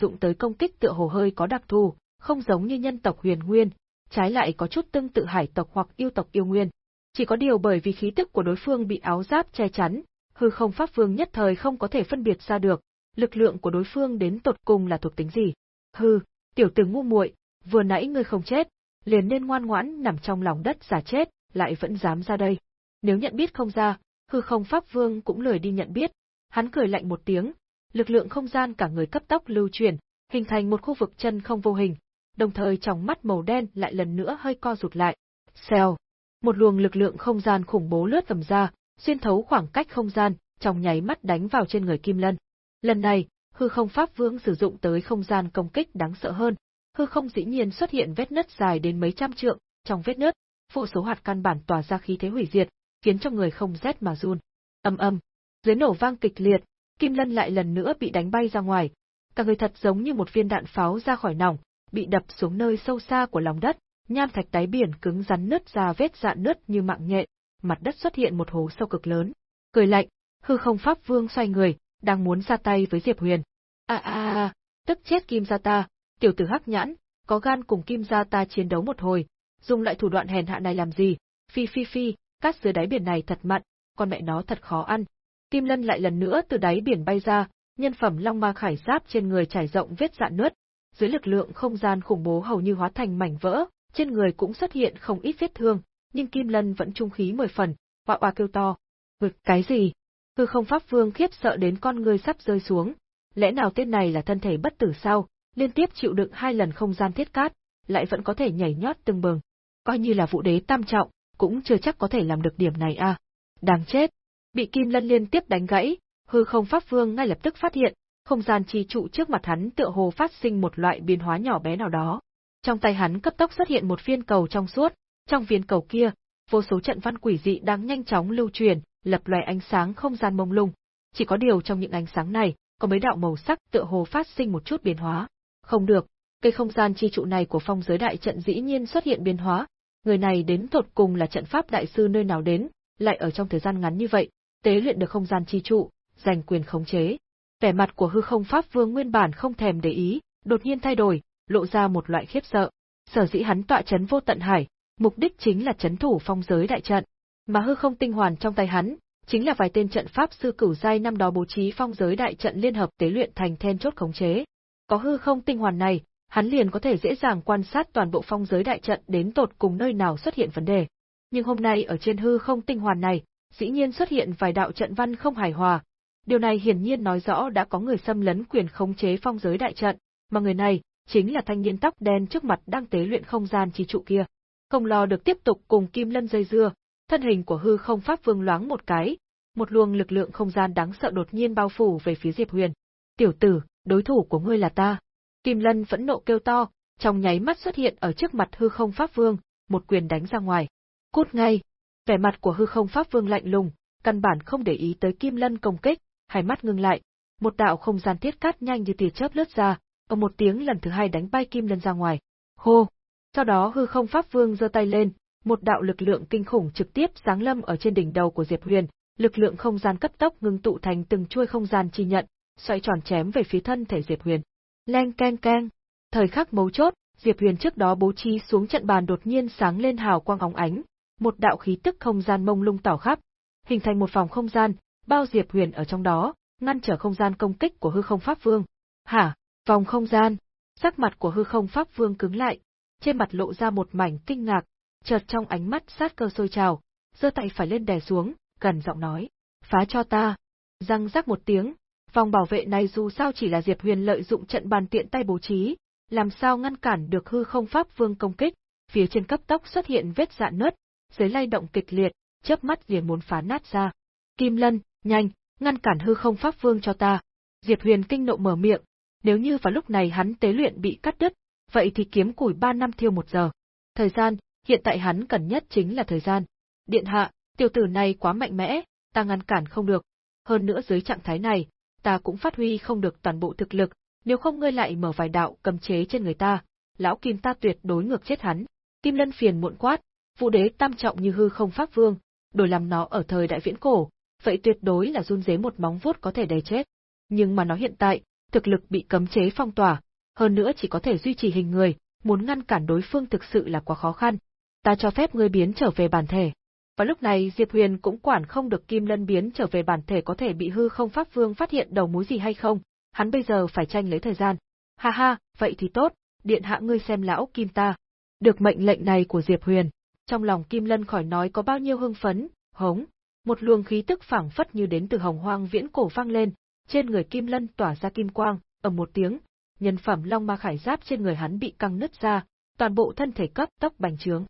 dụng tới công kích tựa hồ hơi có đặc thù, không giống như nhân tộc huyền nguyên, trái lại có chút tương tự hải tộc hoặc yêu tộc yêu nguyên. Chỉ có điều bởi vì khí tức của đối phương bị áo giáp che chắn, hư không pháp vương nhất thời không có thể phân biệt ra được, lực lượng của đối phương đến tột cùng là thuộc tính gì. Hư, tiểu tử ngu muội, vừa nãy ngươi không chết, liền nên ngoan ngoãn nằm trong lòng đất giả chết, lại vẫn dám ra đây. Nếu nhận biết không ra, hư không pháp vương cũng lười đi nhận biết, hắn cười lạnh một tiếng, lực lượng không gian cả người cấp tốc lưu chuyển, hình thành một khu vực chân không vô hình, đồng thời trong mắt màu đen lại lần nữa hơi co rụt lại. Xèo, một luồng lực lượng không gian khủng bố lướt tầm ra, xuyên thấu khoảng cách không gian, trong nháy mắt đánh vào trên người Kim Lân. Lần này, hư không pháp vương sử dụng tới không gian công kích đáng sợ hơn. Hư không dĩ nhiên xuất hiện vết nứt dài đến mấy trăm trượng, trong vết nứt, phụ số hạt căn bản tỏa ra khí thế hủy diệt, khiến cho người không rét mà run. Âm âm, dưới nổ vang kịch liệt, Kim Lân lại lần nữa bị đánh bay ra ngoài, cả người thật giống như một viên đạn pháo ra khỏi nòng, bị đập xuống nơi sâu xa của lòng đất, nham thạch đáy biển cứng rắn nứt ra vết dạn nứt như mạng nhện, mặt đất xuất hiện một hố sâu cực lớn. Cười lạnh, hư không pháp vương xoay người, đang muốn ra tay với Diệp Huyền. A a a, tức chết Kim gia ta, tiểu tử hắc nhãn, có gan cùng Kim gia ta chiến đấu một hồi, dùng loại thủ đoạn hèn hạ này làm gì? Phi phi phi, cát dưới đáy biển này thật mặn, con mẹ nó thật khó ăn. Kim Lân lại lần nữa từ đáy biển bay ra, nhân phẩm long ma khải giáp trên người trải rộng vết dạn nứt, dưới lực lượng không gian khủng bố hầu như hóa thành mảnh vỡ, trên người cũng xuất hiện không ít vết thương, nhưng Kim Lân vẫn trung khí mười phần, oa oa kêu to. Vực cái gì? Hư không pháp vương khiếp sợ đến con người sắp rơi xuống, lẽ nào tên này là thân thể bất tử sao, liên tiếp chịu đựng hai lần không gian thiết cát, lại vẫn có thể nhảy nhót từng bừng. Coi như là vũ đế tam trọng, cũng chưa chắc có thể làm được điểm này a. À. Đáng chết. Bị Kim Lân liên tiếp đánh gãy, hư không pháp vương ngay lập tức phát hiện, không gian chi trụ trước mặt hắn tựa hồ phát sinh một loại biến hóa nhỏ bé nào đó. Trong tay hắn cấp tốc xuất hiện một viên cầu trong suốt, trong viên cầu kia, vô số trận văn quỷ dị đang nhanh chóng lưu truyền, lập loè ánh sáng không gian mông lung. Chỉ có điều trong những ánh sáng này, có mấy đạo màu sắc tựa hồ phát sinh một chút biến hóa. Không được, cây không gian chi trụ này của phong giới đại trận dĩ nhiên xuất hiện biến hóa. Người này đến tột cùng là trận pháp đại sư nơi nào đến, lại ở trong thời gian ngắn như vậy, tế luyện được không gian chi trụ, giành quyền khống chế. Vẻ mặt của hư không pháp vương nguyên bản không thèm để ý, đột nhiên thay đổi, lộ ra một loại khiếp sợ. Sở dĩ hắn tọa chấn vô tận hải, mục đích chính là chấn thủ phong giới đại trận, mà hư không tinh hoàn trong tay hắn, chính là vài tên trận pháp sư cửu giai năm đó bố trí phong giới đại trận liên hợp tế luyện thành then chốt khống chế. Có hư không tinh hoàn này, hắn liền có thể dễ dàng quan sát toàn bộ phong giới đại trận đến tột cùng nơi nào xuất hiện vấn đề. Nhưng hôm nay ở trên hư không tinh hoàn này, dĩ nhiên xuất hiện vài đạo trận văn không hài hòa. Điều này hiển nhiên nói rõ đã có người xâm lấn quyền khống chế phong giới đại trận, mà người này chính là thanh niên tóc đen trước mặt đang tế luyện không gian chi trụ kia. Không lo được tiếp tục cùng Kim Lân dây dưa, thân hình của hư không pháp vương loáng một cái, một luồng lực lượng không gian đáng sợ đột nhiên bao phủ về phía Diệp Huyền. "Tiểu tử, đối thủ của ngươi là ta." Kim Lân phẫn nộ kêu to, trong nháy mắt xuất hiện ở trước mặt hư không pháp vương, một quyền đánh ra ngoài. "Cút ngay!" Vẻ mặt của hư không pháp vương lạnh lùng, căn bản không để ý tới Kim Lân công kích, hai mắt ngưng lại, một đạo không gian thiết cát nhanh như tia chớp lướt ra, ở một tiếng lần thứ hai đánh bay Kim Lân ra ngoài. Hô! Sau đó hư không pháp vương giơ tay lên, một đạo lực lượng kinh khủng trực tiếp giáng lâm ở trên đỉnh đầu của Diệp Huyền, lực lượng không gian cấp tốc ngưng tụ thành từng chuôi không gian chi nhận, xoay tròn chém về phía thân thể Diệp Huyền. Leng keng keng. Thời khắc mấu chốt, Diệp Huyền trước đó bố trí xuống trận bàn đột nhiên sáng lên hào quang óng ánh, một đạo khí tức không gian mông lung tỏ khắp, hình thành một vòng không gian, bao Diệp Huyền ở trong đó, ngăn trở không gian công kích của hư không pháp vương. Hả? Vòng không gian? Sắc mặt của hư không pháp vương cứng lại, trên mặt lộ ra một mảnh kinh ngạc, chợt trong ánh mắt sát cơ sôi trào, giơ tay phải lên đè xuống, gần giọng nói, phá cho ta. Răng rắc một tiếng, vòng bảo vệ này dù sao chỉ là Diệp Huyền lợi dụng trận bàn tiện tay bố trí, làm sao ngăn cản được hư không pháp vương công kích, phía trên cấp tốc xuất hiện vết dạn nứt, dưới lay động kịch liệt, chớp mắt liền muốn phá nát ra. Kim Lân, nhanh, ngăn cản hư không pháp vương cho ta. Diệp Huyền kinh nộ mở miệng, nếu như vào lúc này hắn tế luyện bị cắt đứt, vậy thì kiếm củi ba năm thiêu một giờ. Thời gian, hiện tại hắn cần nhất chính là thời gian. Điện hạ, tiểu tử này quá mạnh mẽ, ta ngăn cản không được. Hơn nữa dưới trạng thái này, ta cũng phát huy không được toàn bộ thực lực, nếu không ngươi lại mở vài đạo cầm chế trên người ta, lão Kim ta tuyệt đối ngược chết hắn. Kim Lân phiền muộn quát, vụ đế tam trọng như hư không pháp vương, đổi làm nó ở thời đại viễn cổ, vậy tuyệt đối là run dế một móng vuốt có thể đè chết. Nhưng mà nó hiện tại, thực lực bị cấm chế phong tỏa, hơn nữa chỉ có thể duy trì hình người, muốn ngăn cản đối phương thực sự là quá khó khăn. Ta cho phép ngươi biến trở về bản thể. Và lúc này Diệp Huyền cũng quản không được Kim Lân biến trở về bản thể có thể bị hư không pháp vương phát hiện đầu mối gì hay không, hắn bây giờ phải tranh lấy thời gian. Ha ha, vậy thì tốt, điện hạ ngươi xem lão Kim ta. Được mệnh lệnh này của Diệp Huyền, trong lòng Kim Lân khỏi nói có bao nhiêu hưng phấn, hống, một luồng khí tức phảng phất như đến từ hồng hoang viễn cổ vang lên, trên người Kim Lân tỏa ra kim quang, ầm một tiếng, nhân phẩm long ma khải giáp trên người hắn bị căng nứt ra, toàn bộ thân thể cấp tốc bành trướng.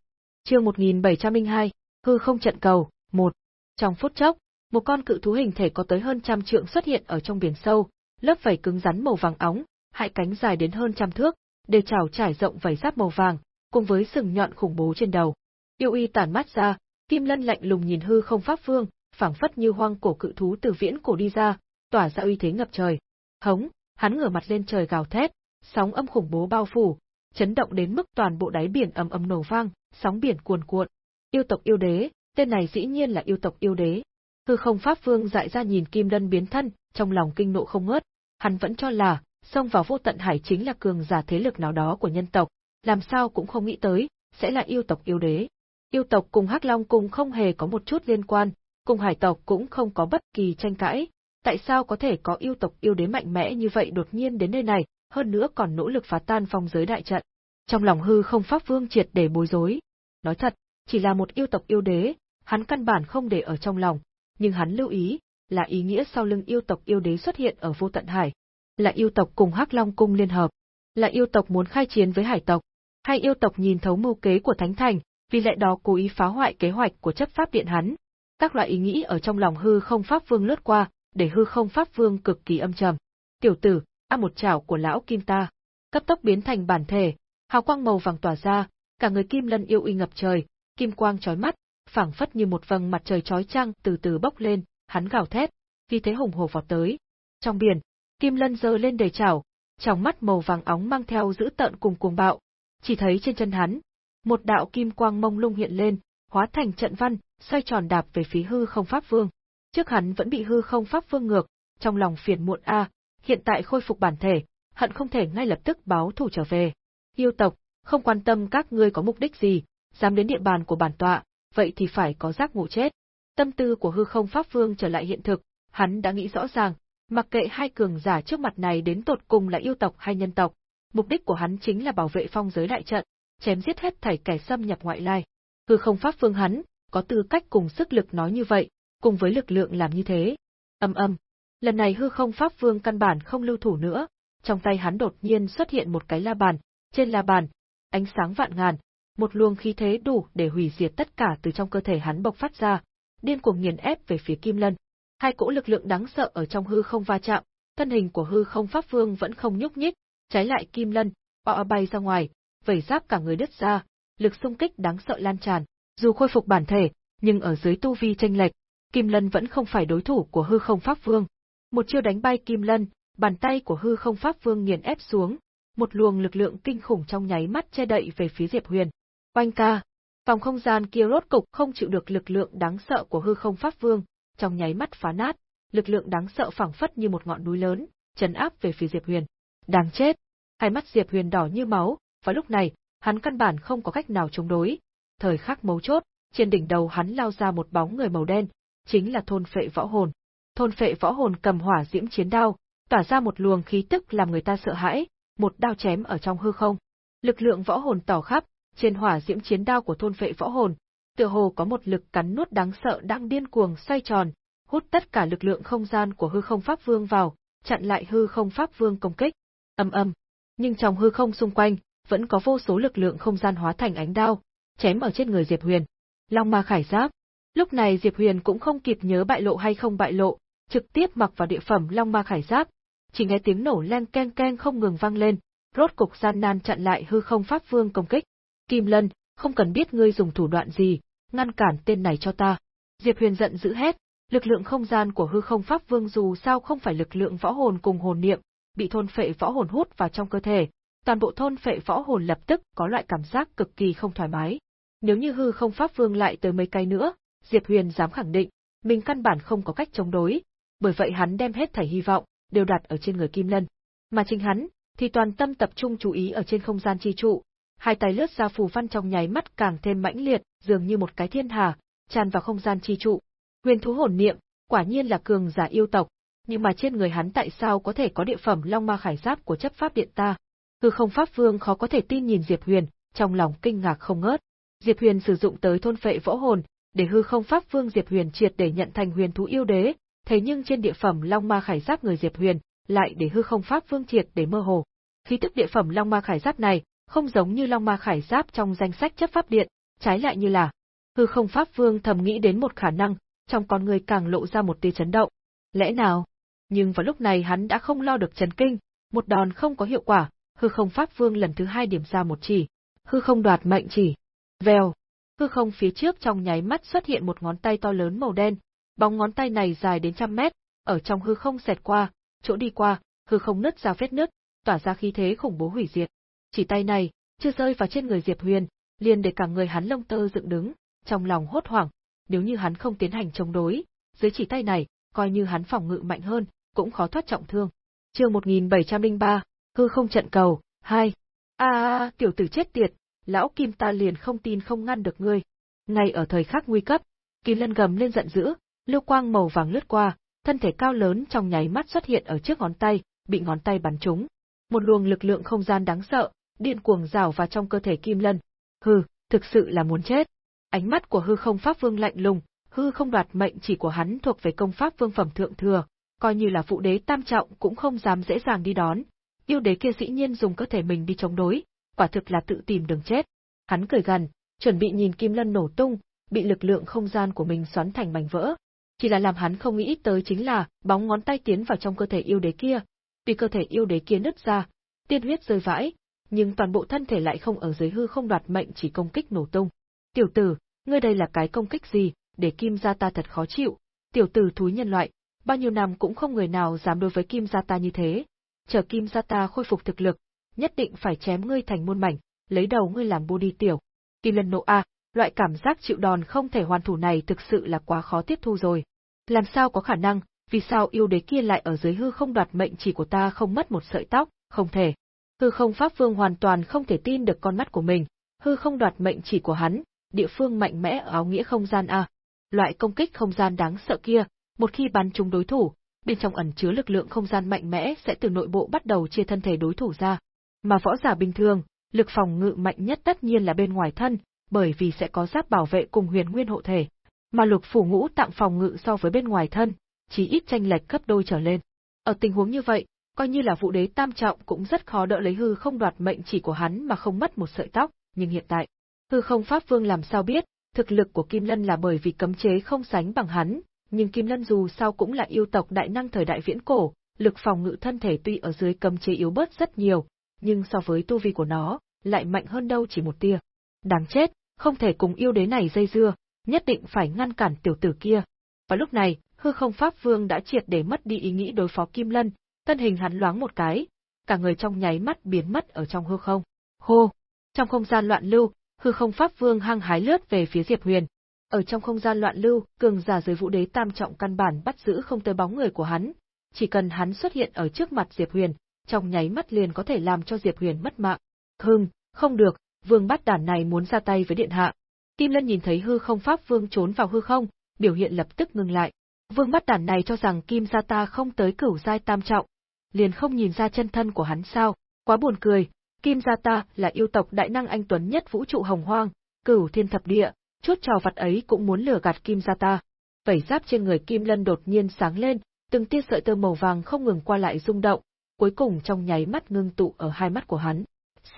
Chương 1702, hư không trận cầu, 1. Trong phút chốc, một con cự thú hình thể có tới hơn trăm trượng xuất hiện ở trong biển sâu, lớp vảy cứng rắn màu vàng óng, hai cánh dài đến hơn trăm thước, đều trào trải rộng vảy giáp màu vàng, cùng với sừng nhọn khủng bố trên đầu. Yêu y tản mắt ra, Kim Lân lạnh lùng nhìn hư không pháp vương, phảng phất như hoang cổ cự thú từ viễn cổ đi ra, tỏa ra uy thế ngập trời. Hống, hắn ngửa mặt lên trời gào thét, sóng âm khủng bố bao phủ, chấn động đến mức toàn bộ đáy biển ầm ầm nổ vang, sóng biển cuồn cuộn. Yêu tộc yêu đế, tên này dĩ nhiên là yêu tộc yêu đế. Hư không pháp vương dại ra nhìn Kim Lân biến thân, trong lòng kinh nộ không ngớt, hắn vẫn cho là, xông vào vô tận hải chính là cường giả thế lực nào đó của nhân tộc, làm sao cũng không nghĩ tới, sẽ là yêu tộc yêu đế. Yêu tộc cùng Hắc Long Cung không hề có một chút liên quan, cùng hải tộc cũng không có bất kỳ tranh cãi, tại sao có thể có yêu tộc yêu đế mạnh mẽ như vậy đột nhiên đến nơi này, hơn nữa còn nỗ lực phá tan phong giới đại trận. Trong lòng hư không pháp vương triệt để bối rối. Nói thật, chỉ là một yêu tộc yêu đế, hắn căn bản không để ở trong lòng, nhưng hắn lưu ý, là ý nghĩa sau lưng yêu tộc yêu đế xuất hiện ở vô tận hải. Là yêu tộc cùng Hắc Long cung liên hợp, là yêu tộc muốn khai chiến với hải tộc, hay yêu tộc nhìn thấu mưu kế của Thánh Thành, vì lẽ đó cố ý phá hoại kế hoạch của chấp pháp điện hắn. Các loại ý nghĩ ở trong lòng hư không pháp vương lướt qua, để hư không pháp vương cực kỳ âm trầm. Tiểu tử, a một chảo của lão kim ta, cấp tốc biến thành bản thể, hào quang màu vàng tỏa ra, cả người kim lân yêu uy ngập trời, kim quang chói mắt, phảng phất như một vầng mặt trời chói chang từ từ bốc lên, hắn gào thét, vì thế hùng hổ vọt tới. Trong biển, kim lân giơ lên đầy chảo, trong mắt màu vàng óng mang theo dữ tợn cùng cuồng bạo, chỉ thấy trên chân hắn, một đạo kim quang mông lung hiện lên, hóa thành trận văn, xoay tròn đạp về phía hư không pháp vương. Trước hắn vẫn bị hư không pháp vương ngược, trong lòng phiền muộn a, hiện tại khôi phục bản thể, hận không thể ngay lập tức báo thủ trở về. Yêu tộc, không quan tâm các ngươi có mục đích gì, dám đến địa bàn của bản tọa, vậy thì phải có giác ngộ chết. Tâm tư của hư không pháp vương trở lại hiện thực, hắn đã nghĩ rõ ràng, mặc kệ hai cường giả trước mặt này đến tột cùng là yêu tộc hay nhân tộc, mục đích của hắn chính là bảo vệ phong giới đại trận, chém giết hết thảy kẻ xâm nhập ngoại lai. Hư không pháp vương hắn, có tư cách cùng sức lực nói như vậy, cùng với lực lượng làm như thế. Âm âm. Lần này hư không pháp vương căn bản không lưu thủ nữa, trong tay hắn đột nhiên xuất hiện một cái la bàn, trên la bàn, ánh sáng vạn ngàn, một luồng khí thế đủ để hủy diệt tất cả từ trong cơ thể hắn bộc phát ra, điên cuồng nghiền ép về phía Kim Lân. Hai cỗ lực lượng đáng sợ ở trong hư không va chạm, thân hình của hư không pháp vương vẫn không nhúc nhích, trái lại Kim Lân, bọ bay ra ngoài, vẩy giáp cả người đứt ra, lực xung kích đáng sợ lan tràn, dù khôi phục bản thể, nhưng ở dưới tu vi tranh lệch, Kim Lân vẫn không phải đối thủ của hư không pháp vương. Một chiêu đánh bay Kim Lân, bàn tay của hư không pháp vương nghiền ép xuống, một luồng lực lượng kinh khủng trong nháy mắt che đậy về phía Diệp Huyền. Oanh ca, phòng không gian kia rốt cục không chịu được lực lượng đáng sợ của hư không pháp vương, trong nháy mắt phá nát, lực lượng đáng sợ phảng phất như một ngọn núi lớn, chấn áp về phía Diệp Huyền. Đáng chết! Hai mắt Diệp Huyền đỏ như máu, và lúc này, hắn căn bản không có cách nào chống đối. Thời khắc mấu chốt, trên đỉnh đầu hắn lao ra một bóng người màu đen, chính là thôn phệ võ hồn. Thôn phệ võ hồn cầm hỏa diễm chiến đao, tỏa ra một luồng khí tức làm người ta sợ hãi, một đao chém ở trong hư không. Lực lượng võ hồn tỏ khắp, trên hỏa diễm chiến đao của thôn phệ võ hồn, tựa hồ có một lực cắn nuốt đáng sợ đang điên cuồng xoay tròn, hút tất cả lực lượng không gian của hư không pháp vương vào, chặn lại hư không pháp vương công kích. ầm ầm. Nhưng trong hư không xung quanh, vẫn có vô số lực lượng không gian hóa thành ánh đao, chém ở trên người Diệp Huyền. Long ma khải giáp. Lúc này Diệp Huyền cũng không kịp nhớ bại lộ hay không bại lộ, trực tiếp mặc vào địa phẩm Long ma khải giáp, chỉ nghe tiếng nổ len ken ken không ngừng vang lên, rốt cục gian nan chặn lại hư không pháp vương công kích. Kim Lân, không cần biết ngươi dùng thủ đoạn gì, ngăn cản tên này cho ta. Diệp Huyền giận dữ hét, lực lượng không gian của hư không pháp vương dù sao không phải lực lượng võ hồn cùng hồn niệm, bị thôn phệ võ hồn hút vào trong cơ thể, toàn bộ thôn phệ võ hồn lập tức có loại cảm giác cực kỳ không thoải mái. Nếu như hư không pháp vương lại tới mấy cái nữa, Diệp Huyền dám khẳng định, mình căn bản không có cách chống đối, bởi vậy hắn đem hết thảy hy vọng đều đặt ở trên người Kim Lân. Mà chính hắn, thì toàn tâm tập trung chú ý ở trên không gian chi trụ, hai tay lướt ra phù văn trong nháy mắt càng thêm mãnh liệt, dường như một cái thiên hà, tràn vào không gian chi trụ. Huyền thú hồn niệm, quả nhiên là cường giả yêu tộc, nhưng mà trên người hắn tại sao có thể có địa phẩm Long Ma Khải Giáp của chấp pháp điện ta? Hư không pháp vương khó có thể tin nhìn Diệp Huyền, trong lòng kinh ngạc không ngớt. Diệp Huyền sử dụng tới thôn phệ võ hồn, để hư không pháp vương Diệp Huyền triệt để nhận thành huyền thú yêu đế, thế nhưng trên địa phẩm Long Ma Khải Giáp người Diệp Huyền, lại để hư không pháp vương triệt để mơ hồ. Khí tức địa phẩm Long Ma Khải Giáp này, không giống như Long Ma Khải Giáp trong danh sách chấp pháp điện, trái lại như là hư không pháp vương thầm nghĩ đến một khả năng, trong con người càng lộ ra một tia chấn động. Lẽ nào? Nhưng vào lúc này hắn đã không lo được chấn kinh, một đòn không có hiệu quả, hư không pháp vương lần thứ hai điểm ra một chỉ, hư không đoạt mệnh chỉ. Vèo, hư không phía trước trong nháy mắt xuất hiện một ngón tay to lớn màu đen, bóng ngón tay này dài đến trăm mét, ở trong hư không xẹt qua, chỗ đi qua, hư không nứt ra vết nứt, tỏa ra khí thế khủng bố hủy diệt. Chỉ tay này, chưa rơi vào trên người Diệp Huyền, liền để cả người hắn lông tơ dựng đứng, trong lòng hốt hoảng, nếu như hắn không tiến hành chống đối, dưới chỉ tay này, coi như hắn phòng ngự mạnh hơn, cũng khó thoát trọng thương. Chương 1703, hư không trận cầu, hai. A tiểu tử chết tiệt, lão Kim ta liền không tin không ngăn được ngươi. Ngay ở thời khắc nguy cấp, Kim Lân gầm lên giận dữ, lưu quang màu vàng lướt qua, thân thể cao lớn trong nháy mắt xuất hiện ở trước ngón tay, bị ngón tay bắn trúng. Một luồng lực lượng không gian đáng sợ, điên cuồng rào vào trong cơ thể Kim Lân. Hừ, thực sự là muốn chết. Ánh mắt của hư không pháp vương lạnh lùng, hư không đoạt mệnh chỉ của hắn thuộc về công pháp vương phẩm thượng thừa, coi như là phụ đế tam trọng cũng không dám dễ dàng đi đón. Yêu đế kia dĩ nhiên dùng cơ thể mình đi chống đối, quả thực là tự tìm đường chết. Hắn cười gần, chuẩn bị nhìn Kim Lân nổ tung, bị lực lượng không gian của mình xoắn thành mảnh vỡ. Chỉ là làm hắn không nghĩ tới chính là, bóng ngón tay tiến vào trong cơ thể yêu đế kia. Tuy cơ thể yêu đế kia nứt ra, tiên huyết rơi vãi, nhưng toàn bộ thân thể lại không ở dưới hư không đoạt mệnh chỉ công kích nổ tung. Tiểu tử, ngươi đây là cái công kích gì, để Kim gia ta thật khó chịu. Tiểu tử thúi nhân loại, bao nhiêu năm cũng không người nào dám đối với Kim gia ta như thế. Chờ Kim gia ta khôi phục thực lực, nhất định phải chém ngươi thành muôn mảnh, lấy đầu ngươi làm bô đi tiểu. Kim lân nộ a, loại cảm giác chịu đòn không thể hoàn thủ này thực sự là quá khó tiếp thu rồi. Làm sao có khả năng, vì sao yêu đế kia lại ở dưới hư không đoạt mệnh chỉ của ta không mất một sợi tóc, không thể. Hư không pháp vương hoàn toàn không thể tin được con mắt của mình, hư không đoạt mệnh chỉ của hắn, địa phương mạnh mẽ ở áo nghĩa không gian a. Loại công kích không gian đáng sợ kia, một khi bắn trúng đối thủ, bên trong ẩn chứa lực lượng không gian mạnh mẽ sẽ từ nội bộ bắt đầu chia thân thể đối thủ ra. Mà võ giả bình thường, lực phòng ngự mạnh nhất tất nhiên là bên ngoài thân, bởi vì sẽ có giáp bảo vệ cùng huyền nguyên hộ thể. Mà lục phủ ngũ tạng phòng ngự so với bên ngoài thân, chỉ ít tranh lệch cấp đôi trở lên. Ở tình huống như vậy, coi như là vụ đế tam trọng cũng rất khó đỡ lấy hư không đoạt mệnh chỉ của hắn mà không mất một sợi tóc, nhưng hiện tại, hư không pháp vương làm sao biết, thực lực của Kim Lân là bởi vì cấm chế không sánh bằng hắn, nhưng Kim Lân dù sao cũng là yêu tộc đại năng thời đại viễn cổ, lực phòng ngự thân thể tuy ở dưới cấm chế yếu bớt rất nhiều, nhưng so với tu vi của nó, lại mạnh hơn đâu chỉ một tia. Đáng chết, không thể cùng yêu đế này dây dưa, nhất định phải ngăn cản tiểu tử kia. Và lúc này, hư không pháp vương đã triệt để mất đi ý nghĩ đối phó Kim Lân, thân hình hắn loáng một cái, cả người trong nháy mắt biến mất ở trong hư không. Hô! Trong không gian loạn lưu, hư không pháp vương hăng hái lướt về phía Diệp Huyền. Ở trong không gian loạn lưu, cường giả dưới vũ đế tam trọng căn bản bắt giữ không tới bóng người của hắn, chỉ cần hắn xuất hiện ở trước mặt Diệp Huyền, trong nháy mắt liền có thể làm cho Diệp Huyền mất mạng. Hưng, không được, vương bắt đản này muốn ra tay với điện hạ. Kim Lân nhìn thấy hư không pháp vương trốn vào hư không, biểu hiện lập tức ngừng lại. Vương bắt đản này cho rằng Kim gia ta không tới cửu giai tam trọng, liền không nhìn ra chân thân của hắn sao, quá buồn cười, Kim gia ta là yêu tộc đại năng anh tuấn nhất vũ trụ hồng hoang, cửu thiên thập địa, chút trò vặt ấy cũng muốn lừa gạt Kim gia ta. Vảy giáp trên người Kim Lân đột nhiên sáng lên, từng tia sợi tơ màu vàng không ngừng qua lại rung động, cuối cùng trong nháy mắt ngưng tụ ở hai mắt của hắn.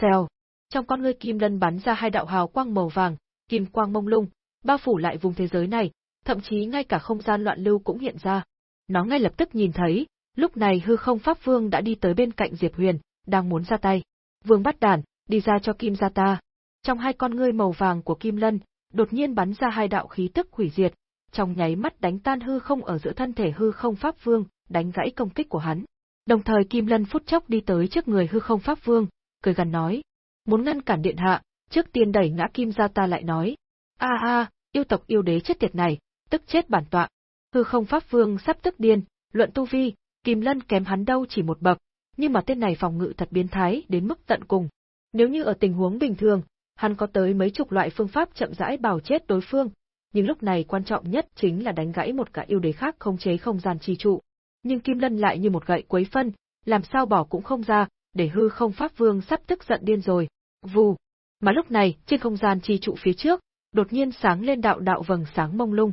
Xèo. Trong con ngươi Kim Lân bắn ra hai đạo hào quang màu vàng, kim quang mông lung, bao phủ lại vùng thế giới này, thậm chí ngay cả không gian loạn lưu cũng hiện ra. Nó ngay lập tức nhìn thấy, lúc này hư không pháp vương đã đi tới bên cạnh Diệp Huyền, đang muốn ra tay. Vương bắt đàn, đi ra cho Kim gia ta. Trong hai con ngươi màu vàng của Kim Lân, đột nhiên bắn ra hai đạo khí tức hủy diệt, trong nháy mắt đánh tan hư không ở giữa thân thể hư không pháp vương, đánh gãy công kích của hắn. Đồng thời Kim Lân phút chốc đi tới trước người hư không pháp vương, cười gần nói, muốn ngăn cản điện hạ, trước tiên đẩy ngã Kim gia ta lại nói, a a, yêu tộc yêu đế chết tiệt này, tức chết bản tọa. Hư không pháp vương sắp tức điên, luận tu vi, Kim Lân kém hắn đâu chỉ một bậc, nhưng mà tên này phòng ngự thật biến thái đến mức tận cùng. Nếu như ở tình huống bình thường, hắn có tới mấy chục loại phương pháp chậm rãi bào chết đối phương, nhưng lúc này quan trọng nhất chính là đánh gãy một cả yêu đế khác không chế không gian chi trụ. Nhưng Kim Lân lại như một gậy quấy phân, làm sao bỏ cũng không ra, để hư không pháp vương sắp tức giận điên rồi. Vù. Mà lúc này, trên không gian chi trụ phía trước, đột nhiên sáng lên đạo đạo vầng sáng mông lung.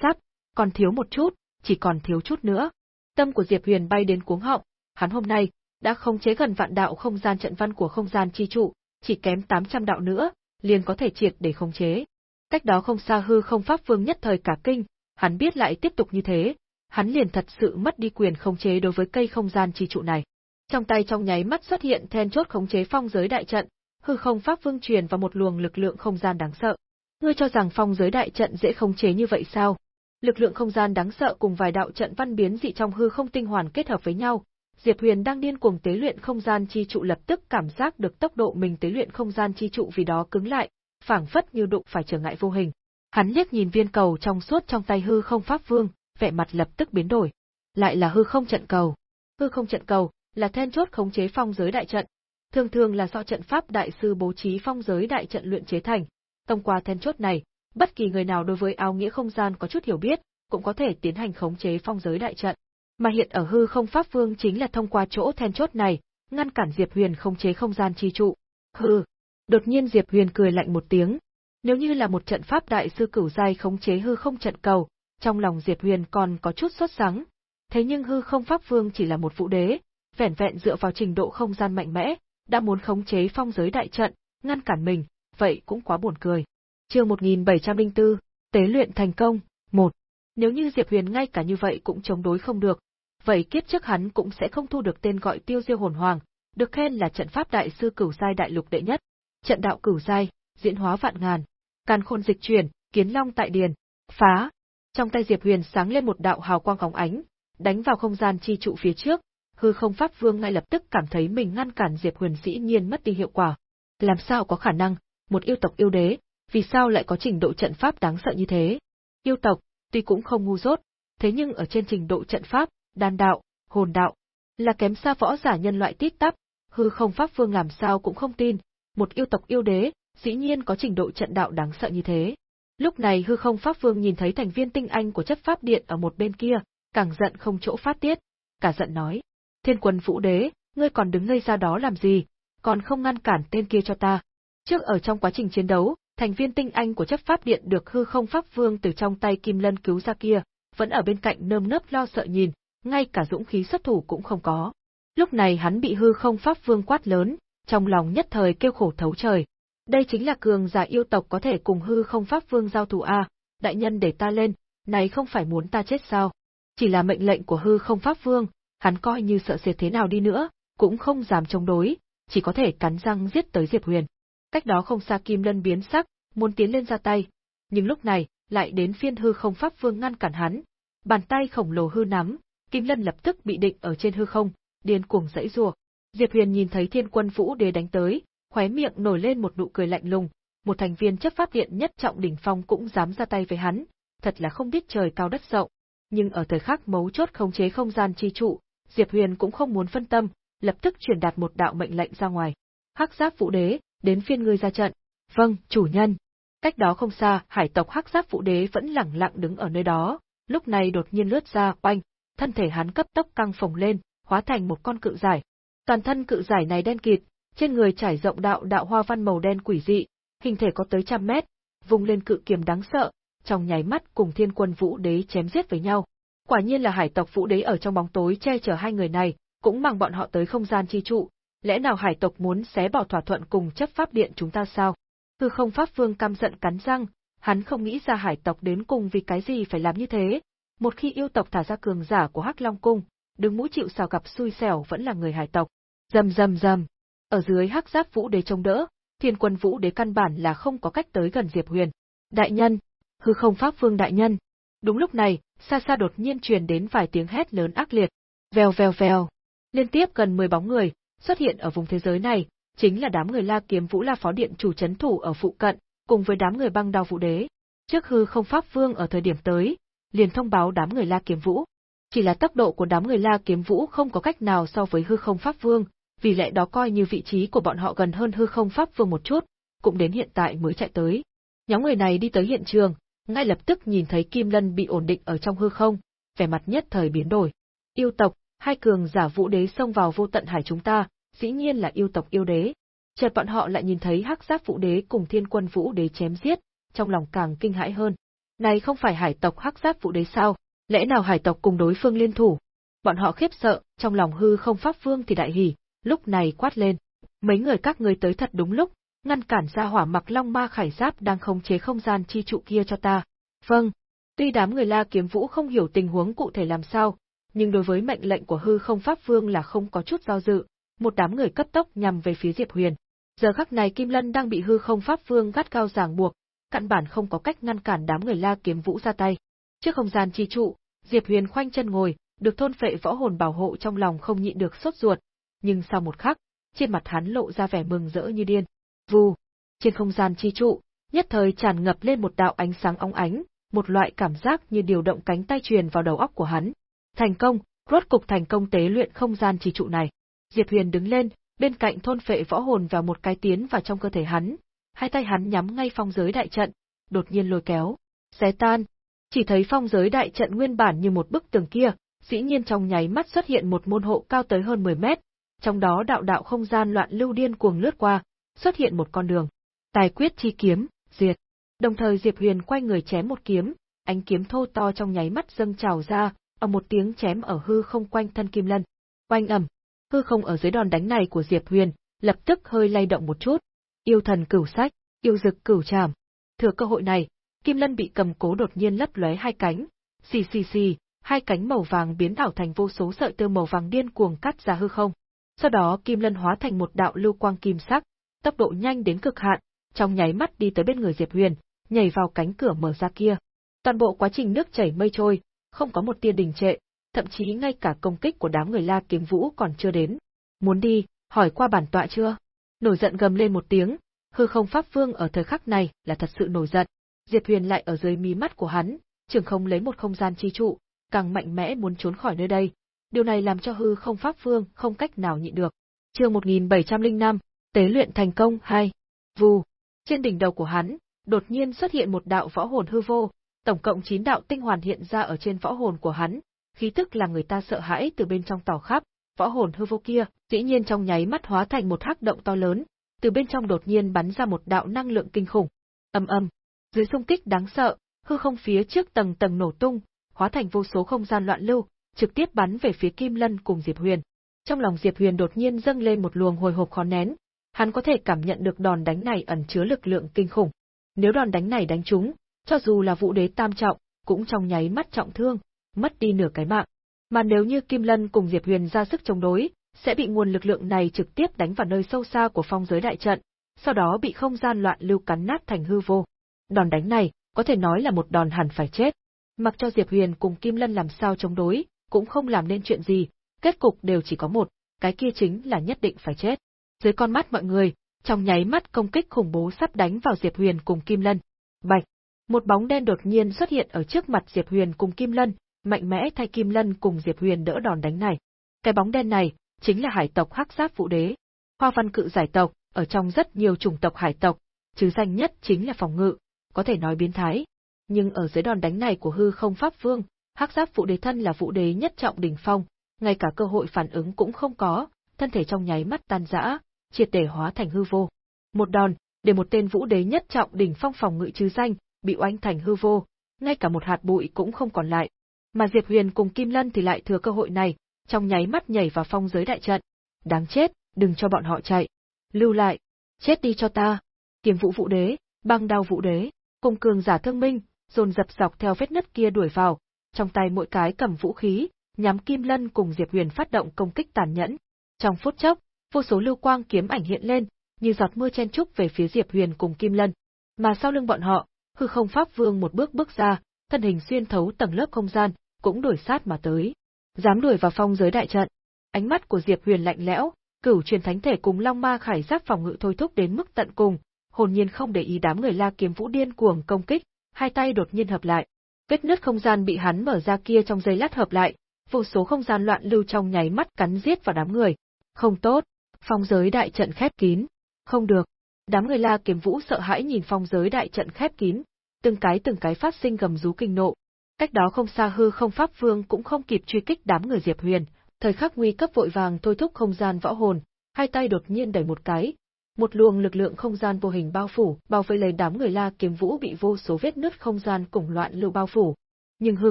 Sắp, còn thiếu một chút, chỉ còn thiếu chút nữa. Tâm của Diệp Huyền bay đến cuống họng, hắn hôm nay đã không chế gần vạn đạo không gian trận văn của không gian chi trụ, chỉ kém 800 đạo nữa, liền có thể triệt để khống chế. Cách đó không xa hư không pháp vương nhất thời cả kinh, hắn biết lại tiếp tục như thế, hắn liền thật sự mất đi quyền khống chế đối với cây không gian chi trụ này. Trong tay trong nháy mắt xuất hiện then chốt khống chế phong giới đại trận, hư không pháp vương truyền vào một luồng lực lượng không gian đáng sợ. Ngươi cho rằng phong giới đại trận dễ khống chế như vậy sao? Lực lượng không gian đáng sợ cùng vài đạo trận văn biến dị trong hư không tinh hoàn kết hợp với nhau, Diệp Huyền đang điên cuồng tế luyện không gian chi trụ lập tức cảm giác được tốc độ mình tế luyện không gian chi trụ vì đó cứng lại, phảng phất như đụng phải trở ngại vô hình. Hắn liếc nhìn viên cầu trong suốt trong tay hư không pháp vương, vẻ mặt lập tức biến đổi. Lại là hư không trận cầu. Hư không trận cầu là then chốt khống chế phong giới đại trận, thường thường là do trận pháp đại sư bố trí phong giới đại trận luyện chế thành. Thông qua then chốt này, bất kỳ người nào đối với áo nghĩa không gian có chút hiểu biết, cũng có thể tiến hành khống chế phong giới đại trận. Mà hiện ở hư không pháp vương chính là thông qua chỗ then chốt này, ngăn cản Diệp Huyền khống chế không gian chi trụ. Hừ. Đột nhiên Diệp Huyền cười lạnh một tiếng. Nếu như là một trận pháp đại sư cửu giai khống chế hư không trận cầu, trong lòng Diệp Huyền còn có chút sốt sắng. Thế nhưng hư không pháp vương chỉ là một vũ đế, vẻn vẹn dựa vào trình độ không gian mạnh mẽ, đã muốn khống chế phong giới đại trận, ngăn cản mình, vậy cũng quá buồn cười. Chương 1704, tế luyện thành công, 1. Nếu như Diệp Huyền ngay cả như vậy cũng chống đối không được, vậy kiếp trước hắn cũng sẽ không thu được tên gọi Tiêu Diêu Hồn Hoàng, được khen là trận pháp đại sư cửu giai đại lục đệ nhất. Trận đạo cửu giai, diễn hóa vạn ngàn, càn khôn dịch chuyển, kiến long tại điền, phá. Trong tay Diệp Huyền sáng lên một đạo hào quang óng ánh, đánh vào không gian chi trụ phía trước, hư không pháp vương ngay lập tức cảm thấy mình ngăn cản Diệp Huyền dĩ nhiên mất đi hiệu quả. Làm sao có khả năng, một yêu tộc yêu đế, vì sao lại có trình độ trận pháp đáng sợ như thế? Yêu tộc, tuy cũng không ngu dốt, thế nhưng ở trên trình độ trận pháp, đan đạo, hồn đạo, là kém xa võ giả nhân loại tít tắp, hư không pháp vương làm sao cũng không tin, một yêu tộc yêu đế, dĩ nhiên có trình độ trận đạo đáng sợ như thế. Lúc này hư không pháp vương nhìn thấy thành viên tinh anh của chất pháp điện ở một bên kia, càng giận không chỗ phát tiết, cả giận nói, thiên quân vũ đế, ngươi còn đứng ngây ra đó làm gì, còn không ngăn cản tên kia cho ta. Trước ở trong quá trình chiến đấu, thành viên tinh anh của chấp pháp điện được hư không pháp vương từ trong tay kim lân cứu ra kia, vẫn ở bên cạnh nơm nớp lo sợ nhìn, ngay cả dũng khí xuất thủ cũng không có. Lúc này hắn bị hư không pháp vương quát lớn, trong lòng nhất thời kêu khổ thấu trời. Đây chính là cường giả yêu tộc có thể cùng hư không pháp vương giao thủ a, đại nhân để ta lên, này không phải muốn ta chết sao? Chỉ là mệnh lệnh của hư không pháp vương, hắn coi như sợ diệt thế nào đi nữa, cũng không dám chống đối, chỉ có thể cắn răng giết tới Diệp Huyền. Cách đó không xa Kim Lân biến sắc, muốn tiến lên ra tay, nhưng lúc này, lại đến phiên hư không pháp vương ngăn cản hắn. Bàn tay khổng lồ hư nắm, Kim Lân lập tức bị định ở trên hư không, điên cuồng dãy rùa. Diệp Huyền nhìn thấy Thiên Quân Vũ Đế đánh tới, khóe miệng nổi lên một nụ cười lạnh lùng, một thành viên chấp pháp điện nhất trọng đỉnh phong cũng dám ra tay với hắn, thật là không biết trời cao đất rộng. Nhưng ở thời khắc mấu chốt khống chế không gian chi trụ, Diệp Huyền cũng không muốn phân tâm, lập tức truyền đạt một đạo mệnh lệnh ra ngoài. Hắc Giáp Vũ Đế, đến phiên ngươi ra trận. Vâng, chủ nhân. Cách đó không xa, hải tộc Hắc Giáp Vũ Đế vẫn lẳng lặng đứng ở nơi đó, lúc này đột nhiên lướt ra, oanh, thân thể hắn cấp tốc căng phồng lên, hóa thành một con cự giải. Toàn thân cự giải này đen kịt, trên người trải rộng đạo đạo hoa văn màu đen quỷ dị, hình thể có tới trăm mét, vùng lên cự kiếm đáng sợ, trong nháy mắt cùng Thiên Quân Vũ Đế chém giết với nhau. Quả nhiên là hải tộc Vũ Đế ở trong bóng tối che chở hai người này, cũng mang bọn họ tới không gian chi trụ, lẽ nào hải tộc muốn xé bỏ thỏa thuận cùng chấp pháp điện chúng ta sao? Hư không pháp vương căm giận cắn răng, hắn không nghĩ ra hải tộc đến cùng vì cái gì phải làm như thế. Một khi yêu tộc thả ra cường giả của Hắc Long cung, đứng mũi chịu sào gặp xui xẻo vẫn là người hải tộc. Rầm rầm rầm. Ở dưới Hắc Giáp Vũ Đế trông đỡ, Thiên Quân Vũ Đế căn bản là không có cách tới gần Diệp Huyền. Đại nhân, hư không pháp vương đại nhân. Đúng lúc này, xa xa đột nhiên truyền đến vài tiếng hét lớn ác liệt. Vèo vèo vèo. Liên tiếp gần 10 bóng người xuất hiện ở vùng thế giới này, chính là đám người La Kiếm Vũ La Phó Điện chủ chấn thủ ở phụ cận, cùng với đám người băng đao vũ đế. Trước hư không pháp vương ở thời điểm tới, liền thông báo đám người La Kiếm Vũ. Chỉ là tốc độ của đám người La Kiếm Vũ không có cách nào so với hư không pháp vương, vì lẽ đó coi như vị trí của bọn họ gần hơn hư không pháp vương một chút, cũng đến hiện tại mới chạy tới. Nhóm người này đi tới hiện trường, ngay lập tức nhìn thấy Kim Lân bị ổn định ở trong hư không, vẻ mặt nhất thời biến đổi. Yêu tộc, hai cường giả vũ đế xông vào vô tận hải chúng ta, dĩ nhiên là yêu tộc yêu đế. Chợt bọn họ lại nhìn thấy hắc giáp vũ đế cùng thiên quân vũ đế chém giết, trong lòng càng kinh hãi hơn. Này không phải hải tộc hắc giáp vũ đế sao, lẽ nào hải tộc cùng đối phương liên thủ? Bọn họ khiếp sợ, trong lòng hư không pháp vương thì đại hỉ, lúc này quát lên. Mấy người các ngươi tới thật đúng lúc, ngăn cản ra hỏa mặc long ma khải giáp đang khống chế không gian chi trụ kia cho ta. Vâng. Tuy đám người la kiếm vũ không hiểu tình huống cụ thể làm sao, nhưng đối với mệnh lệnh của hư không pháp vương là không có chút do dự, một đám người cấp tốc nhằm về phía Diệp Huyền. Giờ khắc này Kim Lân đang bị hư không pháp vương gắt cao ràng buộc, căn bản không có cách ngăn cản đám người La Kiếm Vũ ra tay. Trước không gian chi trụ, Diệp Huyền khoanh chân ngồi, được thôn phệ võ hồn bảo hộ trong lòng không nhịn được sốt ruột, nhưng sau một khắc, trên mặt hắn lộ ra vẻ mừng rỡ như điên. Vù, trên không gian chi trụ, nhất thời tràn ngập lên một đạo ánh sáng óng ánh, một loại cảm giác như điều động cánh tay truyền vào đầu óc của hắn. Thành công, rốt cục thành công tế luyện không gian chỉ trụ này. Diệp Huyền đứng lên, bên cạnh thôn phệ võ hồn vào một cái tiến vào trong cơ thể hắn, hai tay hắn nhắm ngay phong giới đại trận, đột nhiên lôi kéo, xé tan. Chỉ thấy phong giới đại trận nguyên bản như một bức tường kia, dĩ nhiên trong nháy mắt xuất hiện một môn hộ cao tới hơn 10 mét, trong đó đạo đạo không gian loạn lưu điên cuồng lướt qua, xuất hiện một con đường. Tài quyết chi kiếm, diệt. Đồng thời Diệp Huyền quay người chém một kiếm, ánh kiếm thô to trong nháy mắt dâng trào ra, ở một tiếng chém ở hư không quanh thân Kim Lân. Oanh ầm, hư không ở dưới đòn đánh này của Diệp Huyền, lập tức hơi lay động một chút. Yêu thần cửu sách, yêu dực cửu trảm. Thừa cơ hội này, Kim Lân bị cầm cố đột nhiên lấp lóe hai cánh, xì xì xì, hai cánh màu vàng biến ảo thành vô số sợi tơ màu vàng điên cuồng cắt ra hư không. Sau đó Kim Lân hóa thành một đạo lưu quang kim sắc, tốc độ nhanh đến cực hạn, trong nháy mắt đi tới bên người Diệp Huyền, nhảy vào cánh cửa mở ra kia. Toàn bộ quá trình nước chảy mây trôi, không có một tia đình trệ, thậm chí ngay cả công kích của đám người La Kiếm Vũ còn chưa đến. Muốn đi, hỏi qua bản tọa chưa? Nổi giận gầm lên một tiếng, hư không pháp vương ở thời khắc này là thật sự nổi giận. Diệp Huyền lại ở dưới mí mắt của hắn, trường không lấy một không gian chi trụ, càng mạnh mẽ muốn trốn khỏi nơi đây. Điều này làm cho hư không pháp vương không cách nào nhịn được. Chương 1705, tế luyện thành công 2. Vù. Trên đỉnh đầu của hắn, đột nhiên xuất hiện một đạo võ hồn hư vô, tổng cộng 9 đạo tinh hoàn hiện ra ở trên võ hồn của hắn, khí tức làm người ta sợ hãi từ bên trong tỏ khắp, võ hồn hư vô kia, dĩ nhiên trong nháy mắt hóa thành một hắc động to lớn, từ bên trong đột nhiên bắn ra một đạo năng lượng kinh khủng. ầm ầm, dưới xung kích đáng sợ, hư không phía trước tầng tầng nổ tung, hóa thành vô số không gian loạn lưu, trực tiếp bắn về phía Kim Lân cùng Diệp Huyền. Trong lòng Diệp Huyền đột nhiên dâng lên một luồng hồi hộp khó nén, hắn có thể cảm nhận được đòn đánh này ẩn chứa lực lượng kinh khủng. Nếu đòn đánh này đánh trúng, cho dù là vũ đế tam trọng, cũng trong nháy mắt trọng thương, mất đi nửa cái mạng. Mà nếu như Kim Lân cùng Diệp Huyền ra sức chống đối, sẽ bị nguồn lực lượng này trực tiếp đánh vào nơi sâu xa của phong giới đại trận, sau đó bị không gian loạn lưu cắn nát thành hư vô. Đòn đánh này, có thể nói là một đòn hẳn phải chết. Mặc cho Diệp Huyền cùng Kim Lân làm sao chống đối, cũng không làm nên chuyện gì, kết cục đều chỉ có một, cái kia chính là nhất định phải chết. Dưới con mắt mọi người, trong nháy mắt công kích khủng bố sắp đánh vào Diệp Huyền cùng Kim Lân. Bạch! Một bóng đen đột nhiên xuất hiện ở trước mặt Diệp Huyền cùng Kim Lân, mạnh mẽ thay Kim Lân cùng Diệp Huyền đỡ đòn đánh này. Cái bóng đen này, chính là hải tộc Hắc Giáp Vũ Đế. Hoa văn cự giải tộc, ở trong rất nhiều chủng tộc hải tộc, chứ danh nhất chính là phòng ngự, có thể nói biến thái. Nhưng ở dưới đòn đánh này của hư không pháp vương, Hắc Giáp Vũ Đế thân là Vũ Đế nhất trọng đỉnh phong, ngay cả cơ hội phản ứng cũng không có, thân thể trong nháy mắt tan rã, triệt để hóa thành hư vô. Một đòn, để một tên Vũ Đế nhất trọng đỉnh phong phòng ngự chứ danh, bị oanh thành hư vô, ngay cả một hạt bụi cũng không còn lại. Mà Diệp Huyền cùng Kim Lân thì lại thừa cơ hội này, trong nháy mắt nhảy vào phong giới đại trận. Đáng chết, đừng cho bọn họ chạy. Lưu lại, chết đi cho ta. Kiếm vũ vũ đế, băng đao vũ đế, cùng cường giả thương minh, dồn dập dọc theo vết nứt kia đuổi vào, trong tay mỗi cái cầm vũ khí, nhắm Kim Lân cùng Diệp Huyền phát động công kích tàn nhẫn. Trong phút chốc, vô số lưu quang kiếm ảnh hiện lên, như giọt mưa chen trúc về phía Diệp Huyền cùng Kim Lân. Mà sau lưng bọn họ, hư không pháp vương một bước bước ra, thân hình xuyên thấu tầng lớp không gian, cũng đuổi sát mà tới. Dám đuổi vào phong giới đại trận. Ánh mắt của Diệp Huyền lạnh lẽo, cửu truyền thánh thể cùng Long Ma Khải Giáp phòng ngự thôi thúc đến mức tận cùng, hồn nhiên không để ý đám người La Kiếm Vũ điên cuồng công kích, hai tay đột nhiên hợp lại. Vết nứt không gian bị hắn mở ra kia trong giây lát hợp lại, vô số không gian loạn lưu trong nháy mắt cắn giết vào đám người. Không tốt, phong giới đại trận khép kín. Không được. Đám người La Kiếm Vũ sợ hãi nhìn phong giới đại trận khép kín, từng cái từng cái phát sinh gầm rú kinh nộ. Cách đó không xa hư không pháp vương cũng không kịp truy kích đám người Diệp Huyền, thời khắc nguy cấp vội vàng thôi thúc không gian võ hồn, hai tay đột nhiên đẩy một cái, một luồng lực lượng không gian vô hình bao phủ, bao vây lấy đám người La Kiếm Vũ bị vô số vết nứt không gian cùng loạn lưu bao phủ. Nhưng hư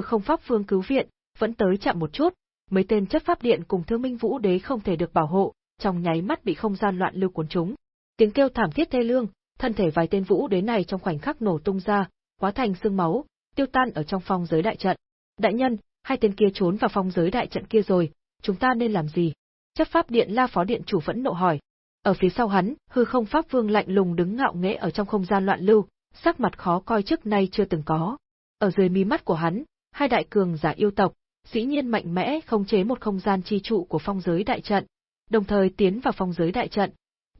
không pháp vương cứu viện, vẫn tới chậm một chút, mấy tên chất pháp điện cùng Thương Minh Vũ Đế không thể được bảo hộ, trong nháy mắt bị không gian loạn lưu cuốn trúng. Tiếng kêu thảm thiết thê lương, thân thể vài tên Vũ Đế này trong khoảnh khắc nổ tung ra, hóa thành xương máu, tiêu tan ở trong phong giới đại trận. Đại nhân, hai tên kia trốn vào phong giới đại trận kia rồi, chúng ta nên làm gì? Chấp pháp điện La Phó điện chủ vẫn nộ hỏi. Ở phía sau hắn, hư không pháp vương lạnh lùng đứng ngạo nghễ ở trong không gian loạn lưu, sắc mặt khó coi trước nay chưa từng có. Ở dưới mí mắt của hắn, hai đại cường giả yêu tộc, dĩ nhiên mạnh mẽ không chế một không gian chi trụ của phong giới đại trận, đồng thời tiến vào phong giới đại trận.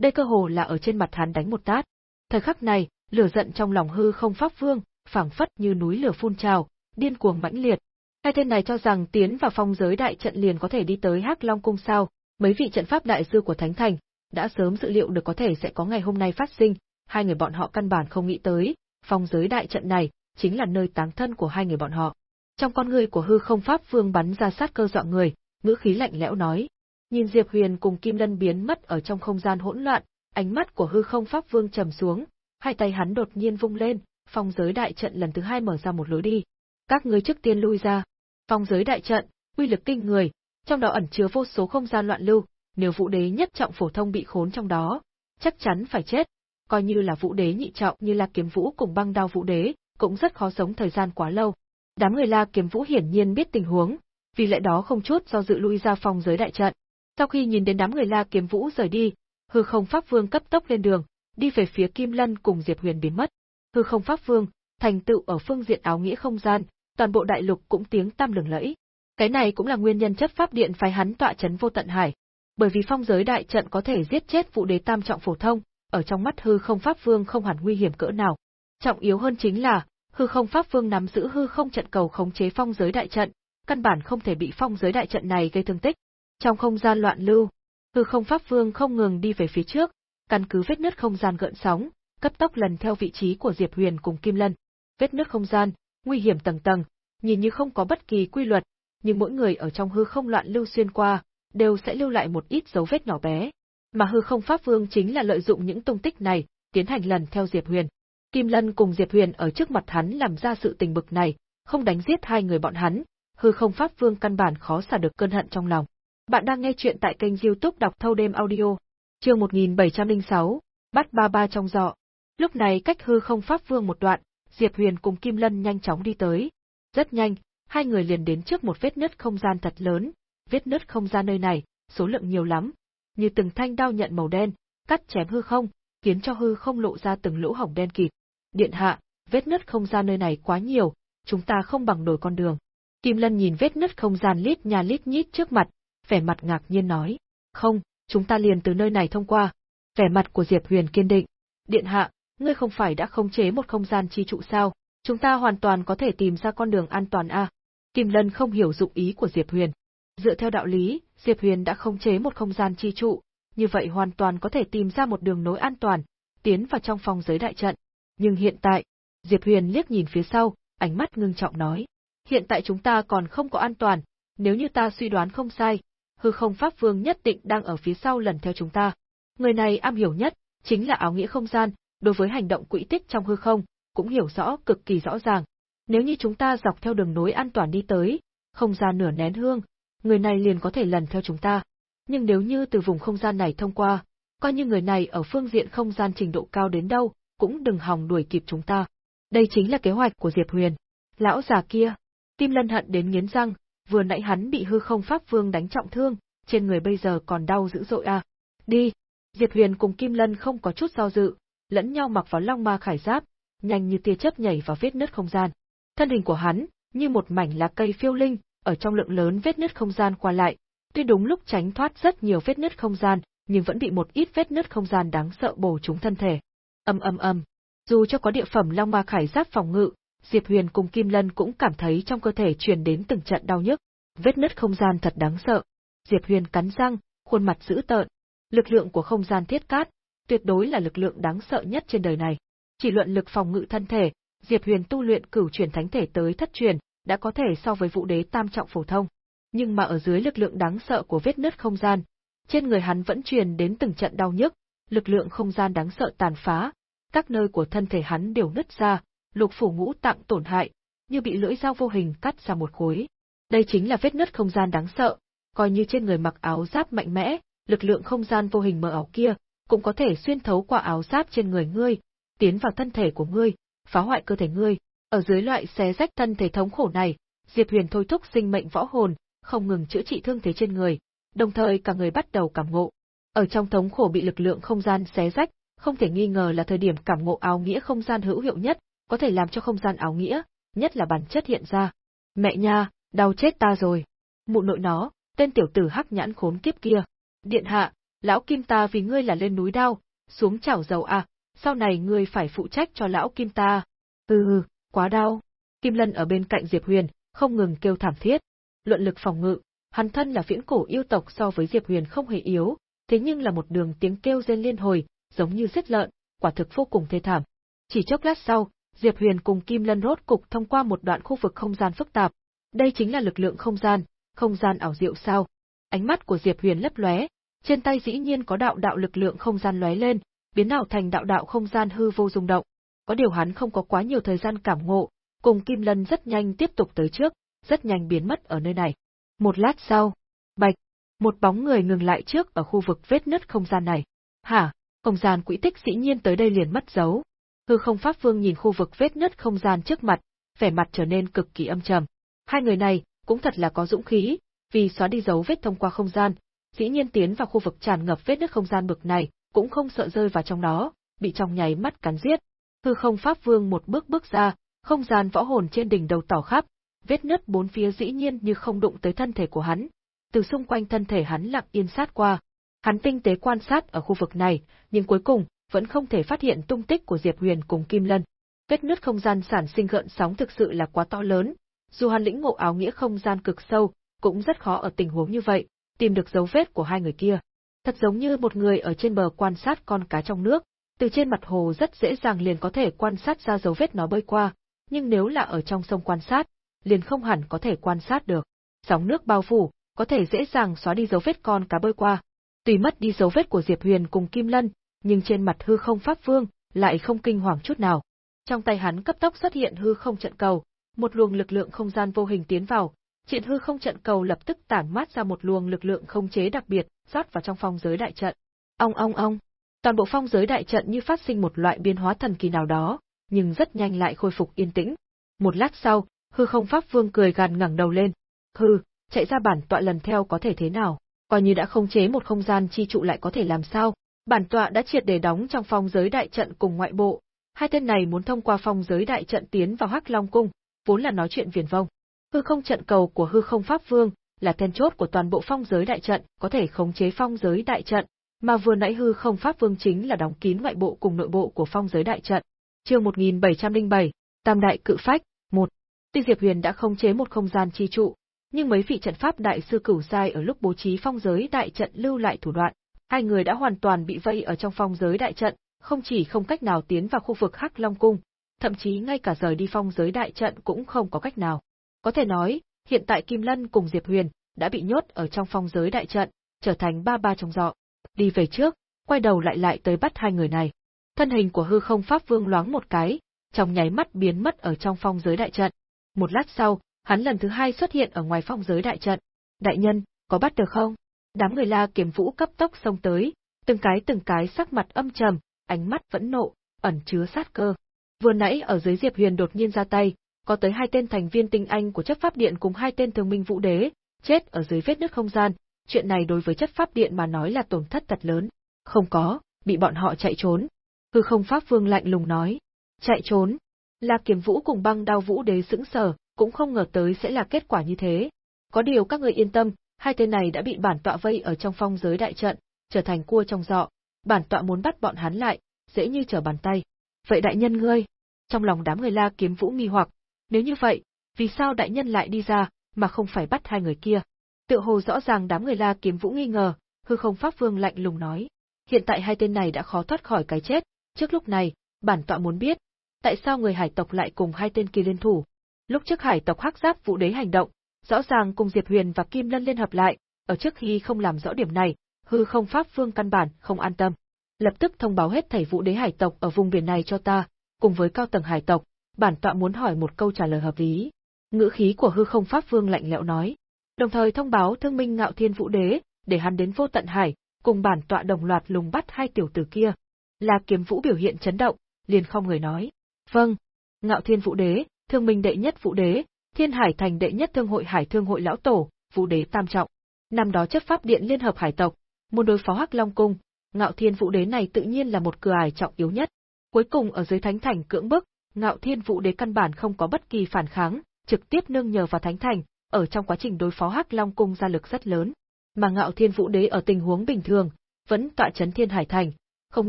Đây cơ hồ là ở trên mặt hắn đánh một tát. Thời khắc này, lửa giận trong lòng hư không pháp vương, phảng phất như núi lửa phun trào, điên cuồng mãnh liệt. Hai tên này cho rằng tiến vào phong giới đại trận liền có thể đi tới Hắc Long cung sao? Mấy vị trận pháp đại sư của Thánh Thành đã sớm dự liệu được có thể sẽ có ngày hôm nay phát sinh, hai người bọn họ căn bản không nghĩ tới, phong giới đại trận này chính là nơi táng thân của hai người bọn họ. Trong con người của hư không pháp vương bắn ra sát cơ dọa người, ngữ khí lạnh lẽo nói. Nhìn Diệp Huyền cùng Kim Lân biến mất ở trong không gian hỗn loạn, ánh mắt của hư không pháp vương trầm xuống, hai tay hắn đột nhiên vung lên, phong giới đại trận lần thứ hai mở ra một lối đi. Các ngươi trước tiên lui ra. Phong giới đại trận, uy lực kinh người, trong đó ẩn chứa vô số không gian loạn lưu, nếu vũ đế nhất trọng phổ thông bị khốn trong đó, chắc chắn phải chết. Coi như là vũ đế nhị trọng như là kiếm vũ cùng băng đao vũ đế, cũng rất khó sống thời gian quá lâu. Đám người La Kiếm Vũ hiển nhiên biết tình huống, vì lẽ đó không chút do dự lui ra phòng giới đại trận. Sau khi nhìn đến đám người La Kiếm Vũ rời đi, Hư Không Pháp Vương cấp tốc lên đường, đi về phía Kim Lân cùng Diệp Huyền biến mất. Hư Không Pháp Vương, thành tựu ở phương diện áo nghĩa không gian, toàn bộ đại lục cũng tiếng tam lừng lẫy. Cái này cũng là nguyên nhân chấp pháp điện phái hắn tọa chấn vô tận hải, bởi vì phong giới đại trận có thể giết chết vụ đế tam trọng phổ thông, ở trong mắt hư không pháp vương không hẳn nguy hiểm cỡ nào. Trọng yếu hơn chính là, hư không pháp vương nắm giữ hư không trận cầu khống chế phong giới đại trận, căn bản không thể bị phong giới đại trận này gây thương tích. Trong không gian loạn lưu, hư không pháp vương không ngừng đi về phía trước, căn cứ vết nứt không gian gợn sóng, cấp tốc lần theo vị trí của Diệp Huyền cùng Kim Lân. Vết nứt không gian, nguy hiểm tầng tầng, nhìn như không có bất kỳ quy luật, nhưng mỗi người ở trong hư không loạn lưu xuyên qua, đều sẽ lưu lại một ít dấu vết nhỏ bé. Mà hư không pháp vương chính là lợi dụng những tung tích này, tiến hành lần theo Diệp Huyền. Kim Lân cùng Diệp Huyền ở trước mặt hắn làm ra sự tình bực này, không đánh giết hai người bọn hắn, hư không pháp vương căn bản khó xả được cơn hận trong lòng. Bạn đang nghe chuyện tại kênh youtube đọc thâu đêm audio, chương 1706, bắt ba ba trong giọ. Lúc này cách hư không pháp vương một đoạn, Diệp Huyền cùng Kim Lân nhanh chóng đi tới. Rất nhanh, hai người liền đến trước một vết nứt không gian thật lớn, vết nứt không gian nơi này, số lượng nhiều lắm, như từng thanh đao nhận màu đen, cắt chém hư không, khiến cho hư không lộ ra từng lỗ hổng đen kịt. Điện hạ, vết nứt không gian nơi này quá nhiều, chúng ta không bằng đổi con đường. Kim Lân nhìn vết nứt không gian lít nhà lít nhít trước mặt, vẻ mặt ngạc nhiên nói, không, chúng ta liền từ nơi này thông qua. Vẻ mặt của Diệp Huyền kiên định, điện hạ, ngươi không phải đã khống chế một không gian chi trụ sao, chúng ta hoàn toàn có thể tìm ra con đường an toàn a. À? Kim Lân không hiểu dụng ý của Diệp Huyền. Dựa theo đạo lý, Diệp Huyền đã khống chế một không gian chi trụ, như vậy hoàn toàn có thể tìm ra một đường nối an toàn, tiến vào trong phòng giới đại trận. Nhưng hiện tại, Diệp Huyền liếc nhìn phía sau, ánh mắt ngưng trọng nói. Hiện tại chúng ta còn không có an toàn, nếu như ta suy đoán không sai, hư không pháp vương nhất định đang ở phía sau lần theo chúng ta. Người này am hiểu nhất, chính là áo nghĩa không gian, đối với hành động quỹ tích trong hư không, cũng hiểu rõ cực kỳ rõ ràng. Nếu như chúng ta dọc theo đường nối an toàn đi tới, không gian nửa nén hương, người này liền có thể lần theo chúng ta. Nhưng nếu như từ vùng không gian này thông qua, coi như người này ở phương diện không gian trình độ cao đến đâu, cũng đừng hòng đuổi kịp chúng ta. Đây chính là kế hoạch của Diệp Huyền. Lão già kia, Kim Lân hận đến nghiến răng, vừa nãy hắn bị hư không pháp vương đánh trọng thương, trên người bây giờ còn đau dữ dội à. Đi! Diệp Huyền cùng Kim Lân không có chút do dự, lẫn nhau mặc vào long ma khải giáp, nhanh như tia chớp nhảy vào vết nứt không gian. Thân hình của hắn, như một mảnh lá cây phiêu linh, ở trong lượng lớn vết nứt không gian qua lại, tuy đúng lúc tránh thoát rất nhiều vết nứt không gian, nhưng vẫn bị một ít vết nứt không gian đáng sợ bổ trúng thân thể. Âm âm âm. Dù cho có địa phẩm Long Ma Khải Giáp phòng ngự, Diệp Huyền cùng Kim Lân cũng cảm thấy trong cơ thể truyền đến từng trận đau nhức. Vết nứt không gian thật đáng sợ. Diệp Huyền cắn răng, khuôn mặt dữ tợn. Lực lượng của không gian thiết cát, tuyệt đối là lực lượng đáng sợ nhất trên đời này. Chỉ luận lực phòng ngự thân thể, Diệp Huyền tu luyện cửu chuyển thánh thể tới thất truyền, đã có thể so với vũ đế tam trọng phổ thông. Nhưng mà ở dưới lực lượng đáng sợ của vết nứt không gian, trên người hắn vẫn truyền đến từng trận đau nhức, lực lượng không gian đáng sợ tàn phá, các nơi của thân thể hắn đều nứt ra, lục phủ ngũ tạng tổn hại, như bị lưỡi dao vô hình cắt ra một khối. Đây chính là vết nứt không gian đáng sợ, coi như trên người mặc áo giáp mạnh mẽ, lực lượng không gian vô hình mờ ảo kia cũng có thể xuyên thấu qua áo giáp trên người ngươi, tiến vào thân thể của ngươi, phá hoại cơ thể ngươi. Ở dưới loại xé rách thân thể thống khổ này, Diệp Huyền thôi thúc sinh mệnh võ hồn, không ngừng chữa trị thương thế trên người, đồng thời cả người bắt đầu cảm ngộ. Ở trong thống khổ bị lực lượng không gian xé rách, không thể nghi ngờ là thời điểm cảm ngộ áo nghĩa không gian hữu hiệu nhất, có thể làm cho không gian áo nghĩa, nhất là bản chất hiện ra. Mẹ nha, đau chết ta rồi. Mụ nội nó, tên tiểu tử hắc nhãn khốn kiếp kia. Điện hạ, lão kim ta vì ngươi là lên núi đau xuống chảo dầu à, sau này ngươi phải phụ trách cho lão kim ta. Ừ ừ, quá đau. Kim Lân ở bên cạnh Diệp Huyền, không ngừng kêu thảm thiết. Luận lực phòng ngự, hắn thân là viễn cổ yêu tộc so với Diệp Huyền không hề yếu, thế nhưng là một đường tiếng kêu rên liên hồi, giống như giết lợn, quả thực vô cùng thê thảm. Chỉ chốc lát sau, Diệp Huyền cùng Kim Lân rốt cục thông qua một đoạn khu vực không gian phức tạp. Đây chính là lực lượng không gian, không gian ảo diệu sao? Ánh mắt của Diệp Huyền lấp lóe, trên tay dĩ nhiên có đạo đạo lực lượng không gian lóe lên, biến ảo thành đạo đạo không gian hư vô rung động. Có điều hắn không có quá nhiều thời gian cảm ngộ, cùng Kim Lân rất nhanh tiếp tục tới trước, rất nhanh biến mất ở nơi này. Một lát sau, bạch, một bóng người ngừng lại trước ở khu vực vết nứt không gian này. Hả, không gian quỹ tích dĩ nhiên tới đây liền mất dấu. Hư không pháp vương nhìn khu vực vết nứt không gian trước mặt, vẻ mặt trở nên cực kỳ âm trầm. Hai người này, cũng thật là có dũng khí, vì xóa đi dấu vết thông qua không gian, dĩ nhiên tiến vào khu vực tràn ngập vết nứt không gian bực này, cũng không sợ rơi vào trong đó, bị trong nháy mắt cắn giết. Hư không pháp vương một bước bước ra, không gian võ hồn trên đỉnh đầu tỏ khắp, vết nứt bốn phía dĩ nhiên như không đụng tới thân thể của hắn, từ xung quanh thân thể hắn lặng yên sát qua. Hắn tinh tế quan sát ở khu vực này, nhưng cuối cùng vẫn không thể phát hiện tung tích của Diệp Huyền cùng Kim Lân. Vết nứt không gian sản sinh gợn sóng thực sự là quá to lớn, dù hắn lĩnh ngộ áo nghĩa không gian cực sâu, cũng rất khó ở tình huống như vậy, tìm được dấu vết của hai người kia. Thật giống như một người ở trên bờ quan sát con cá trong nước, từ trên mặt hồ rất dễ dàng liền có thể quan sát ra dấu vết nó bơi qua, nhưng nếu là ở trong sông quan sát, liền không hẳn có thể quan sát được. Sóng nước bao phủ, có thể dễ dàng xóa đi dấu vết con cá bơi qua. Tùy mất đi dấu vết của Diệp Huyền cùng Kim Lân, nhưng trên mặt hư không pháp vương lại không kinh hoàng chút nào. Trong tay hắn cấp tốc xuất hiện hư không trận cầu, một luồng lực lượng không gian vô hình tiến vào, Triện hư không trận cầu lập tức tản mát ra một luồng lực lượng không chế đặc biệt, rót vào trong phong giới đại trận. Ong ong ong, toàn bộ phong giới đại trận như phát sinh một loại biến hóa thần kỳ nào đó, nhưng rất nhanh lại khôi phục yên tĩnh. Một lát sau, hư không pháp vương cười gằn ngẩng đầu lên. Hư, chạy ra bản tọa lần theo có thể thế nào? Coi như đã không chế một không gian chi trụ lại có thể làm sao? Bản tọa đã triệt để đóng trong phong giới đại trận cùng ngoại bộ. Hai tên này muốn thông qua phong giới đại trận tiến vào Hắc Long cung, vốn là nói chuyện viển vông. Hư không trận cầu của hư không pháp vương là then chốt của toàn bộ phong giới đại trận, có thể khống chế phong giới đại trận, mà vừa nãy hư không pháp vương chính là đóng kín ngoại bộ cùng nội bộ của phong giới đại trận. Chương 1707, Tam đại cự phách, 1. Tuy Diệp Huyền đã khống chế một không gian chi trụ, nhưng mấy vị trận pháp đại sư cửu sai ở lúc bố trí phong giới đại trận lưu lại thủ đoạn, hai người đã hoàn toàn bị vây ở trong phong giới đại trận, không chỉ không cách nào tiến vào khu vực Hắc Long cung, thậm chí ngay cả rời đi phong giới đại trận cũng không có cách nào. Có thể nói, hiện tại Kim Lân cùng Diệp Huyền đã bị nhốt ở trong phong giới đại trận, trở thành ba ba trong dọ. Đi về trước, quay đầu lại lại tới bắt hai người này. Thân hình của hư không pháp vương loáng một cái, trong nháy mắt biến mất ở trong phong giới đại trận. Một lát sau, hắn lần thứ hai xuất hiện ở ngoài phong giới đại trận. Đại nhân, có bắt được không? Đám người la kiếm vũ cấp tốc xông tới, từng cái từng cái sắc mặt âm trầm, ánh mắt vẫn nộ, ẩn chứa sát cơ. Vừa nãy ở dưới Diệp Huyền đột nhiên ra tay, có tới hai tên thành viên tinh anh của chấp pháp điện cùng hai tên thường minh vũ đế, chết ở dưới vết nứt không gian, chuyện này đối với chấp pháp điện mà nói là tổn thất thật lớn. Không có, bị bọn họ chạy trốn. Hư không pháp vương lạnh lùng nói. Chạy trốn. La kiếm vũ cùng băng đao vũ đế sững sờ, cũng không ngờ tới sẽ là kết quả như thế. Có điều các người yên tâm, hai tên này đã bị bản tọa vây ở trong phong giới đại trận, trở thành cua trong giọ. Bản tọa muốn bắt bọn hắn lại, dễ như trở bàn tay. Vậy đại nhân ngươi? Trong lòng đám người la kiếm vũ nghi hoặc, nếu như vậy, vì sao đại nhân lại đi ra, mà không phải bắt hai người kia. Tựa hồ rõ ràng đám người La Kiếm Vũ nghi ngờ, hư không pháp vương lạnh lùng nói. Hiện tại hai tên này đã khó thoát khỏi cái chết, trước lúc này, bản tọa muốn biết, tại sao người hải tộc lại cùng hai tên kia liên thủ. Lúc trước hải tộc hắc giáp vũ đế hành động, rõ ràng cùng Diệp Huyền và Kim Lân liên hợp lại, ở trước khi không làm rõ điểm này, hư không pháp vương căn bản không an tâm. Lập tức thông báo hết thảy vũ đế hải tộc ở vùng biển này cho ta, cùng với cao tầng hải tộc, bản tọa muốn hỏi một câu trả lời hợp lý. Ngữ khí của hư không pháp vương lạnh lẽo nói. Đồng thời thông báo thương minh ngạo thiên vũ đế, để hắn đến vô tận hải, cùng bản tọa đồng loạt lùng bắt hai tiểu tử kia. La kiếm vũ biểu hiện chấn động, liền không người nói. Vâng, ngạo thiên vũ đế, thương minh đệ nhất vũ đế, thiên hải thành đệ nhất thương hội hải thương hội lão tổ, vũ đế tam trọng. Năm đó chấp pháp điện liên hợp hải tộc, muốn đối phó hắc long cung, ngạo thiên vũ đế này tự nhiên là một cửa ải trọng yếu nhất. Cuối cùng ở dưới thánh thành cưỡng bức, ngạo thiên vũ đế căn bản không có bất kỳ phản kháng, trực tiếp nương nhờ vào thánh thành, ở trong quá trình đối phó hắc long cung ra lực rất lớn. Mà ngạo thiên vũ đế ở tình huống bình thường, vẫn tọa chấn thiên hải thành, không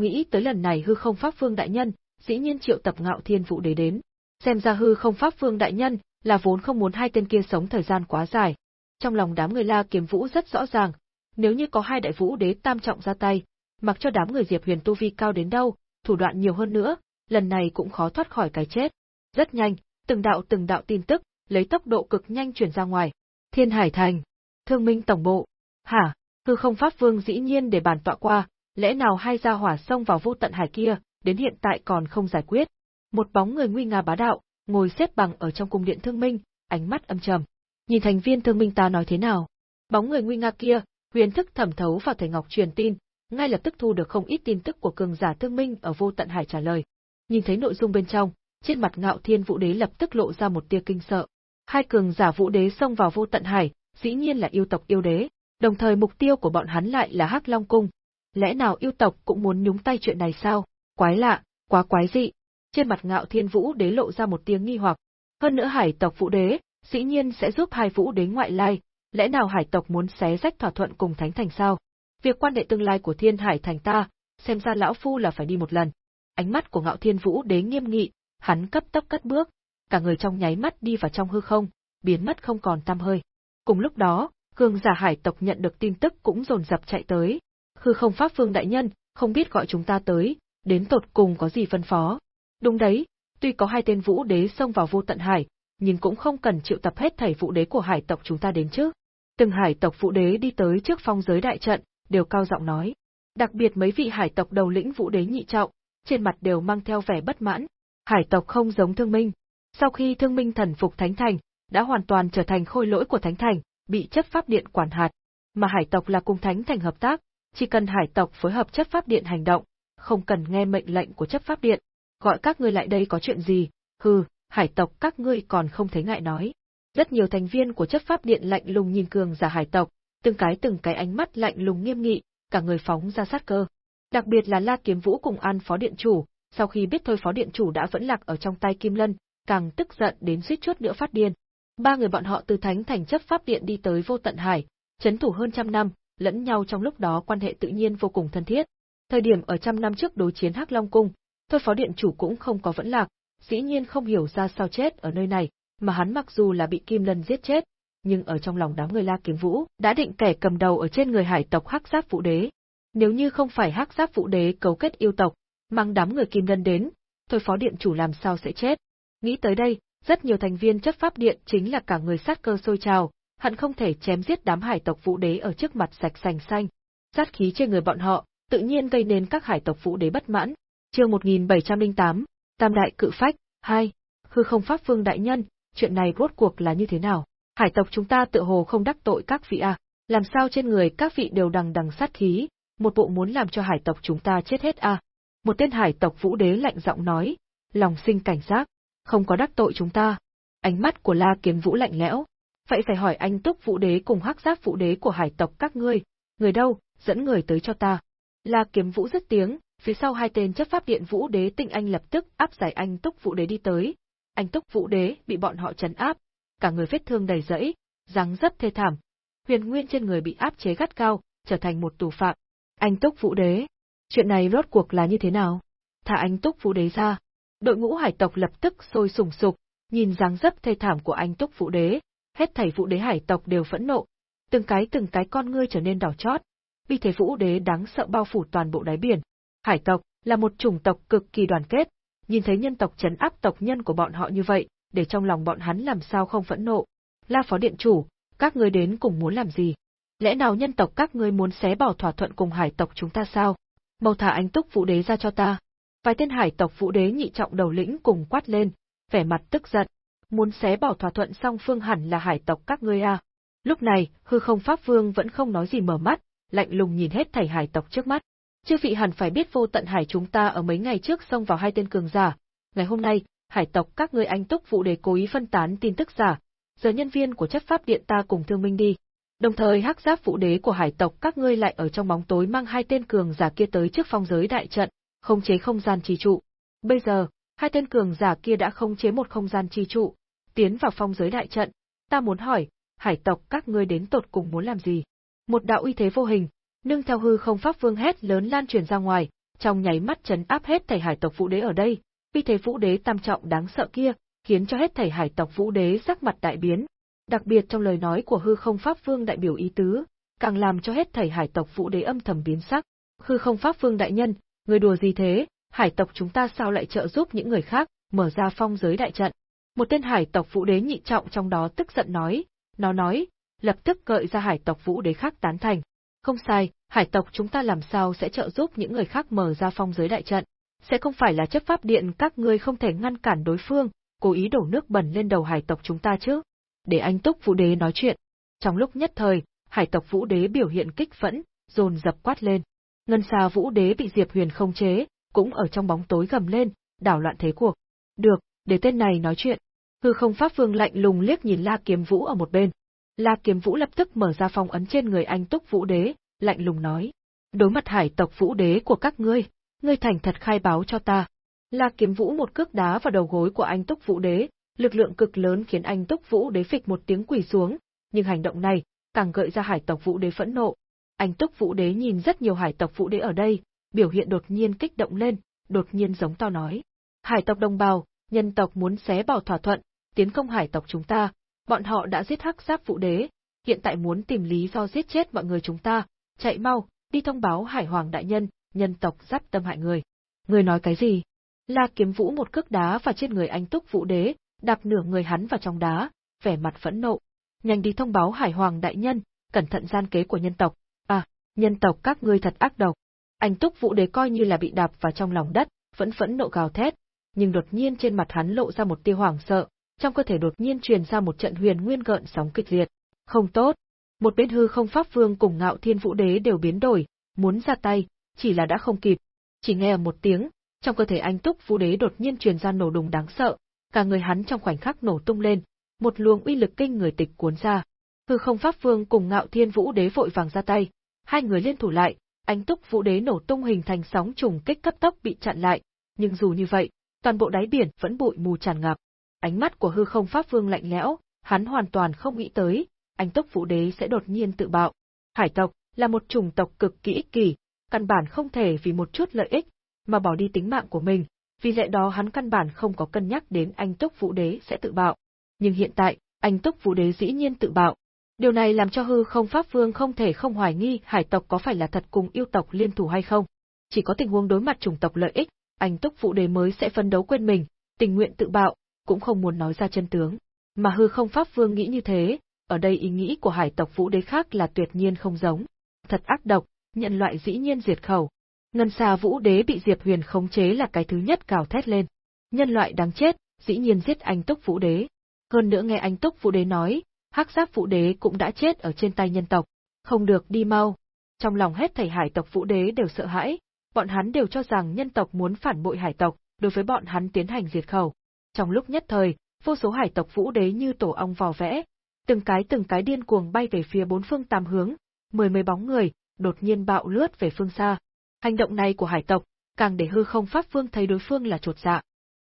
nghĩ tới lần này hư không pháp phương đại nhân, dĩ nhiên triệu tập ngạo thiên vũ đế đến. Xem ra hư không pháp phương đại nhân, là vốn không muốn hai tên kia sống thời gian quá dài. Trong lòng đám người la kiếm vũ rất rõ ràng, nếu như có hai đại vũ đế tam trọng ra tay, mặc cho đám người Diệp Huyền tu vi cao đến đâu, thủ đoạn nhiều hơn nữa, lần này cũng khó thoát khỏi cái chết. Rất nhanh, từng đạo từng đạo tin tức, lấy tốc độ cực nhanh truyền ra ngoài. Thiên Hải Thành, Thương Minh Tổng Bộ, hả, hư không Pháp Vương dĩ nhiên để bàn tọa qua, lẽ nào hai gia hỏa xông vào vô tận hải kia, đến hiện tại còn không giải quyết. Một bóng người nguy nga bá đạo, ngồi xếp bằng ở trong cung điện Thương Minh, ánh mắt âm trầm. Nhìn thành viên Thương Minh ta nói thế nào? Bóng người nguy nga kia, huyền thức thẩm thấu vào thể ngọc truyền tin, ngay lập tức thu được không ít tin tức của cường giả Thương Minh ở vô tận hải trả lời. Nhìn thấy nội dung bên trong, trên mặt Ngạo Thiên Vũ Đế lập tức lộ ra một tia kinh sợ. Hai cường giả Vũ Đế xông vào vô tận hải, dĩ nhiên là yêu tộc yêu đế, đồng thời mục tiêu của bọn hắn lại là Hắc Long cung. Lẽ nào yêu tộc cũng muốn nhúng tay chuyện này sao? Quái lạ, quá quái dị. Trên mặt Ngạo Thiên Vũ Đế lộ ra một tiếng nghi hoặc. Hơn nữa hải tộc Vũ Đế, dĩ nhiên sẽ giúp hai Vũ Đế ngoại lai, lẽ nào hải tộc muốn xé rách thỏa thuận cùng Thánh Thành sao? Việc quan hệ tương lai của Thiên Hải Thành ta, xem ra lão phu là phải đi một lần. Ánh mắt của Ngạo Thiên Vũ Đế nghiêm nghị, hắn cấp tốc cất bước, cả người trong nháy mắt đi vào trong hư không, biến mất không còn tăm hơi. Cùng lúc đó, cường giả hải tộc nhận được tin tức cũng dồn dập chạy tới. Hư không pháp phương đại nhân, không biết gọi chúng ta tới, đến tột cùng có gì phân phó. Đúng đấy, tuy có hai tên vũ đế xông vào vô tận hải, nhưng cũng không cần triệu tập hết thảy vũ đế của hải tộc chúng ta đến chứ. Từng hải tộc vũ đế đi tới trước phong giới đại trận, đều cao giọng nói. Đặc biệt mấy vị hải tộc đầu lĩnh vũ đế nhị trọng, trên mặt đều mang theo vẻ bất mãn. Hải tộc không giống thương minh. Sau khi thương minh thần phục Thánh Thành, đã hoàn toàn trở thành khôi lỗi của Thánh Thành, bị chấp pháp điện quản hạt. Mà hải tộc là cùng Thánh Thành hợp tác, chỉ cần hải tộc phối hợp chấp pháp điện hành động, không cần nghe mệnh lệnh của chấp pháp điện. Gọi các ngươi lại đây có chuyện gì, hừ, hải tộc các ngươi còn không thấy ngại nói. Rất nhiều thành viên của chấp pháp điện lạnh lùng nhìn cường giả hải tộc, từng cái từng cái ánh mắt lạnh lùng nghiêm nghị, cả người phóng ra sát cơ. Đặc biệt là La Kiếm Vũ cùng An Phó Điện Chủ, sau khi biết thôi Phó Điện Chủ đã vẫn lạc ở trong tay Kim Lân, càng tức giận đến suýt chút nữa phát điên. Ba người bọn họ từ Thánh Thành chấp pháp điện đi tới vô tận hải, chấn thủ hơn trăm năm, lẫn nhau trong lúc đó quan hệ tự nhiên vô cùng thân thiết. Thời điểm ở trăm năm trước đối chiến Hắc Long Cung, thôi Phó Điện Chủ cũng không có vẫn lạc, dĩ nhiên không hiểu ra sao chết ở nơi này, mà hắn mặc dù là bị Kim Lân giết chết, nhưng ở trong lòng đám người La Kiếm Vũ, đã định kẻ cầm đầu ở trên người hải tộc Hắc Giáp Vũ Đế, nếu như không phải hắc giáp vũ đế cấu kết yêu tộc, mang đám người kim ngân đến, thôi phó điện chủ làm sao sẽ chết. Nghĩ tới đây, rất nhiều thành viên chấp pháp điện chính là cả người sát cơ sôi trào, hận không thể chém giết đám hải tộc vũ đế ở trước mặt sạch sành xanh. Sát khí trên người bọn họ, tự nhiên gây nên các hải tộc vũ đế bất mãn. Chương 1708, Tam đại cự phách, 2. Hư không pháp vương đại nhân, chuyện này rốt cuộc là như thế nào? Hải tộc chúng ta tự hồ không đắc tội các vị à? Làm sao trên người các vị đều đằng đằng sát khí, một bộ muốn làm cho hải tộc chúng ta chết hết à. Một tên hải tộc vũ đế lạnh giọng nói, lòng sinh cảnh giác, không có đắc tội chúng ta. Ánh mắt của La Kiếm Vũ lạnh lẽo. Vậy phải hỏi anh túc vũ đế cùng hắc giáp vũ đế của hải tộc các ngươi, người đâu, dẫn người tới cho ta. La Kiếm Vũ rất tiếng, phía sau hai tên chấp pháp điện vũ đế tinh anh lập tức áp giải anh túc vũ đế đi tới. Anh túc vũ đế bị bọn họ chấn áp, cả người vết thương đầy rẫy, dáng rất thê thảm. Huyền nguyên trên người bị áp chế gắt cao, trở thành một tù phạm. Anh Túc Vũ Đế, chuyện này rốt cuộc là như thế nào? Thả anh Túc Vũ Đế ra. Đội ngũ hải tộc lập tức sôi sùng sục, nhìn dáng dấp thê thảm của anh Túc Vũ Đế, Hết thảy vũ đế hải tộc đều phẫn nộ, từng cái từng cái con ngươi trở nên đỏ chót. Vì thế vũ đế đáng sợ bao phủ toàn bộ đáy biển. Hải tộc là một chủng tộc cực kỳ đoàn kết, nhìn thấy nhân tộc chấn áp tộc nhân của bọn họ như vậy, để trong lòng bọn hắn làm sao không phẫn nộ. La phó điện chủ, các ngươi đến cùng muốn làm gì? Lẽ nào nhân tộc các ngươi muốn xé bỏ thỏa thuận cùng hải tộc chúng ta sao? Mau thả anh túc vũ đế ra cho ta. Vài tên hải tộc vũ đế nhị trọng đầu lĩnh cùng quát lên, vẻ mặt tức giận. Muốn xé bỏ thỏa thuận song phương hẳn là hải tộc các ngươi à. Lúc này, hư không pháp vương vẫn không nói gì mở mắt, lạnh lùng nhìn hết thảy hải tộc trước mắt. Chư vị hẳn phải biết vô tận hải chúng ta ở mấy ngày trước xông vào hai tên cường giả. Ngày hôm nay, hải tộc các ngươi anh túc vụ để cố ý phân tán tin tức giả. Giờ nhân viên của chất pháp điện ta cùng thương minh đi. Đồng thời hắc giáp vũ đế của hải tộc các ngươi lại ở trong bóng tối mang hai tên cường giả kia tới trước phong giới đại trận, không chế không gian trì trụ. Bây giờ, hai tên cường giả kia đã không chế một không gian trì trụ, tiến vào phong giới đại trận. Ta muốn hỏi, hải tộc các ngươi đến tột cùng muốn làm gì? Một đạo uy thế vô hình, nương theo hư không pháp vương hét lớn lan truyền ra ngoài, trong nháy mắt chấn áp hết thảy hải tộc vũ đế ở đây, uy thế vũ đế tam trọng đáng sợ kia, khiến cho hết thảy hải tộc vũ đế sắc mặt đại biến. Đặc biệt trong lời nói của hư không pháp vương đại biểu ý tứ, càng làm cho hết thảy hải tộc vũ đế âm thầm biến sắc. Hư không pháp vương đại nhân, người đùa gì thế, hải tộc chúng ta sao lại trợ giúp những người khác, mở ra phong giới đại trận. Một tên hải tộc vũ đế nhị trọng trong đó tức giận nói, nó nói, lập tức gợi ra hải tộc vũ đế khác tán thành. Không sai, hải tộc chúng ta làm sao sẽ trợ giúp những người khác mở ra phong giới đại trận. Sẽ không phải là chấp pháp điện các ngươi không thể ngăn cản đối phương, cố ý đổ nước bẩn lên đầu hải tộc chúng ta chứ. Để anh túc vũ đế nói chuyện. Trong lúc nhất thời, hải tộc vũ đế biểu hiện kích phẫn, dồn dập quát lên. Ngân xa vũ đế bị Diệp Huyền không chế, cũng ở trong bóng tối gầm lên, đảo loạn thế cuộc. Được, để tên này nói chuyện. Hư không pháp vương lạnh lùng liếc nhìn La Kiếm Vũ ở một bên. La Kiếm Vũ lập tức mở ra phong ấn trên người anh Túc Vũ Đế, lạnh lùng nói: "Đối mặt hải tộc Vũ Đế của các ngươi, ngươi thành thật khai báo cho ta." La Kiếm Vũ một cước đá vào đầu gối của anh Túc Vũ Đế, lực lượng cực lớn khiến anh Túc Vũ Đế phịch một tiếng quỳ xuống, nhưng hành động này càng gợi ra hải tộc Vũ Đế phẫn nộ. Anh Túc Vũ Đế nhìn rất nhiều hải tộc Vũ Đế ở đây, biểu hiện đột nhiên kích động lên, đột nhiên giống to nói: "Hải tộc đồng bào, nhân tộc muốn xé bỏ thỏa thuận, tiến công hải tộc chúng ta, bọn họ đã giết hắc giáp vũ đế, hiện tại muốn tìm lý do giết chết mọi người chúng ta, chạy mau, đi thông báo hải hoàng đại nhân, nhân tộc giáp tâm hại người. Người nói cái gì? La kiếm vũ một cước đá vào trên người anh túc vũ đế, đạp nửa người hắn vào trong đá, vẻ mặt phẫn nộ. Nhanh đi thông báo hải hoàng đại nhân, cẩn thận gian kế của nhân tộc. À, nhân tộc các ngươi thật ác độc. Anh túc vũ đế coi như là bị đạp vào trong lòng đất, vẫn phẫn nộ gào thét, nhưng đột nhiên trên mặt hắn lộ ra một tia hoảng sợ, trong cơ thể đột nhiên truyền ra một trận huyền nguyên gợn sóng kịch liệt. Không tốt. Một bên hư không pháp vương cùng ngạo thiên vũ đế đều biến đổi, muốn ra tay, chỉ là đã không kịp. Chỉ nghe một tiếng, trong cơ thể anh túc vũ đế đột nhiên truyền ra nổ đùng đáng sợ, cả người hắn trong khoảnh khắc nổ tung lên, một luồng uy lực kinh người tịch cuốn ra. Hư không pháp vương cùng ngạo thiên vũ đế vội vàng ra tay, hai người liên thủ lại, anh túc vũ đế nổ tung hình thành sóng trùng kích cấp tốc bị chặn lại, nhưng dù như vậy, toàn bộ đáy biển vẫn bụi mù tràn ngập. Ánh mắt của hư không pháp vương lạnh lẽo, hắn hoàn toàn không nghĩ tới, anh tốc vũ đế sẽ đột nhiên tự bạo. Hải tộc là một chủng tộc cực kỳ ích kỷ, căn bản không thể vì một chút lợi ích mà bỏ đi tính mạng của mình, vì lẽ đó hắn căn bản không có cân nhắc đến anh tốc vũ đế sẽ tự bạo. Nhưng hiện tại, anh tốc vũ đế dĩ nhiên tự bạo. Điều này làm cho hư không pháp vương không thể không hoài nghi hải tộc có phải là thật cùng yêu tộc liên thủ hay không. Chỉ có tình huống đối mặt chủng tộc lợi ích, anh tốc vũ đế mới sẽ phân đấu quên mình, tình nguyện tự bạo, cũng không muốn nói ra chân tướng. Mà hư không pháp vương nghĩ như thế, ở đây ý nghĩ của hải tộc vũ đế khác là tuyệt nhiên không giống. Thật ác độc, nhận loại dĩ nhiên diệt khẩu. Ngân xa vũ đế bị Diệp Huyền khống chế là cái thứ nhất cào thét lên. Nhân loại đáng chết, dĩ nhiên giết anh túc vũ đế. Hơn nữa nghe anh túc vũ đế nói, hắc giáp vũ đế cũng đã chết ở trên tay nhân tộc. Không được đi mau. Trong lòng hết thầy hải tộc vũ đế đều sợ hãi, bọn hắn đều cho rằng nhân tộc muốn phản bội hải tộc, đối với bọn hắn tiến hành diệt khẩu. Trong lúc nhất thời, vô số hải tộc vũ đế như tổ ong vò vẽ, từng cái từng cái điên cuồng bay về phía bốn phương tám hướng, mười mấy bóng người, đột nhiên bạo lướt về phương xa. Hành động này của hải tộc, càng để hư không pháp vương thấy đối phương là trột dạ.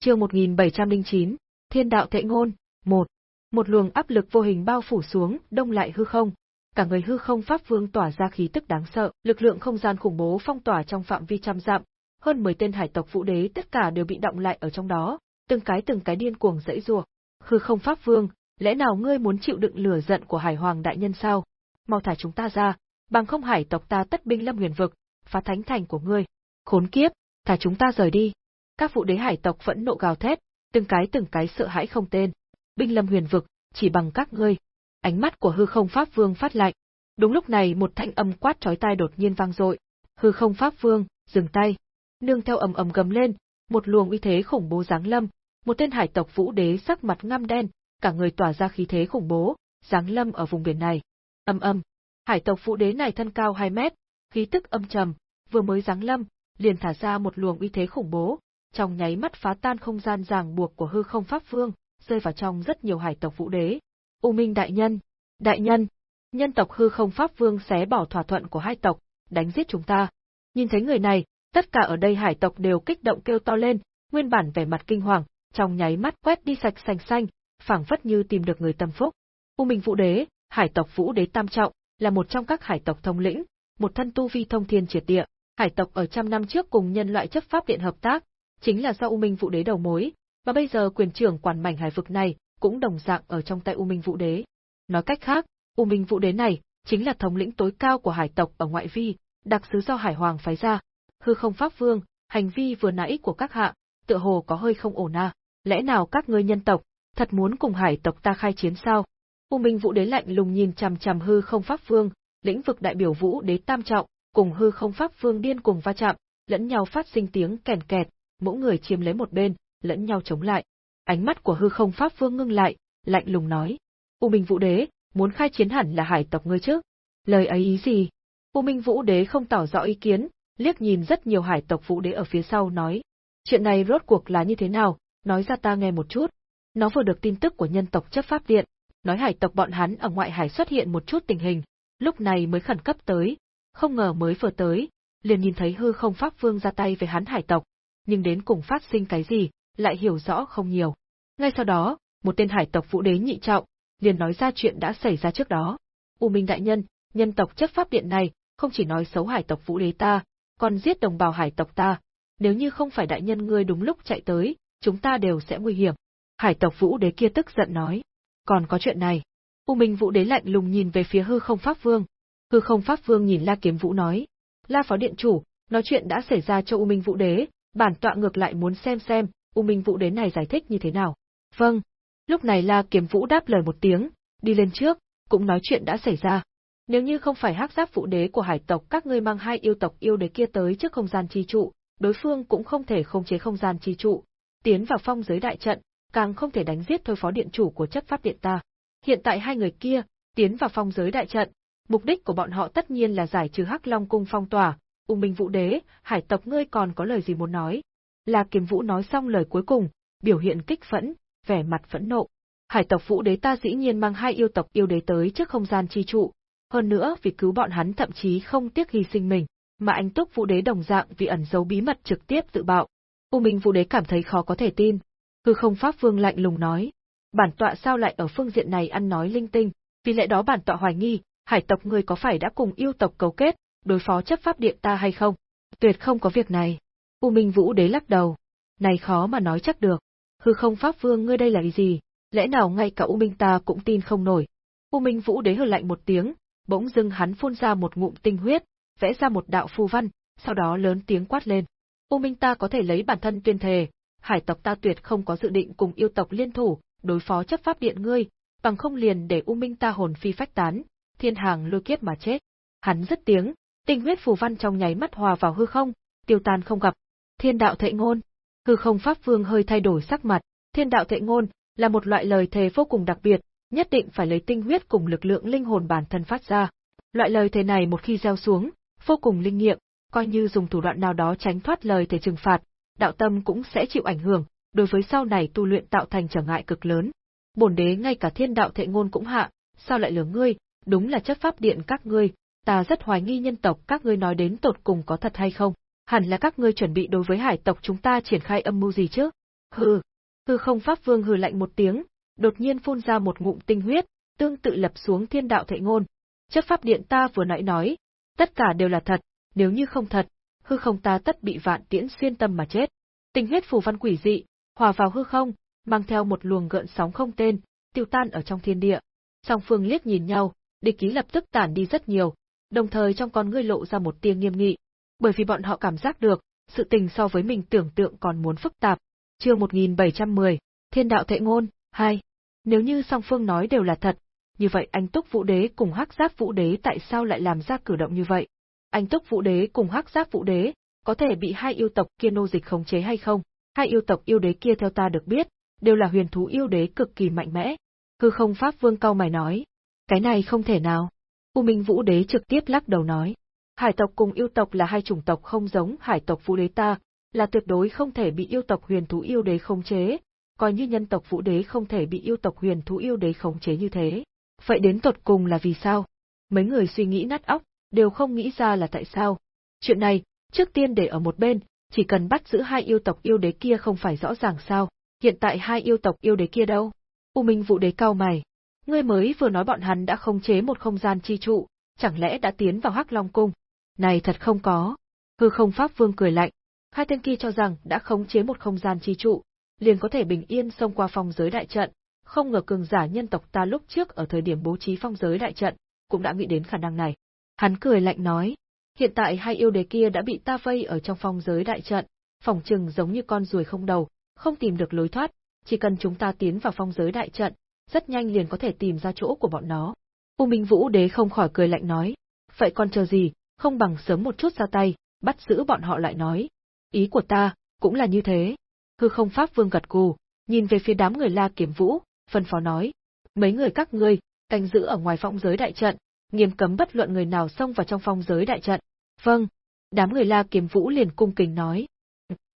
Chương 1709, Thiên đạo thệ ngôn, 1. Một luồng áp lực vô hình bao phủ xuống, đông lại hư không. Cả người hư không pháp vương tỏa ra khí tức đáng sợ, lực lượng không gian khủng bố phong tỏa trong phạm vi trăm dặm, hơn 10 tên hải tộc vũ đế tất cả đều bị động lại ở trong đó, từng cái từng cái điên cuồng dãy rủa. Hư không pháp vương, lẽ nào ngươi muốn chịu đựng lửa giận của Hải Hoàng đại nhân sao? Mau thả chúng ta ra, bằng không hải tộc ta tất binh lâm huyền vực, phá thánh thành của ngươi. Khốn kiếp, thả chúng ta rời đi. Các phụ đế hải tộc vẫn nộ gào thét, từng cái từng cái sợ hãi không tên. Binh lâm huyền vực, chỉ bằng các ngươi. Ánh mắt của hư không pháp vương phát lạnh. Đúng lúc này một thanh âm quát chói tai đột nhiên vang dội. Hư không pháp vương, dừng tay. Nương theo ầm ầm gầm lên, một luồng uy thế khủng bố giáng lâm, một tên hải tộc vũ đế sắc mặt ngăm đen, cả người tỏa ra khí thế khủng bố, giáng lâm ở vùng biển này. Âm âm, hải tộc vũ đế này thân cao 2 mét, khí tức âm trầm, vừa mới giáng lâm, liền thả ra một luồng uy thế khủng bố, trong nháy mắt phá tan không gian ràng buộc của hư không pháp vương, rơi vào trong rất nhiều hải tộc vũ đế. U Minh đại nhân, đại nhân, nhân tộc hư không pháp vương xé bỏ thỏa thuận của hai tộc, đánh giết chúng ta. Nhìn thấy người này, tất cả ở đây hải tộc đều kích động kêu to lên, nguyên bản vẻ mặt kinh hoàng, trong nháy mắt quét đi sạch sành xanh, phảng phất như tìm được người tâm phúc. U Minh Vũ Đế, hải tộc Vũ Đế tam trọng, là một trong các hải tộc thông lĩnh, một thân tu vi thông thiên triệt địa. Hải tộc ở trăm năm trước cùng nhân loại chấp pháp điện hợp tác, chính là do U Minh Vũ Đế đầu mối, và bây giờ quyền trưởng quản mảnh hải vực này cũng đồng dạng ở trong tay U Minh Vũ Đế. Nói cách khác, U Minh Vũ Đế này chính là thống lĩnh tối cao của hải tộc ở ngoại vi, đặc sứ do Hải Hoàng phái ra. Hư không pháp vương, hành vi vừa nãy của các hạ, tựa hồ có hơi không ổn à, lẽ nào các ngươi nhân tộc thật muốn cùng hải tộc ta khai chiến sao? U Minh Vũ Đế lạnh lùng nhìn chằm chằm hư không pháp vương, lĩnh vực đại biểu Vũ Đế tam trọng, cùng hư không pháp vương điên cùng va chạm, lẫn nhau phát sinh tiếng kèn kẹt, mỗi người chiếm lấy một bên, lẫn nhau chống lại. Ánh mắt của hư không pháp vương ngưng lại, lạnh lùng nói: "U Minh Vũ Đế, muốn khai chiến hẳn là hải tộc ngươi chứ?" Lời ấy ý gì? U Minh Vũ Đế không tỏ rõ ý kiến, liếc nhìn rất nhiều hải tộc Vũ Đế ở phía sau nói: "Chuyện này rốt cuộc là như thế nào, nói ra ta nghe một chút." Nó vừa được tin tức của nhân tộc chấp pháp điện, nói hải tộc bọn hắn ở ngoại hải xuất hiện một chút tình hình, lúc này mới khẩn cấp tới, không ngờ mới vừa tới, liền nhìn thấy hư không pháp vương ra tay với hắn hải tộc, nhưng đến cùng phát sinh cái gì, lại hiểu rõ không nhiều. Ngay sau đó, một tên hải tộc vũ đế nhị trọng, liền nói ra chuyện đã xảy ra trước đó. U Minh đại nhân, nhân tộc chấp pháp điện này, không chỉ nói xấu hải tộc vũ đế ta, còn giết đồng bào hải tộc ta. Nếu như không phải đại nhân ngươi đúng lúc chạy tới, chúng ta đều sẽ nguy hiểm. Hải tộc vũ đế kia tức giận nói. Còn có chuyện này. U Minh vũ đế lạnh lùng nhìn về phía hư không pháp vương. Hư không pháp vương nhìn La Kiếm Vũ nói. La phó điện chủ, nói chuyện đã xảy ra cho U Minh vũ đế, bản tọa ngược lại muốn xem xem, U Minh vũ đế này giải thích như thế nào. Vâng. Lúc này La Kiếm Vũ đáp lời một tiếng, đi lên trước, cũng nói chuyện đã xảy ra. Nếu như không phải hắc giáp vũ đế của hải tộc các ngươi mang hai yêu tộc yêu đế kia tới trước không gian chi trụ, đối phương cũng không thể không chế không gian chi trụ, tiến vào phong giới đại trận, càng không thể đánh giết thôi phó điện chủ của chấp pháp điện ta. Hiện tại hai người kia, tiến vào phong giới đại trận, mục đích của bọn họ tất nhiên là giải trừ Hắc Long cung phong tỏa, Ung Minh Vũ Đế, hải tộc ngươi còn có lời gì muốn nói? là Kiếm Vũ nói xong lời cuối cùng, biểu hiện kích phẫn, vẻ mặt phẫn nộ. Hải tộc Vũ Đế ta dĩ nhiên mang hai yêu tộc yêu đế tới trước không gian chi trụ, hơn nữa vì cứu bọn hắn thậm chí không tiếc hy sinh mình, mà anh Túc Vũ Đế đồng dạng vì ẩn giấu bí mật trực tiếp tự bạo. U Minh Vũ Đế cảm thấy khó có thể tin, Hư không Pháp Vương lạnh lùng nói, bản tọa sao lại ở phương diện này ăn nói linh tinh, vì lẽ đó bản tọa hoài nghi, hải tộc ngươi có phải đã cùng yêu tộc cấu kết, đối phó chấp pháp điện ta hay không? Tuyệt không có việc này. U Minh Vũ Đế lắc đầu. Này khó mà nói chắc được. Hư không Pháp Vương ngươi đây là ý gì? Lẽ nào ngay cả U Minh ta cũng tin không nổi? U Minh Vũ Đế hừ lạnh một tiếng, bỗng dưng hắn phun ra một ngụm tinh huyết, vẽ ra một đạo phù văn, sau đó lớn tiếng quát lên. U Minh ta có thể lấy bản thân tuyên thề, hải tộc ta tuyệt không có dự định cùng yêu tộc liên thủ, đối phó chấp pháp điện ngươi, bằng không liền để U Minh ta hồn phi phách tán, thiên hàng lôi kiếp mà chết. Hắn dứt tiếng, tinh huyết phù văn trong nháy mắt hòa vào hư không, tiêu tan không gặp. Thiên đạo thệ ngôn. Hư không pháp vương hơi thay đổi sắc mặt, thiên đạo thệ ngôn là một loại lời thề vô cùng đặc biệt, nhất định phải lấy tinh huyết cùng lực lượng linh hồn bản thân phát ra. Loại lời thề này một khi gieo xuống, vô cùng linh nghiệm, coi như dùng thủ đoạn nào đó tránh thoát lời thể trừng phạt, đạo tâm cũng sẽ chịu ảnh hưởng, đối với sau này tu luyện tạo thành trở ngại cực lớn. Bổn đế ngay cả thiên đạo thệ ngôn cũng hạ, sao lại lừa ngươi, đúng là chấp pháp điện các ngươi, ta rất hoài nghi nhân tộc các ngươi nói đến tột cùng có thật hay không, hẳn là các ngươi chuẩn bị đối với hải tộc chúng ta triển khai âm mưu gì chứ? Hừ, hư không pháp vương hừ lạnh một tiếng, đột nhiên phun ra một ngụm tinh huyết, tương tự lập xuống thiên đạo thệ ngôn. Chấp pháp điện ta vừa nãy nói, tất cả đều là thật, nếu như không thật, hư không ta tất bị vạn tiễn xuyên tâm mà chết. tình huyết phù văn quỷ dị, hòa vào hư không, mang theo một luồng gợn sóng không tên, tiêu tan ở trong thiên địa. Song phương liếc nhìn nhau, địch ký lập tức tản đi rất nhiều, đồng thời trong con ngươi lộ ra một tia nghiêm nghị, bởi vì bọn họ cảm giác được, sự tình so với mình tưởng tượng còn muốn phức tạp. Chương 1710, Thiên đạo thệ ngôn, 2. Nếu như song phương nói đều là thật, như vậy anh Túc Vũ Đế cùng Hắc Giáp Vũ Đế tại sao lại làm ra cử động như vậy? Anh Túc Vũ Đế cùng Hắc Giáp Vũ Đế có thể bị hai yêu tộc kia nô dịch khống chế hay không? Hai yêu tộc yêu đế kia theo ta được biết, đều là huyền thú yêu đế cực kỳ mạnh mẽ. Hư không Pháp Vương cao mày nói, cái này không thể nào. U Minh Vũ Đế trực tiếp lắc đầu nói, hải tộc cùng yêu tộc là hai chủng tộc không giống hải tộc Vũ Đế ta, là tuyệt đối không thể bị yêu tộc huyền thú yêu đế khống chế, coi như nhân tộc Vũ Đế không thể bị yêu tộc huyền thú yêu đế khống chế như thế. Vậy đến tột cùng là vì sao? Mấy người suy nghĩ nát óc, đều không nghĩ ra là tại sao. Chuyện này, trước tiên để ở một bên, chỉ cần bắt giữ hai yêu tộc yêu đế kia không phải rõ ràng sao, hiện tại hai yêu tộc yêu đế kia đâu? U Minh Vũ Đế cao mày. Ngươi mới vừa nói bọn hắn đã khống chế một không gian chi trụ, chẳng lẽ đã tiến vào Hắc Long cung? Này thật không có. Hư không Pháp Vương cười lạnh. Hai tên kia cho rằng đã khống chế một không gian chi trụ, liền có thể bình yên xông qua phong giới đại trận, không ngờ cường giả nhân tộc ta lúc trước ở thời điểm bố trí phong giới đại trận, cũng đã nghĩ đến khả năng này. Hắn cười lạnh nói, hiện tại hai yêu đế kia đã bị ta vây ở trong phong giới đại trận, phòng trừng giống như con ruồi không đầu, không tìm được lối thoát, chỉ cần chúng ta tiến vào phong giới đại trận, rất nhanh liền có thể tìm ra chỗ của bọn nó. U Minh Vũ Đế không khỏi cười lạnh nói, vậy con chờ gì, không bằng sớm một chút ra tay, bắt giữ bọn họ lại nói. Ý của ta, cũng là như thế. Hư không Pháp Vương gật gù, nhìn về phía đám người La Kiếm Vũ, phân phó nói, mấy người các ngươi, canh giữ ở ngoài phong giới đại trận, nghiêm cấm bất luận người nào xông vào trong phong giới đại trận. Vâng. Đám người La Kiếm Vũ liền cung kính nói.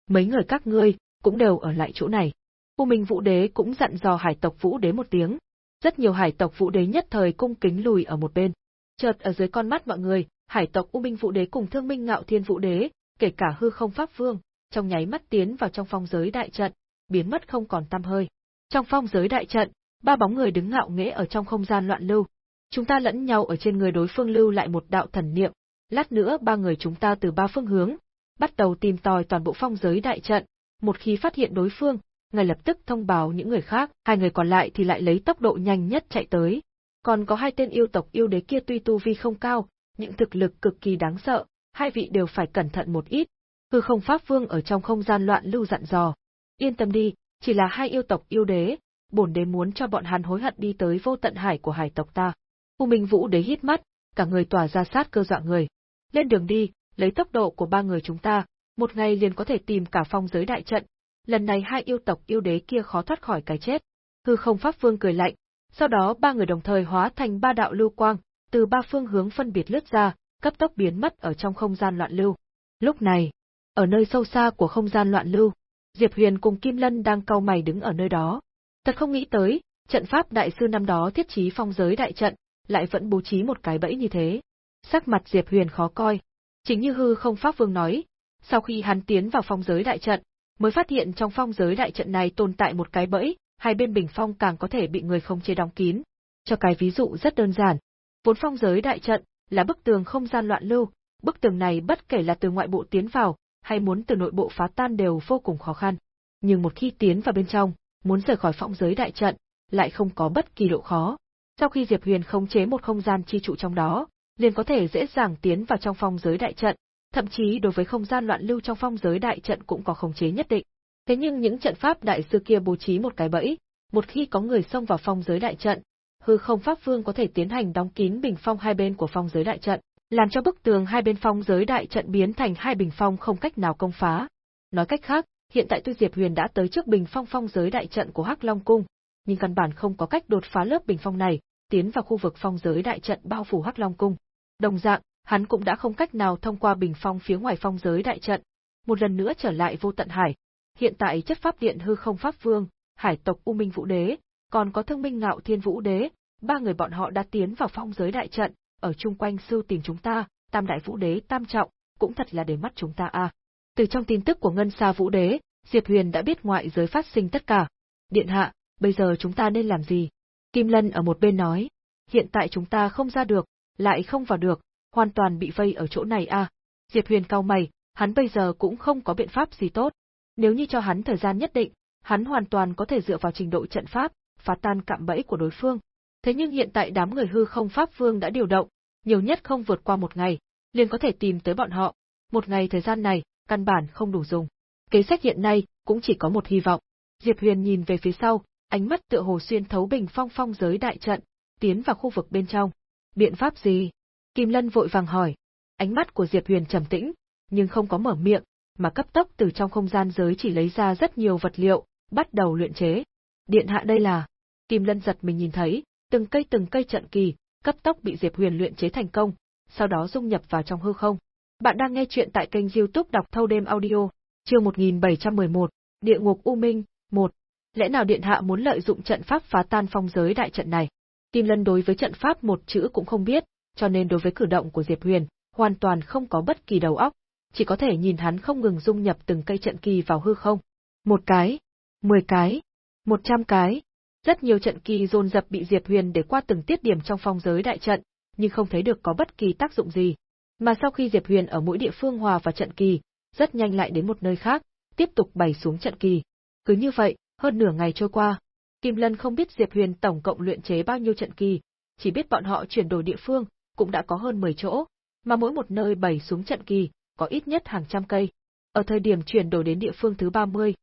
Mấy người các ngươi, cũng đều ở lại chỗ này. U Minh Vũ Đế cũng dặn dò hải tộc Vũ Đế một tiếng. Rất nhiều hải tộc Vũ Đế nhất thời cung kính lùi ở một bên. Chợt ở dưới con mắt mọi người, hải tộc U Minh Vũ Đế cùng Thương Minh Ngạo Thiên Vũ Đế, kể cả hư không pháp vương, trong nháy mắt tiến vào trong phong giới đại trận, biến mất không còn tăm hơi. Trong phong giới đại trận, ba bóng người đứng ngạo nghễ ở trong không gian loạn lưu. Chúng ta lẫn nhau ở trên người đối phương lưu lại một đạo thần niệm, lát nữa ba người chúng ta từ ba phương hướng, bắt đầu tìm tòi toàn bộ phong giới đại trận, một khi phát hiện đối phương, ngay lập tức thông báo những người khác, hai người còn lại thì lại lấy tốc độ nhanh nhất chạy tới. Còn có hai tên yêu tộc yêu đế kia tuy tu vi không cao, những thực lực cực kỳ đáng sợ, hai vị đều phải cẩn thận một ít. Hư không pháp vương ở trong không gian loạn lưu dặn dò. Yên tâm đi, chỉ là hai yêu tộc yêu đế, bổn đế muốn cho bọn hắn hối hận đi tới vô tận hải của hải tộc ta. U Minh Vũ đế hít mắt, cả người tỏa ra sát cơ dọa người. Lên đường đi, lấy tốc độ của ba người chúng ta, một ngày liền có thể tìm cả phong giới đại trận. Lần này hai yêu tộc yêu đế kia khó thoát khỏi cái chết. Hư không pháp vương cười lạnh, sau đó ba người đồng thời hóa thành ba đạo lưu quang, từ ba phương hướng phân biệt lướt ra, cấp tốc biến mất ở trong không gian loạn lưu. Lúc này, ở nơi sâu xa của không gian loạn lưu, Diệp Huyền cùng Kim Lân đang cau mày đứng ở nơi đó. Thật không nghĩ tới, trận pháp đại sư năm đó thiết trí phong giới đại trận, lại vẫn bố trí một cái bẫy như thế. Sắc mặt Diệp Huyền khó coi. Chính như hư không pháp vương nói, sau khi hắn tiến vào phong giới đại trận, mới phát hiện trong phong giới đại trận này tồn tại một cái bẫy, hai bên bình phong càng có thể bị người không chế đóng kín. Cho cái ví dụ rất đơn giản. Vốn phong giới đại trận là bức tường không gian loạn lưu, bức tường này bất kể là từ ngoại bộ tiến vào, hay muốn từ nội bộ phá tan đều vô cùng khó khăn. Nhưng một khi tiến vào bên trong, muốn rời khỏi phong giới đại trận, lại không có bất kỳ độ khó. Sau khi Diệp Huyền khống chế một không gian chi trụ trong đó, liền có thể dễ dàng tiến vào trong phong giới đại trận, thậm chí đối với không gian loạn lưu trong phong giới đại trận cũng có khống chế nhất định. Thế nhưng những trận pháp đại sư kia bố trí một cái bẫy, một khi có người xông vào phong giới đại trận, hư không pháp vương có thể tiến hành đóng kín bình phong hai bên của phong giới đại trận, làm cho bức tường hai bên phong giới đại trận biến thành hai bình phong không cách nào công phá. Nói cách khác, hiện tại tuy Diệp Huyền đã tới trước bình phong phong giới đại trận của Hắc Long cung, nhưng căn bản không có cách đột phá lớp bình phong này, tiến vào khu vực phong giới đại trận bao phủ Hắc Long cung. Đồng dạng, hắn cũng đã không cách nào thông qua bình phong phía ngoài phong giới đại trận, một lần nữa trở lại vô tận hải. Hiện tại chất pháp điện hư không pháp vương, hải tộc U Minh Vũ Đế, còn có Thương Minh Ngạo Thiên Vũ Đế, ba người bọn họ đã tiến vào phong giới đại trận, ở chung quanh sưu tìm chúng ta, Tam Đại Vũ Đế tam trọng, cũng thật là để mắt chúng ta a. Từ trong tin tức của Ngân Sa Vũ Đế, Diệp Huyền đã biết ngoại giới phát sinh tất cả. Điện hạ, bây giờ chúng ta nên làm gì? Kim Lân ở một bên nói, hiện tại chúng ta không ra được, lại không vào được, hoàn toàn bị vây ở chỗ này a. Diệp Huyền cau mày, hắn bây giờ cũng không có biện pháp gì tốt. Nếu như cho hắn thời gian nhất định, hắn hoàn toàn có thể dựa vào trình độ trận pháp, phá tan cạm bẫy của đối phương. Thế nhưng hiện tại đám người hư không pháp vương đã điều động, nhiều nhất không vượt qua một ngày, liền có thể tìm tới bọn họ. Một ngày thời gian này, căn bản không đủ dùng. Kế sách hiện nay cũng chỉ có một hy vọng. Diệp Huyền nhìn về phía sau, ánh mắt tựa hồ xuyên thấu bình phong phong giới đại trận, tiến vào khu vực bên trong. Biện pháp gì? Kim Lân vội vàng hỏi. Ánh mắt của Diệp Huyền trầm tĩnh, nhưng không có mở miệng, mà cấp tốc từ trong không gian giới chỉ lấy ra rất nhiều vật liệu, bắt đầu luyện chế. Điện hạ đây là. Kim Lân giật mình nhìn thấy, từng cây từng cây trận kỳ, cấp tốc bị Diệp Huyền luyện chế thành công, sau đó dung nhập vào trong hư không. Bạn đang nghe chuyện tại kênh youtube đọc thâu đêm audio, chương 1711, Địa ngục U Minh, 1. Lẽ nào Điện Hạ muốn lợi dụng trận pháp phá tan phong giới đại trận này? Kim Lân đối với trận pháp một chữ cũng không biết, cho nên đối với cử động của Diệp Huyền, hoàn toàn không có bất kỳ đầu óc, chỉ có thể nhìn hắn không ngừng dung nhập từng cây trận kỳ vào hư không. Một cái, mười cái, một trăm cái. Rất nhiều trận kỳ dồn dập bị Diệp Huyền để qua từng tiết điểm trong phong giới đại trận, nhưng không thấy được có bất kỳ tác dụng gì. Mà sau khi Diệp Huyền ở mỗi địa phương hòa vào trận kỳ, rất nhanh lại đến một nơi khác, tiếp tục bày xuống trận kỳ. Cứ như vậy, hơn nửa ngày trôi qua, Kim Lân không biết Diệp Huyền tổng cộng luyện chế bao nhiêu trận kỳ, chỉ biết bọn họ chuyển đổi địa phương, cũng đã có hơn 10 chỗ, mà mỗi một nơi bày xuống trận kỳ, có ít nhất hàng trăm cây. Ở thời điểm chuyển đổi đến địa phương thứ 30,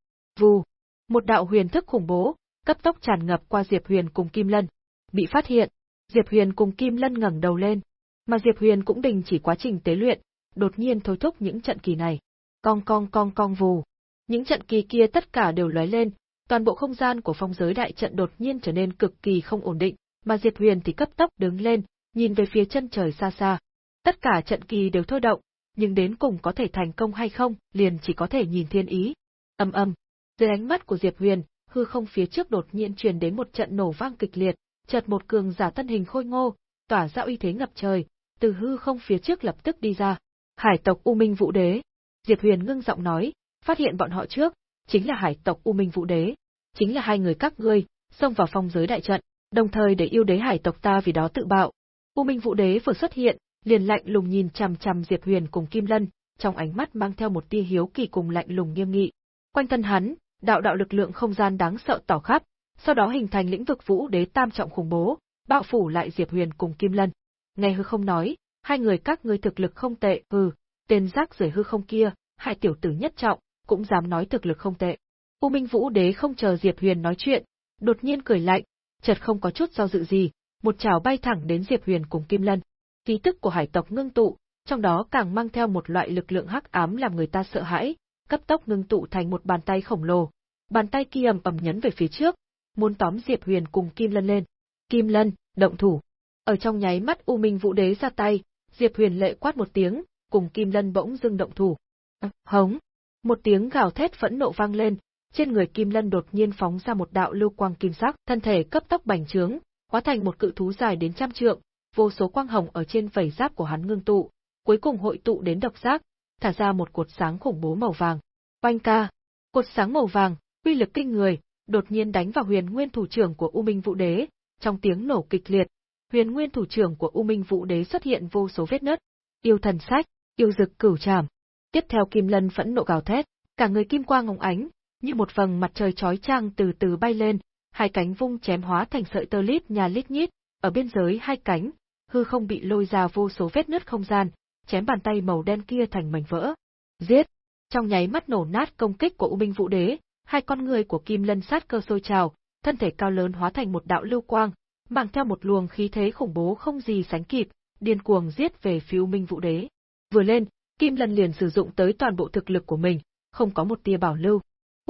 vù, một đạo huyền thức khủng bố, cấp tốc tràn ngập qua Diệp Huyền cùng Kim Lân. Bị phát hiện, Diệp Huyền cùng Kim Lân ngẩng đầu lên, mà Diệp Huyền cũng đình chỉ quá trình tế luyện, đột nhiên thôi thúc những trận kỳ này. Cong cong cong cong vù. Những trận kỳ kia tất cả đều lóe lên, toàn bộ không gian của phong giới đại trận đột nhiên trở nên cực kỳ không ổn định, mà Diệp Huyền thì cấp tốc đứng lên, nhìn về phía chân trời xa xa. Tất cả trận kỳ đều thôi động, nhưng đến cùng có thể thành công hay không, liền chỉ có thể nhìn thiên ý. Âm âm, dưới ánh mắt của Diệp Huyền, hư không phía trước đột nhiên truyền đến một trận nổ vang kịch liệt, chợt một cường giả thân hình khôi ngô, tỏa ra uy thế ngập trời, từ hư không phía trước lập tức đi ra. Hải tộc U Minh Vũ Đế. Diệp Huyền ngưng giọng nói, phát hiện bọn họ trước, chính là hải tộc U Minh Vũ Đế, chính là hai người các ngươi, xông vào phong giới đại trận, đồng thời để yêu đế hải tộc ta vì đó tự bạo. U Minh Vũ Đế vừa xuất hiện, liền lạnh lùng nhìn chằm chằm Diệp Huyền cùng Kim Lân, trong ánh mắt mang theo một tia hiếu kỳ cùng lạnh lùng nghiêm nghị. Quanh thân hắn, đạo đạo lực lượng không gian đáng sợ tỏ khắp, sau đó hình thành lĩnh vực Vũ Đế tam trọng khủng bố, bạo phủ lại Diệp Huyền cùng Kim Lân. Nghe hư không nói, hai người các ngươi thực lực không tệ, hừ, tên rác rưởi hư không kia, hai tiểu tử nhất trọng, cũng dám nói thực lực không tệ. U Minh Vũ Đế không chờ Diệp Huyền nói chuyện, đột nhiên cười lạnh, chợt không có chút do dự gì, một chảo bay thẳng đến Diệp Huyền cùng Kim Lân. Khí tức của hải tộc ngưng tụ, trong đó càng mang theo một loại lực lượng hắc ám làm người ta sợ hãi, cấp tốc ngưng tụ thành một bàn tay khổng lồ. Bàn tay kia ầm ầm nhấn về phía trước, muốn tóm Diệp Huyền cùng Kim Lân lên. Kim Lân, động thủ. Ở trong nháy mắt U Minh Vũ Đế ra tay, Diệp Huyền lệ quát một tiếng, cùng Kim Lân bỗng dưng động thủ. Ờ, hống! Một tiếng gào thét phẫn nộ vang lên, trên người Kim Lân đột nhiên phóng ra một đạo lưu quang kim sắc, thân thể cấp tốc bành trướng, hóa thành một cự thú dài đến trăm trượng, vô số quang hồng ở trên vảy giáp của hắn ngưng tụ, cuối cùng hội tụ đến độc giác, thả ra một cột sáng khủng bố màu vàng. Oanh ca! Cột sáng màu vàng, uy lực kinh người, đột nhiên đánh vào huyền nguyên thủ trưởng của U Minh Vũ Đế, trong tiếng nổ kịch liệt, huyền nguyên thủ trưởng của U Minh Vũ Đế xuất hiện vô số vết nứt. Yêu thần sách, yêu dực cửu trảm. Tiếp theo Kim Lân phẫn nộ gào thét, cả người kim quang ngóng ánh, như một vầng mặt trời chói chang từ từ bay lên, hai cánh vung chém hóa thành sợi tơ lít nhà lít nhít, ở biên giới hai cánh, hư không bị lôi ra vô số vết nứt không gian, chém bàn tay màu đen kia thành mảnh vỡ. Giết! Trong nháy mắt nổ nát công kích của U Minh Vũ Đế, hai con người của Kim Lân sát cơ sôi trào, thân thể cao lớn hóa thành một đạo lưu quang, mang theo một luồng khí thế khủng bố không gì sánh kịp, điên cuồng giết về phía U Minh Vũ Đế. Vừa lên, Kim Lân liền sử dụng tới toàn bộ thực lực của mình, không có một tia bảo lưu.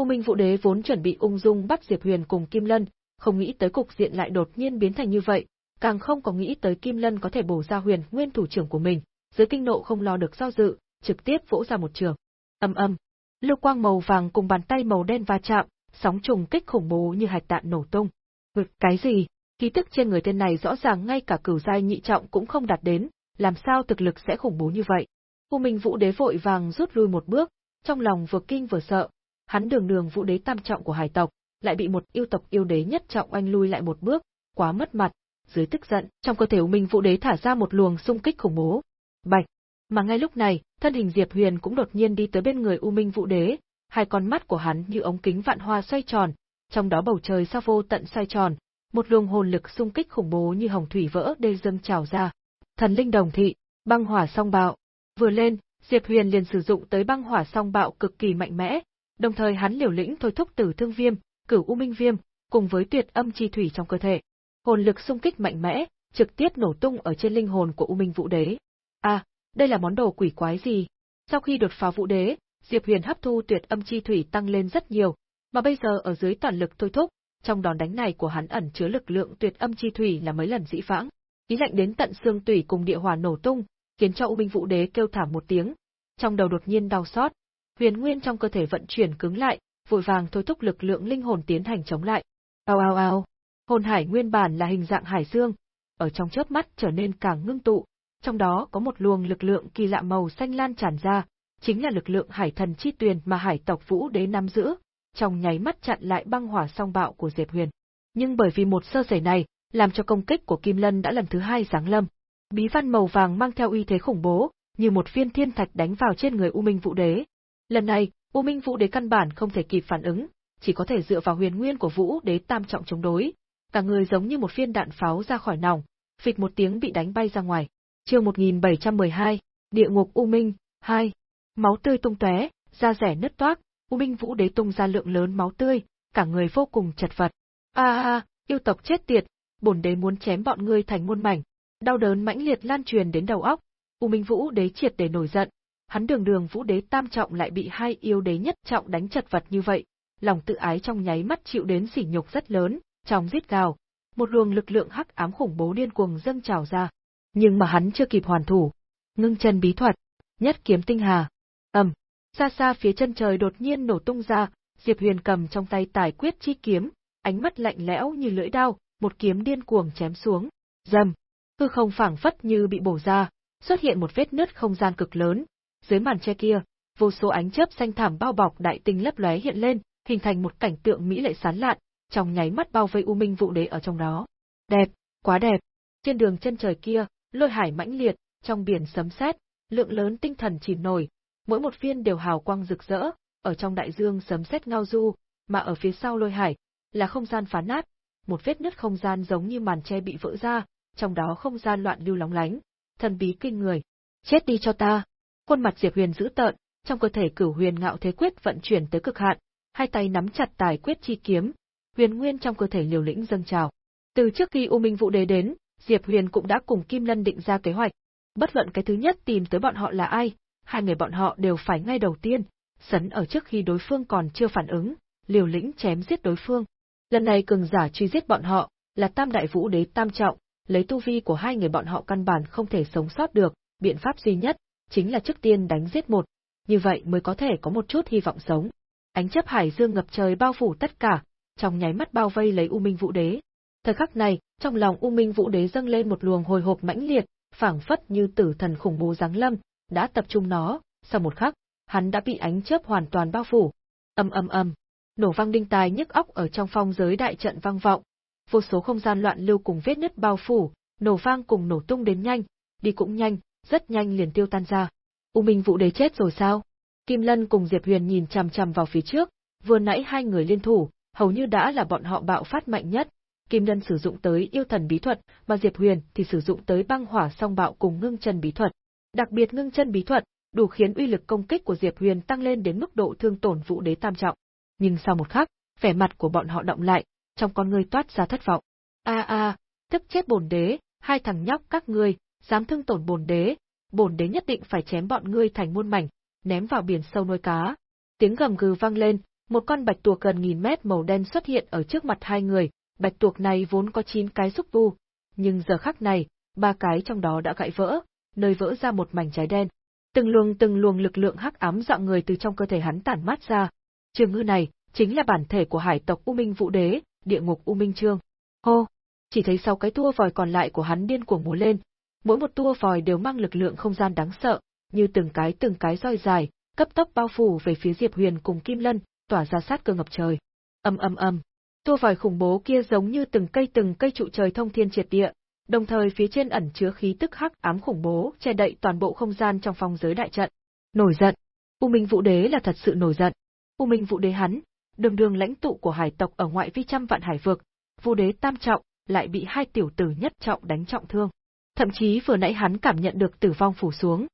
U Minh Vũ Đế vốn chuẩn bị ung dung bắt Diệp Huyền cùng Kim Lân, không nghĩ tới cục diện lại đột nhiên biến thành như vậy, càng không có nghĩ tới Kim Lân có thể bổ ra Huyền Nguyên thủ trưởng của mình, dưới kinh nộ không lo được do dự, trực tiếp vỗ ra một trường. ầm ầm, lưu quang màu vàng cùng bàn tay màu đen va chạm, sóng trùng kích khủng bố như hạt đạn nổ tung. Cái gì? Khí tức trên người tên này rõ ràng ngay cả cửu giai nhị trọng cũng không đạt đến, làm sao thực lực sẽ khủng bố như vậy? U Minh Vũ Đế vội vàng rút lui một bước, trong lòng vừa kinh vừa sợ, hắn đường đường Vũ Đế tam trọng của hải tộc, lại bị một yêu tộc yêu đế nhất trọng oanh lui lại một bước, quá mất mặt, dưới tức giận, trong cơ thể U Minh Vũ Đế thả ra một luồng xung kích khủng bố. Bạch, mà ngay lúc này, thân hình Diệp Huyền cũng đột nhiên đi tới bên người U Minh Vũ Đế, hai con mắt của hắn như ống kính vạn hoa xoay tròn, trong đó bầu trời sao vô tận xoay tròn, một luồng hồn lực xung kích khủng bố như hồng thủy vỡ đê dâng trào ra. Thần linh đồng thị, băng hỏa song bạo. Vừa lên, Diệp Huyền liền sử dụng tới băng hỏa song bạo cực kỳ mạnh mẽ, đồng thời hắn liều lĩnh thôi thúc tử thương viêm, cửu u minh viêm, cùng với tuyệt âm chi thủy trong cơ thể. Hồn lực xung kích mạnh mẽ, trực tiếp nổ tung ở trên linh hồn của U Minh Vũ Đế. À, đây là món đồ quỷ quái gì? Sau khi đột phá Vũ Đế, Diệp Huyền hấp thu tuyệt âm chi thủy tăng lên rất nhiều, mà bây giờ ở dưới toàn lực thôi thúc, trong đòn đánh này của hắn ẩn chứa lực lượng tuyệt âm chi thủy là mấy lần dĩ vãng. Ý lạnh đến tận xương tủy cùng địa hỏa nổ tung, khiến cho U Minh Vũ Đế kêu thảm một tiếng, trong đầu đột nhiên đau xót, huyền nguyên trong cơ thể vận chuyển cứng lại, vội vàng thôi thúc lực lượng linh hồn tiến hành chống lại. Ao ao ao. Hồn hải nguyên bản là hình dạng hải dương, ở trong chớp mắt trở nên càng ngưng tụ, trong đó có một luồng lực lượng kỳ lạ màu xanh lan tràn ra, chính là lực lượng hải thần chi tuyền mà hải tộc Vũ Đế nắm giữ, trong nháy mắt chặn lại băng hỏa song bạo của Diệp Huyền. Nhưng bởi vì một sơ sẩy này, làm cho công kích của Kim Lân đã lần thứ hai giáng lâm. Bí văn màu vàng mang theo uy thế khủng bố, như một viên thiên thạch đánh vào trên người U Minh Vũ Đế. Lần này, U Minh Vũ Đế căn bản không thể kịp phản ứng, chỉ có thể dựa vào huyền nguyên của Vũ Đế tam trọng chống đối. Cả người giống như một viên đạn pháo ra khỏi nòng, phịch một tiếng bị đánh bay ra ngoài. Chương 1712, Địa ngục U Minh 2. Máu tươi tung tóe, da rẻ nứt toác, U Minh Vũ Đế tung ra lượng lớn máu tươi, cả người vô cùng chật vật. A a, yêu tộc chết tiệt, bổn đế muốn chém bọn ngươi thành muôn mảnh. Đau đớn mãnh liệt lan truyền đến đầu óc, U Minh Vũ Đế triệt để nổi giận, hắn đường đường Vũ Đế tam trọng lại bị hai yêu đế nhất trọng đánh chật vật như vậy, lòng tự ái trong nháy mắt chịu đến sỉ nhục rất lớn, trong giết gào, một luồng lực lượng hắc ám khủng bố điên cuồng dâng trào ra. Nhưng mà hắn chưa kịp hoàn thủ, ngưng chân bí thuật, nhất kiếm tinh hà. Ầm, xa xa phía chân trời đột nhiên nổ tung ra, Diệp Huyền cầm trong tay tài quyết chi kiếm, ánh mắt lạnh lẽo như lưỡi đao, một kiếm điên cuồng chém xuống. Dầm, hư không phảng phất như bị bổ ra, xuất hiện một vết nứt không gian cực lớn. Dưới màn che kia, vô số ánh chớp xanh thảm bao bọc đại tinh lấp lóe hiện lên, hình thành một cảnh tượng mỹ lệ sán lạn, trong nháy mắt bao vây U Minh Vũ Đế ở trong đó. Đẹp, quá đẹp. Trên đường chân trời kia, lôi hải mãnh liệt, trong biển sấm sét, lượng lớn tinh thần chìm nổi, mỗi một viên đều hào quang rực rỡ, ở trong đại dương sấm sét ngao du, mà ở phía sau lôi hải là không gian phá nát, một vết nứt không gian giống như màn che bị vỡ ra, trong đó không gian loạn lưu lóng lánh, thần bí kinh người. Chết đi cho ta. Khuôn mặt Diệp Huyền dữ tợn, trong cơ thể Cửu Huyền Ngạo Thế Quyết vận chuyển tới cực hạn, hai tay nắm chặt tài quyết chi kiếm, huyền nguyên trong cơ thể liều lĩnh dâng trào. Từ trước khi U Minh Vũ Đế đến, Diệp Huyền cũng đã cùng Kim Lân định ra kế hoạch. Bất luận cái thứ nhất tìm tới bọn họ là ai, hai người bọn họ đều phải ngay đầu tiên, sấn ở trước khi đối phương còn chưa phản ứng, liều lĩnh chém giết đối phương. Lần này cường giả truy giết bọn họ, là Tam Đại Vũ Đế Tam Trọng, lấy tu vi của hai người bọn họ căn bản không thể sống sót được, biện pháp duy nhất, chính là trước tiên đánh giết một, như vậy mới có thể có một chút hy vọng sống. Ánh chấp hải dương ngập trời bao phủ tất cả, trong nháy mắt bao vây lấy U Minh Vũ Đế. Thời khắc này, trong lòng U Minh Vũ Đế dâng lên một luồng hồi hộp mãnh liệt, phảng phất như tử thần khủng bố giáng lâm, đã tập trung nó, sau một khắc, hắn đã bị ánh chớp hoàn toàn bao phủ. Ầm ầm ầm, nổ vang đinh tai nhức óc ở trong phong giới đại trận vang vọng, vô số không gian loạn lưu cùng vết nứt bao phủ, nổ vang cùng nổ tung đến nhanh, đi cũng nhanh, rất nhanh liền tiêu tan ra. U Minh Vũ Đế chết rồi sao? Kim Lân cùng Diệp Huyền nhìn chằm chằm vào phía trước, vừa nãy hai người liên thủ, hầu như đã là bọn họ bạo phát mạnh nhất. Kim Lân sử dụng tới yêu thần bí thuật, mà Diệp Huyền thì sử dụng tới băng hỏa song bạo cùng ngưng chân bí thuật. Đặc biệt ngưng chân bí thuật, đủ khiến uy lực công kích của Diệp Huyền tăng lên đến mức độ thương tổn Vũ Đế tam trọng. Nhưng sau một khắc, vẻ mặt của bọn họ động lại, trong con ngươi toát ra thất vọng. A a, tức chết bổn đế, hai thằng nhóc các ngươi, dám thương tổn bổn đế, bổn đế nhất định phải chém bọn ngươi thành muôn mảnh, ném vào biển sâu nuôi cá. Tiếng gầm gừ vang lên, một con bạch tuộc gần nghìn mét màu đen xuất hiện ở trước mặt hai người, bạch tuộc này vốn có chín cái xúc tu, nhưng giờ khắc này, ba cái trong đó đã gãy vỡ, nơi vỡ ra một mảnh trái đen. Từng luồng từng luồng lực lượng hắc ám dọa người từ trong cơ thể hắn tản mát ra. Trường ngư này, chính là bản thể của hải tộc U Minh Vũ Đế, địa ngục U Minh Trương. Hô! Chỉ thấy sau cái tua vòi còn lại của hắn điên cuồng múa lên, mỗi một tua vòi đều mang lực lượng không gian đáng sợ, như từng cái từng cái roi dài, cấp tốc bao phủ về phía Diệp Huyền cùng Kim Lân, tỏa ra sát cơ ngập trời. ầm ầm ầm, Tua vòi khủng bố kia giống như từng cây từng cây trụ trời thông thiên triệt địa, đồng thời phía trên ẩn chứa khí tức hắc ám khủng bố, che đậy toàn bộ không gian trong phong giới đại trận. Nổi giận. U Minh Vũ Đế là thật sự nổi giận. U Minh Vũ Đế hắn, đường đường lãnh tụ của hải tộc ở ngoại vi trăm vạn hải vực, Vũ đế tam trọng lại bị hai tiểu tử nhất trọng đánh trọng thương. Thậm chí vừa nãy hắn cảm nhận được tử vong phủ xuống.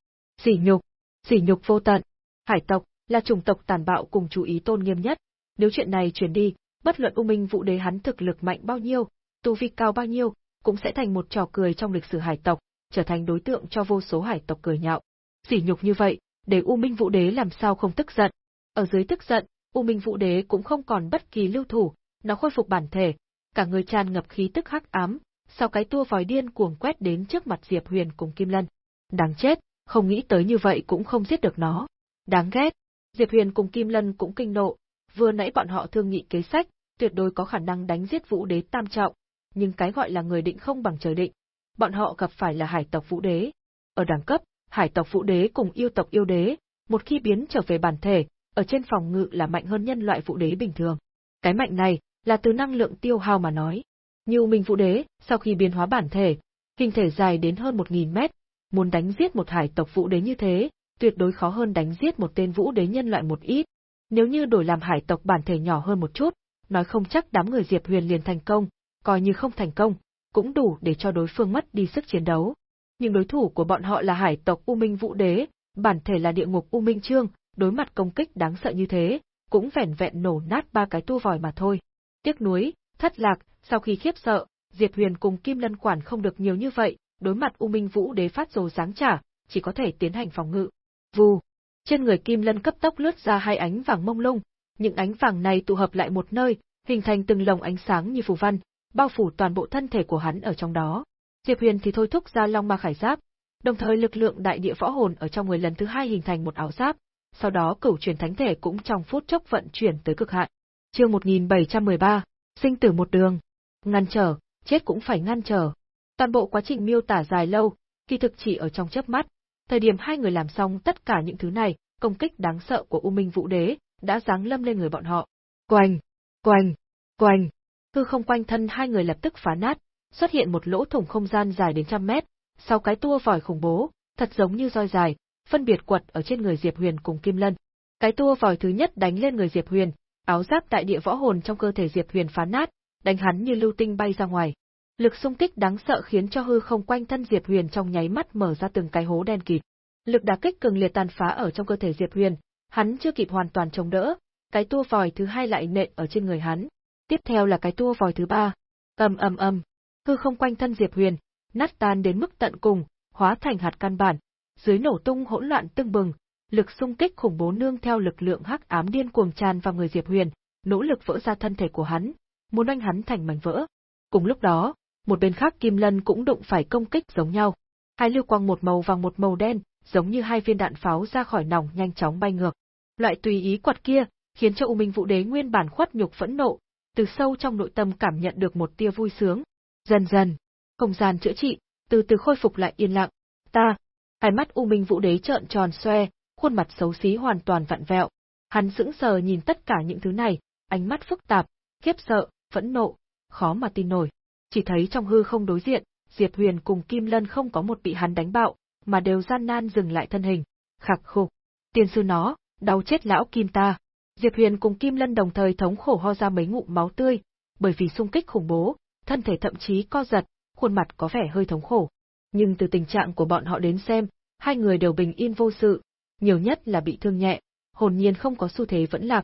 Sỉ nhục, sỉ nhục vô tận. Hải tộc là chủng tộc tàn bạo cùng chú ý tôn nghiêm nhất. Nếu chuyện này truyền đi, bất luận U Minh Vũ Đế hắn thực lực mạnh bao nhiêu, tu vi cao bao nhiêu, cũng sẽ thành một trò cười trong lịch sử hải tộc, trở thành đối tượng cho vô số hải tộc cười nhạo. Sỉ nhục như vậy, để U Minh Vũ Đế làm sao không tức giận. Ở dưới tức giận, U Minh Vũ Đế cũng không còn bất kỳ lưu thủ, nó khôi phục bản thể, cả người tràn ngập khí tức hắc ám, sau cái tua vòi điên cuồng quét đến trước mặt Diệp Huyền cùng Kim Lân. Đáng chết, không nghĩ tới như vậy cũng không giết được nó. Đáng ghét. Diệp Huyền cùng Kim Lân cũng kinh nộ, vừa nãy bọn họ thương nghị kế sách, tuyệt đối có khả năng đánh giết Vũ Đế tam trọng, nhưng cái gọi là người định không bằng trời định. Bọn họ gặp phải là hải tộc Vũ Đế. Ở đẳng cấp, hải tộc Vũ Đế cùng yêu tộc yêu đế, một khi biến trở về bản thể, ở trên phòng ngự là mạnh hơn nhân loại Vũ Đế bình thường. Cái mạnh này, là từ năng lượng tiêu hao mà nói. Như Minh Vũ Đế, sau khi biến hóa bản thể, hình thể dài đến hơn 1.000 mét, muốn đánh giết một hải tộc Vũ Đế như thế, tuyệt đối khó hơn đánh giết một tên Vũ Đế nhân loại một ít. Nếu như đổi làm hải tộc bản thể nhỏ hơn một chút, nói không chắc đám người Diệp Huyền liền thành công, coi như không thành công, cũng đủ để cho đối phương mất đi sức chiến đấu. Nhưng đối thủ của bọn họ là hải tộc U Minh Vũ Đế, bản thể là địa ngục U Minh Trương, đối mặt công kích đáng sợ như thế, cũng vẻn vẹn nổ nát ba cái tu vòi mà thôi. Tiếc nuối, thất lạc, sau khi khiếp sợ, Diệp Huyền cùng Kim Lân quản không được nhiều như vậy, đối mặt U Minh Vũ Đế phát rồ giáng trả, chỉ có thể tiến hành phòng ngự. Vù, trên người Kim Lân cấp tốc lướt ra hai ánh vàng mông lung, những ánh vàng này tụ hợp lại một nơi, hình thành từng lồng ánh sáng như phù văn, bao phủ toàn bộ thân thể của hắn ở trong đó. Diệp Huyền thì thôi thúc ra Long Ma Khải Giáp, đồng thời lực lượng đại địa võ hồn ở trong người lần thứ hai hình thành một áo giáp, sau đó cửu truyền thánh thể cũng trong phút chốc vận chuyển tới cực hạn. Chương 1713, sinh tử một đường. Ngăn trở, chết cũng phải ngăn trở. Toàn bộ quá trình miêu tả dài lâu, kỳ thực chỉ ở trong chớp mắt. Thời điểm hai người làm xong tất cả những thứ này, công kích đáng sợ của U Minh Vũ Đế đã giáng lâm lên người bọn họ. Quanh, quanh, quanh. Hư không quanh thân hai người lập tức phá nát, xuất hiện một lỗ thủng không gian dài đến trăm mét, sau cái tua vòi khủng bố, thật giống như roi dài, phân biệt quật ở trên người Diệp Huyền cùng Kim Lân. Cái tua vòi thứ nhất đánh lên người Diệp Huyền, áo giáp đại địa võ hồn trong cơ thể Diệp Huyền phá nát, đánh hắn như lưu tinh bay ra ngoài. Lực xung kích đáng sợ khiến cho hư không quanh thân Diệp Huyền trong nháy mắt mở ra từng cái hố đen kịt. Lực đả kích cường liệt tàn phá ở trong cơ thể Diệp Huyền, hắn chưa kịp hoàn toàn chống đỡ, cái tua vòi thứ hai lại nện ở trên người hắn. Tiếp theo là cái tua vòi thứ ba. Ầm ầm ầm, hư không quanh thân Diệp Huyền, nát tan đến mức tận cùng, hóa thành hạt căn bản, dưới nổ tung hỗn loạn tưng bừng, lực xung kích khủng bố nương theo lực lượng hắc ám điên cuồng tràn vào người Diệp Huyền, nỗ lực vỡ ra thân thể của hắn, muốn oanh hắn thành mảnh vỡ. Cùng lúc đó, một bên khác Kim Lân cũng đụng phải công kích giống nhau. Hai lưu quang một màu vàng một màu đen, giống như hai viên đạn pháo ra khỏi nòng nhanh chóng bay ngược. Loại tùy ý quật kia, khiến cho U Minh Vũ Đế nguyên bản khuất nhục phẫn nộ, từ sâu trong nội tâm cảm nhận được một tia vui sướng. Dần dần, không gian chữa trị, từ từ khôi phục lại yên lặng. Ta, hai mắt U Minh Vũ Đế trợn tròn xoe, khuôn mặt xấu xí hoàn toàn vặn vẹo. Hắn sững sờ nhìn tất cả những thứ này, ánh mắt phức tạp, khiếp sợ, phẫn nộ, khó mà tin nổi. Chỉ thấy trong hư không đối diện, Diệp Huyền cùng Kim Lân không có một bị hắn đánh bạo, mà đều gian nan dừng lại thân hình. Khạc khục. Tiên sư nó, đau chết lão Kim ta. Diệp Huyền cùng Kim Lân đồng thời thống khổ ho ra mấy ngụm máu tươi, bởi vì xung kích khủng bố, thân thể thậm chí co giật, khuôn mặt có vẻ hơi thống khổ. Nhưng từ tình trạng của bọn họ đến xem, hai người đều bình yên vô sự, nhiều nhất là bị thương nhẹ, hồn nhiên không có xu thế vẫn lạc.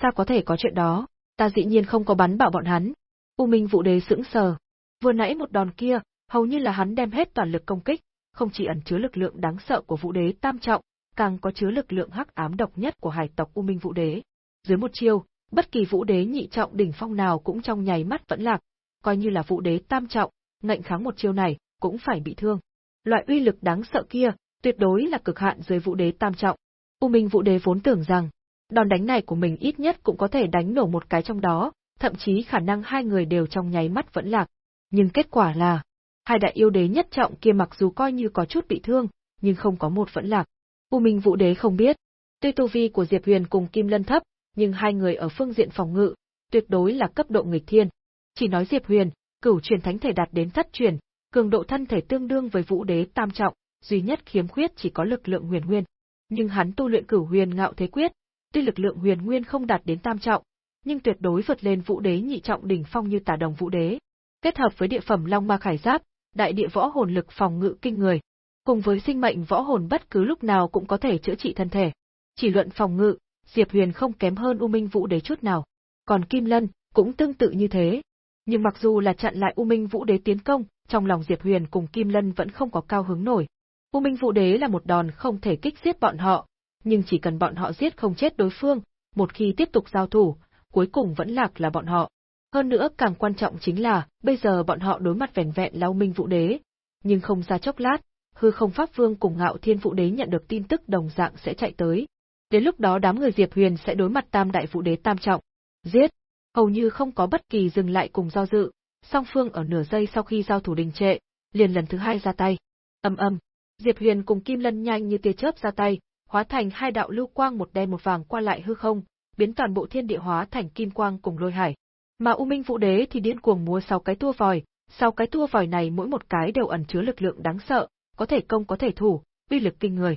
Sao có thể có chuyện đó, ta dĩ nhiên không có bắn bạo bọn hắn. U Minh Vũ Đế sững sờ. Vừa nãy một đòn kia, hầu như là hắn đem hết toàn lực công kích, không chỉ ẩn chứa lực lượng đáng sợ của Vũ Đế tam trọng, càng có chứa lực lượng hắc ám độc nhất của hải tộc U Minh Vũ Đế. Dưới một chiêu, bất kỳ Vũ Đế nhị trọng đỉnh phong nào cũng trong nháy mắt vẫn lạc, coi như là Vũ Đế tam trọng, ngạnh kháng một chiêu này, cũng phải bị thương. Loại uy lực đáng sợ kia, tuyệt đối là cực hạn dưới Vũ Đế tam trọng. U Minh Vũ Đế vốn tưởng rằng, đòn đánh này của mình ít nhất cũng có thể đánh nổ một cái trong đó, thậm chí khả năng hai người đều trong nháy mắt vẫn lạc. Nhưng kết quả là, hai đại yêu đế nhất trọng kia mặc dù coi như có chút bị thương, nhưng không có một vẫn lạc. U Minh Vũ Đế không biết, tuy tu vi của Diệp Huyền cùng Kim Lân thấp, nhưng hai người ở phương diện phòng ngự, tuyệt đối là cấp độ nghịch thiên. Chỉ nói Diệp Huyền, cửu truyền thánh thể đạt đến thất truyền, cường độ thân thể tương đương với Vũ Đế tam trọng, duy nhất khiếm khuyết chỉ có lực lượng huyền nguyên. Nhưng hắn tu luyện cửu huyền ngạo thế quyết, tuy lực lượng huyền nguyên không đạt đến tam trọng, nhưng tuyệt đối vượt lên vũ đế nhị trọng đỉnh phong như tả đồng vũ đế. Kết hợp với địa phẩm long ma khải giáp, đại địa võ hồn lực phòng ngự kinh người, cùng với sinh mệnh võ hồn bất cứ lúc nào cũng có thể chữa trị thân thể. Chỉ luận phòng ngự, Diệp Huyền không kém hơn U Minh Vũ Đế chút nào. Còn Kim Lân cũng tương tự như thế. Nhưng mặc dù là chặn lại U Minh Vũ Đế tiến công, trong lòng Diệp Huyền cùng Kim Lân vẫn không có cao hứng nổi. U Minh Vũ Đế là một đòn không thể kích giết bọn họ, nhưng chỉ cần bọn họ giết không chết đối phương, một khi tiếp tục giao thủ, cuối cùng vẫn lạc là bọn họ. Hơn nữa càng quan trọng chính là, bây giờ bọn họ đối mặt vẻn vẹn lao Minh Vũ Đế, nhưng không ra chốc lát, hư không pháp vương cùng ngạo thiên Vũ Đế nhận được tin tức đồng dạng sẽ chạy tới. Đến lúc đó đám người Diệp Huyền sẽ đối mặt tam đại Vũ Đế tam trọng. Giết! Hầu như không có bất kỳ dừng lại cùng do dự, song phương ở nửa giây sau khi giao thủ đình trệ, liền lần thứ hai ra tay. Âm âm, Diệp Huyền cùng Kim Lân nhanh như tia chớp ra tay, hóa thành hai đạo lưu quang một đen một vàng qua lại hư không, biến toàn bộ thiên địa hóa thành kim quang cùng lôi hải. Mà U Minh Vũ Đế thì điên cuồng múa sáu cái tua vòi, sau cái tua vòi này mỗi một cái đều ẩn chứa lực lượng đáng sợ, có thể công có thể thủ, uy lực kinh người.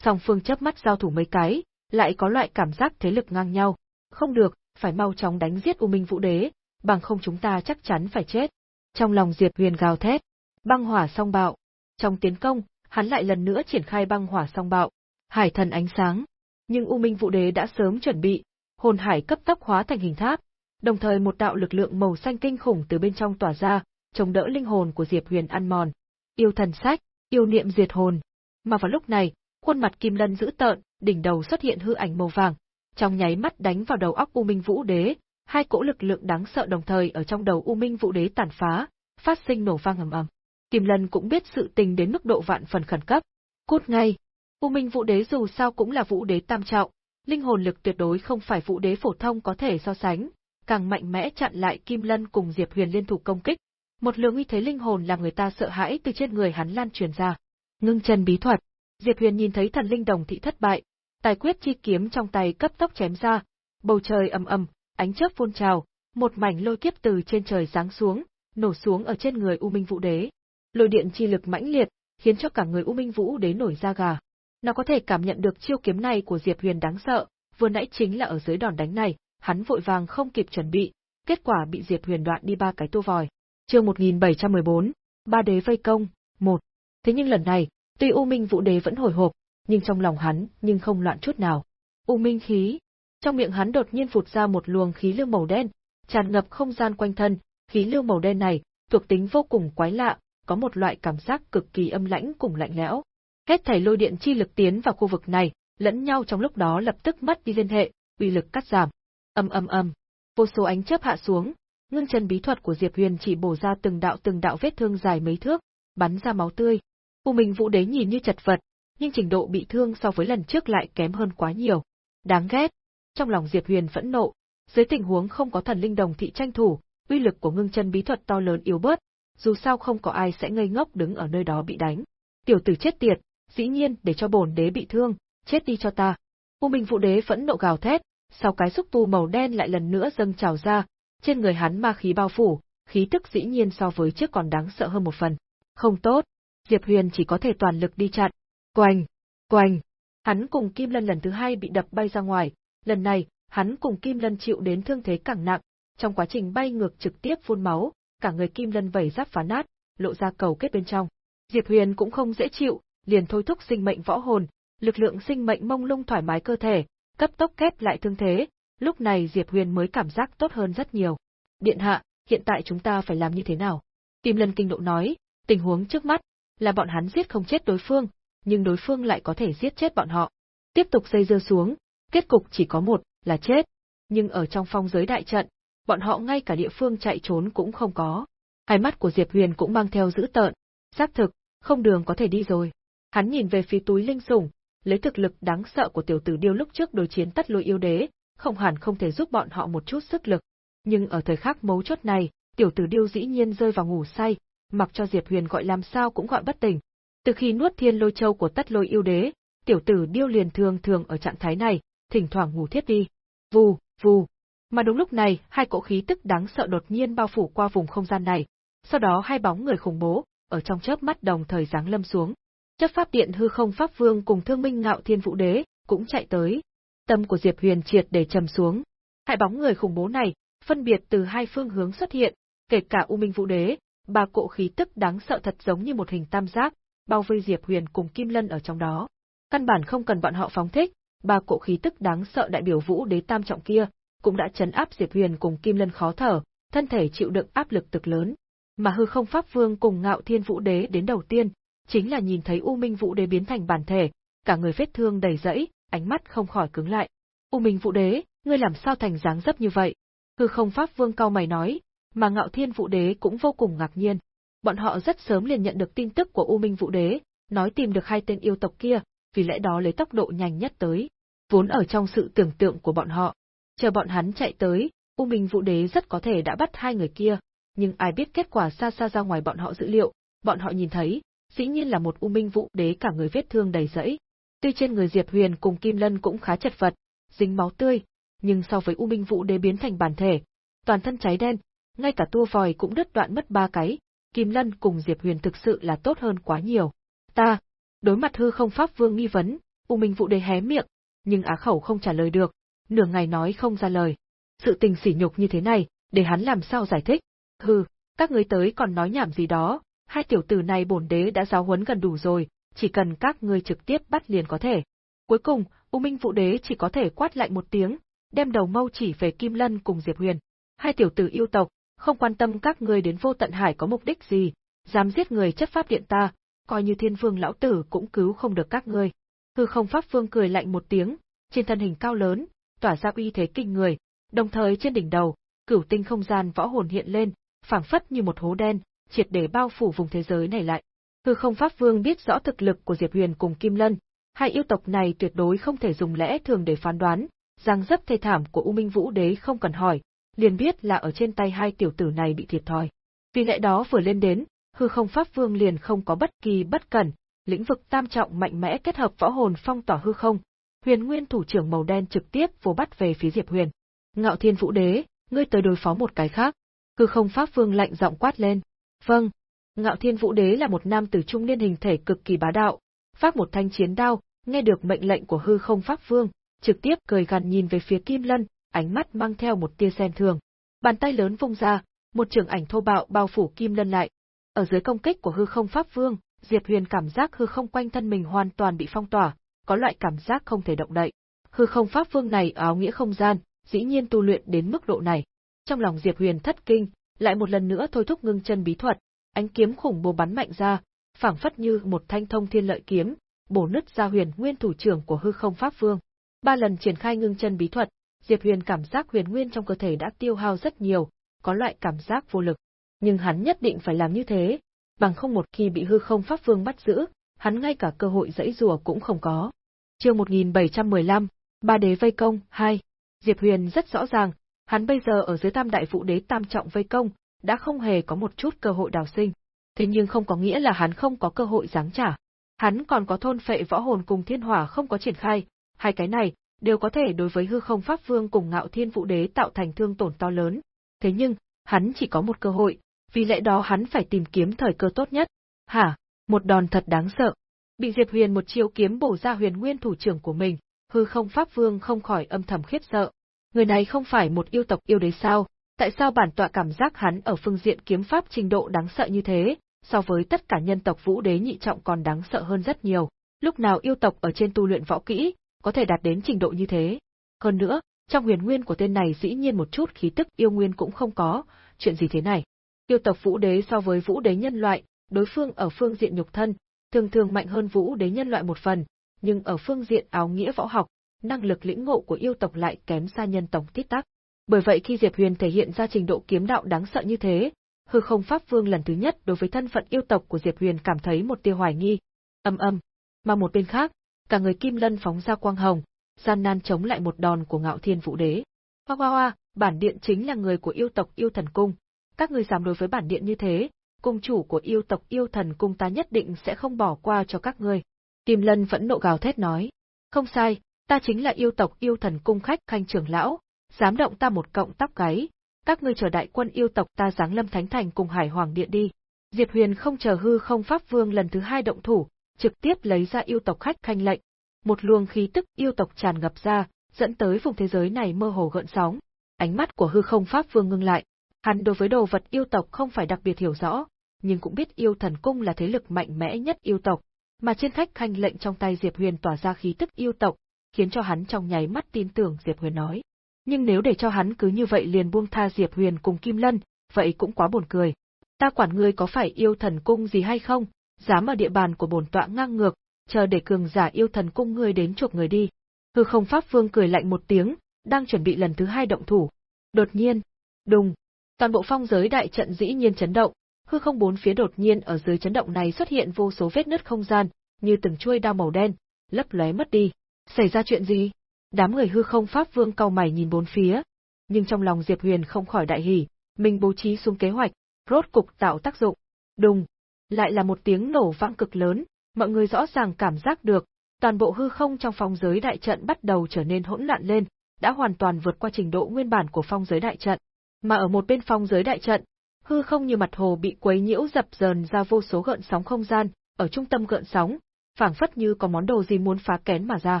Song phương chớp mắt giao thủ mấy cái, lại có loại cảm giác thế lực ngang nhau. Không được, phải mau chóng đánh giết U Minh Vũ Đế, bằng không chúng ta chắc chắn phải chết. Trong lòng Diệp Huyền gào thét, băng hỏa song bạo. Trong tiến công, hắn lại lần nữa triển khai băng hỏa song bạo, hải thần ánh sáng. Nhưng U Minh Vũ Đế đã sớm chuẩn bị, hồn hải cấp tốc hóa thành hình tháp, đồng thời một đạo lực lượng màu xanh kinh khủng từ bên trong tỏa ra, chống đỡ linh hồn của Diệp Huyền ăn mòn. Yêu thần sách, yêu niệm diệt hồn. Mà vào lúc này, khuôn mặt Kim Lân dữ tợn, đỉnh đầu xuất hiện hư ảnh màu vàng, trong nháy mắt đánh vào đầu óc U Minh Vũ Đế, hai cỗ lực lượng đáng sợ đồng thời ở trong đầu U Minh Vũ Đế tàn phá, phát sinh nổ vang ầm ầm. Kim Lân cũng biết sự tình đến mức độ vạn phần khẩn cấp. Cút ngay. U Minh Vũ Đế dù sao cũng là Vũ Đế tam trọng, linh hồn lực tuyệt đối không phải Vũ Đế phổ thông có thể so sánh, càng mạnh mẽ chặn lại Kim Lân cùng Diệp Huyền liên thủ công kích. Một lượng uy thế linh hồn làm người ta sợ hãi từ trên người hắn lan truyền ra. Ngưng chân bí thuật. Diệp Huyền nhìn thấy thần linh đồng thị thất bại, tài quyết chi kiếm trong tay cấp tốc chém ra, bầu trời ầm ầm, ánh chớp phun trào, một mảnh lôi kiếp từ trên trời giáng xuống, nổ xuống ở trên người U Minh Vũ Đế. Lôi điện chi lực mãnh liệt, khiến cho cả người U Minh Vũ Đế nổi da gà. Nó có thể cảm nhận được chiêu kiếm này của Diệp Huyền đáng sợ, vừa nãy chính là ở dưới đòn đánh này, hắn vội vàng không kịp chuẩn bị, kết quả bị Diệp Huyền đoạn đi ba cái tua vòi. Chương 1714, ba đế vây công, một. Thế nhưng lần này, tuy U Minh Vũ Đế vẫn hồi hộp, nhưng trong lòng hắn nhưng không loạn chút nào. U Minh khí, trong miệng hắn đột nhiên phụt ra một luồng khí lưu màu đen, tràn ngập không gian quanh thân, khí lưu màu đen này, thuộc tính vô cùng quái lạ, có một loại cảm giác cực kỳ âm lãnh cùng lạnh lẽo. Hết thảy lôi điện chi lực tiến vào khu vực này, lẫn nhau trong lúc đó lập tức mất đi liên hệ, uy lực cắt giảm. Ầm ầm ầm, vô số ánh chớp hạ xuống, ngưng chân bí thuật của Diệp Huyền chỉ bổ ra từng đạo từng đạo vết thương dài mấy thước, bắn ra máu tươi. U Minh Vũ Đế nhìn như chật vật, nhưng trình độ bị thương so với lần trước lại kém hơn quá nhiều. Đáng ghét, trong lòng Diệp Huyền phẫn nộ, dưới tình huống không có thần linh đồng thị tranh thủ, uy lực của ngưng chân bí thuật to lớn yếu bớt, dù sao không có ai sẽ ngây ngốc đứng ở nơi đó bị đánh. Tiểu tử chết tiệt, dĩ nhiên để cho bổn đế bị thương, chết đi cho ta. U Minh Vũ Đế phẫn nộ gào thét, sau cái xúc tu màu đen lại lần nữa dâng trào ra, trên người hắn ma khí bao phủ, khí tức dĩ nhiên so với trước còn đáng sợ hơn một phần. Không tốt, Diệp Huyền chỉ có thể toàn lực đi chặn. Quanh, quanh, hắn cùng Kim Lân lần thứ hai bị đập bay ra ngoài, Lần này, hắn cùng Kim Lân chịu đến thương thế càng nặng, trong quá trình bay ngược trực tiếp phun máu, cả người Kim Lân vẩy giáp phá nát, lộ ra cầu kết bên trong. Diệp Huyền cũng không dễ chịu, liền thôi thúc sinh mệnh võ hồn, lực lượng sinh mệnh mông lung thoải mái cơ thể, cấp tốc kép lại thương thế, lúc này Diệp Huyền mới cảm giác tốt hơn rất nhiều. Điện hạ, hiện tại chúng ta phải làm như thế nào? Kim Lân kinh độ nói, tình huống trước mắt là bọn hắn giết không chết đối phương, nhưng đối phương lại có thể giết chết bọn họ. Tiếp tục xây dưa xuống, kết cục chỉ có một, là chết. Nhưng ở trong phong giới đại trận, bọn họ ngay cả địa phương chạy trốn cũng không có. Hai mắt của Diệp Huyền cũng mang theo dữ tợn, xác thực, không đường có thể đi rồi. Hắn nhìn về phía túi linh sủng, lấy thực lực đáng sợ của tiểu tử điêu lúc trước đối chiến tất lôi yêu đế, không hẳn không thể giúp bọn họ một chút sức lực. Nhưng ở thời khắc mấu chốt này, tiểu tử điêu dĩ nhiên rơi vào ngủ say, mặc cho Diệp Huyền gọi làm sao cũng gọi bất tỉnh. Từ khi nuốt thiên lôi châu của tất lôi yêu đế, tiểu tử điêu liền thường thường ở trạng thái này, thỉnh thoảng ngủ thiết đi. Vù, vù. Mà đúng lúc này, hai cỗ khí tức đáng sợ đột nhiên bao phủ qua vùng không gian này. Sau đó hai bóng người khủng bố, ở trong chớp mắt đồng thời giáng lâm xuống. Chấp pháp điện hư không pháp vương cùng thương minh ngạo thiên vũ đế, cũng chạy tới. Tâm của Diệp Huyền triệt để trầm xuống. Hai bóng người khủng bố này, phân biệt từ hai phương hướng xuất hiện, kể cả U Minh Vũ Đế, ba cỗ khí tức đáng sợ thật giống như một hình tam giác, bao vây Diệp Huyền cùng Kim Lân ở trong đó. Căn bản không cần bọn họ phóng thích, ba cỗ khí tức đáng sợ đại biểu Vũ Đế tam trọng kia, cũng đã chấn áp Diệp Huyền cùng Kim Lân khó thở, thân thể chịu đựng áp lực cực lớn. Mà hư không pháp vương cùng ngạo thiên vũ đế đến đầu tiên, chính là nhìn thấy U Minh Vũ Đế biến thành bản thể, cả người vết thương đầy rẫy, ánh mắt không khỏi cứng lại. U Minh Vũ Đế, ngươi làm sao thành dáng dấp như vậy? Hư không pháp vương cao mày nói, mà ngạo thiên vũ đế cũng vô cùng ngạc nhiên. Bọn họ rất sớm liền nhận được tin tức của U Minh Vũ Đế, nói tìm được hai tên yêu tộc kia, vì lẽ đó lấy tốc độ nhanh nhất tới. Vốn ở trong sự tưởng tượng của bọn họ. Chờ bọn hắn chạy tới, U Minh Vũ Đế rất có thể đã bắt hai người kia, nhưng ai biết kết quả xa xa ra ngoài bọn họ dữ liệu, bọn họ nhìn thấy, dĩ nhiên là một U Minh Vũ Đế cả người vết thương đầy rẫy. Tuy trên người Diệp Huyền cùng Kim Lân cũng khá chật vật, dính máu tươi, nhưng so với U Minh Vũ Đế biến thành bản thể, toàn thân cháy đen, ngay cả tua vòi cũng đứt đoạn mất ba cái, Kim Lân cùng Diệp Huyền thực sự là tốt hơn quá nhiều. Ta, đối mặt hư không pháp vương nghi vấn, U Minh Vũ Đế hé miệng, nhưng á khẩu không trả lời được, nửa ngày nói không ra lời. Sự tình sỉ nhục như thế này, để hắn làm sao giải thích? Hừ, các ngươi tới còn nói nhảm gì đó, hai tiểu tử này bổn đế đã giáo huấn gần đủ rồi, chỉ cần các ngươi trực tiếp bắt liền có thể. Cuối cùng, U Minh Vũ Đế chỉ có thể quát lạnh một tiếng, đem đầu mâu chỉ về Kim Lân cùng Diệp Huyền. Hai tiểu tử yêu tộc, không quan tâm các ngươi đến vô tận hải có mục đích gì, dám giết người chấp pháp điện ta, coi như thiên vương lão tử cũng cứu không được các ngươi. Hư không pháp vương cười lạnh một tiếng, trên thân hình cao lớn, tỏa ra uy thế kinh người, đồng thời trên đỉnh đầu, cửu tinh không gian võ hồn hiện lên, phảng phất như một hố đen, triệt để bao phủ vùng thế giới này lại. Hư không pháp vương biết rõ thực lực của Diệp Huyền cùng Kim Lân, hai yêu tộc này tuyệt đối không thể dùng lẽ thường để phán đoán, rằng dấp thê thảm của U Minh Vũ Đế không cần hỏi, liền biết là ở trên tay hai tiểu tử này bị thiệt thòi. Vì lẽ đó vừa lên đến, hư không pháp vương liền không có bất kỳ bất cẩn, lĩnh vực tam trọng mạnh mẽ kết hợp võ hồn phong tỏa hư không, huyền nguyên thủ trưởng màu đen trực tiếp vô bắt về phía Diệp Huyền. Ngạo Thiên Vũ Đế, ngươi tới đối phó một cái khác. Hư không pháp vương lạnh giọng quát lên. Vâng. Ngạo Thiên Vũ Đế là một nam tử trung niên hình thể cực kỳ bá đạo, phát một thanh chiến đao, nghe được mệnh lệnh của hư không pháp vương, trực tiếp cười gằn nhìn về phía Kim Lân, ánh mắt mang theo một tia xem thường. Bàn tay lớn vung ra, một trường ảnh thô bạo bao phủ Kim Lân lại. Ở dưới công kích của hư không pháp vương, Diệp Huyền cảm giác hư không quanh thân mình hoàn toàn bị phong tỏa, có loại cảm giác không thể động đậy. Hư không pháp vương này áo nghĩa không gian, dĩ nhiên tu luyện đến mức độ này. Trong lòng Diệp Huyền thất kinh, lại một lần nữa thôi thúc ngưng chân bí thuật, ánh kiếm khủng bố bắn mạnh ra, phảng phất như một thanh thông thiên lợi kiếm, bổ nứt ra huyền nguyên thủ trưởng của hư không pháp vương. Ba lần triển khai ngưng chân bí thuật, Diệp Huyền cảm giác huyền nguyên trong cơ thể đã tiêu hao rất nhiều, có loại cảm giác vô lực. Nhưng hắn nhất định phải làm như thế, bằng không một khi bị hư không pháp vương bắt giữ, hắn ngay cả cơ hội dãy rùa cũng không có. Chương 1715, Ba đế vây công 2. Diệp Huyền rất rõ ràng, hắn bây giờ ở dưới Tam đại vũ đế tam trọng vây công, đã không hề có một chút cơ hội đào sinh. Thế nhưng không có nghĩa là hắn không có cơ hội giáng trả. Hắn còn có thôn phệ võ hồn cùng thiên hỏa không có triển khai, hai cái này đều có thể đối với hư không pháp vương cùng ngạo thiên vũ đế tạo thành thương tổn to lớn. Thế nhưng, hắn chỉ có một cơ hội, vì lẽ đó hắn phải tìm kiếm thời cơ tốt nhất. Hả, một đòn thật đáng sợ. Bị Diệp Huyền một chiêu kiếm bổ ra huyền nguyên thủ trưởng của mình, hư không pháp vương không khỏi âm thầm khiếp sợ. Người này không phải một yêu tộc yêu đế sao, tại sao bản tọa cảm giác hắn ở phương diện kiếm pháp trình độ đáng sợ như thế, so với tất cả nhân tộc vũ đế nhị trọng còn đáng sợ hơn rất nhiều. Lúc nào yêu tộc ở trên tu luyện võ kỹ, có thể đạt đến trình độ như thế. Hơn nữa, trong huyền nguyên của tên này dĩ nhiên một chút khí tức yêu nguyên cũng không có, chuyện gì thế này? Yêu tộc vũ đế so với vũ đế nhân loại, đối phương ở phương diện nhục thân, thường thường mạnh hơn vũ đế nhân loại một phần, nhưng ở phương diện áo nghĩa võ học, năng lực lĩnh ngộ của yêu tộc lại kém xa nhân tộc tít tắc. Bởi vậy khi Diệp Huyền thể hiện ra trình độ kiếm đạo đáng sợ như thế, hư không pháp vương lần thứ nhất đối với thân phận yêu tộc của Diệp Huyền cảm thấy một tia hoài nghi. Âm âm, mà một bên khác, cả người Kim Lân phóng ra quang hồng, gian nan chống lại một đòn của Ngạo Thiên Vũ Đế. Hoa hoa hoa, bản điện chính là người của yêu tộc yêu thần cung, các người dám đối với bản điện như thế, cung chủ của yêu tộc yêu thần cung ta nhất định sẽ không bỏ qua cho các ngươi. Kim Lân vẫn nộ gào thét nói, không sai, ta chính là yêu tộc yêu thần cung khách khanh trưởng lão, dám động ta một cộng tóc gáy, các ngươi chờ đại quân yêu tộc ta giáng lâm thánh thành cùng hải hoàng điện đi. Diệp Huyền không chờ hư không pháp vương lần thứ hai động thủ, trực tiếp lấy ra yêu tộc khách khanh lệnh. Một luồng khí tức yêu tộc tràn ngập ra, dẫn tới vùng thế giới này mơ hồ gợn sóng, Ánh mắt của hư không pháp vương ngưng lại. Hắn đối với đồ vật yêu tộc không phải đặc biệt hiểu rõ, nhưng cũng biết yêu thần cung là thế lực mạnh mẽ nhất yêu tộc, mà trên khách khanh lệnh trong tay Diệp Huyền tỏa ra khí tức yêu tộc, khiến cho hắn trong nháy mắt tin tưởng Diệp Huyền nói. Nhưng nếu để cho hắn cứ như vậy liền buông tha Diệp Huyền cùng Kim Lân, vậy cũng quá buồn cười. Ta quản ngươi có phải yêu thần cung gì hay không, dám ở địa bàn của bổn tọa ngang ngược, chờ để cường giả yêu thần cung ngươi đến chuộc người đi. Hư không pháp vương cười lạnh một tiếng, đang chuẩn bị lần thứ hai động thủ. Đột nhiên, đùng, toàn bộ phong giới đại trận dĩ nhiên chấn động, hư không bốn phía đột nhiên ở dưới chấn động này xuất hiện vô số vết nứt không gian, như từng chuôi đao màu đen, lấp lóe mất đi. Xảy ra chuyện gì? Đám người hư không pháp vương cau mày nhìn bốn phía, nhưng trong lòng Diệp Huyền không khỏi đại hỉ, mình bố trí xuống kế hoạch, rốt cục tạo tác dụng. Đùng, lại là một tiếng nổ vang cực lớn, mọi người rõ ràng cảm giác được, toàn bộ hư không trong phong giới đại trận bắt đầu trở nên hỗn loạn lên, đã hoàn toàn vượt qua trình độ nguyên bản của phong giới đại trận. Mà ở một bên phong giới đại trận, hư không như mặt hồ bị quấy nhiễu dập dờn ra vô số gợn sóng không gian, ở trung tâm gợn sóng, phảng phất như có món đồ gì muốn phá kén mà ra.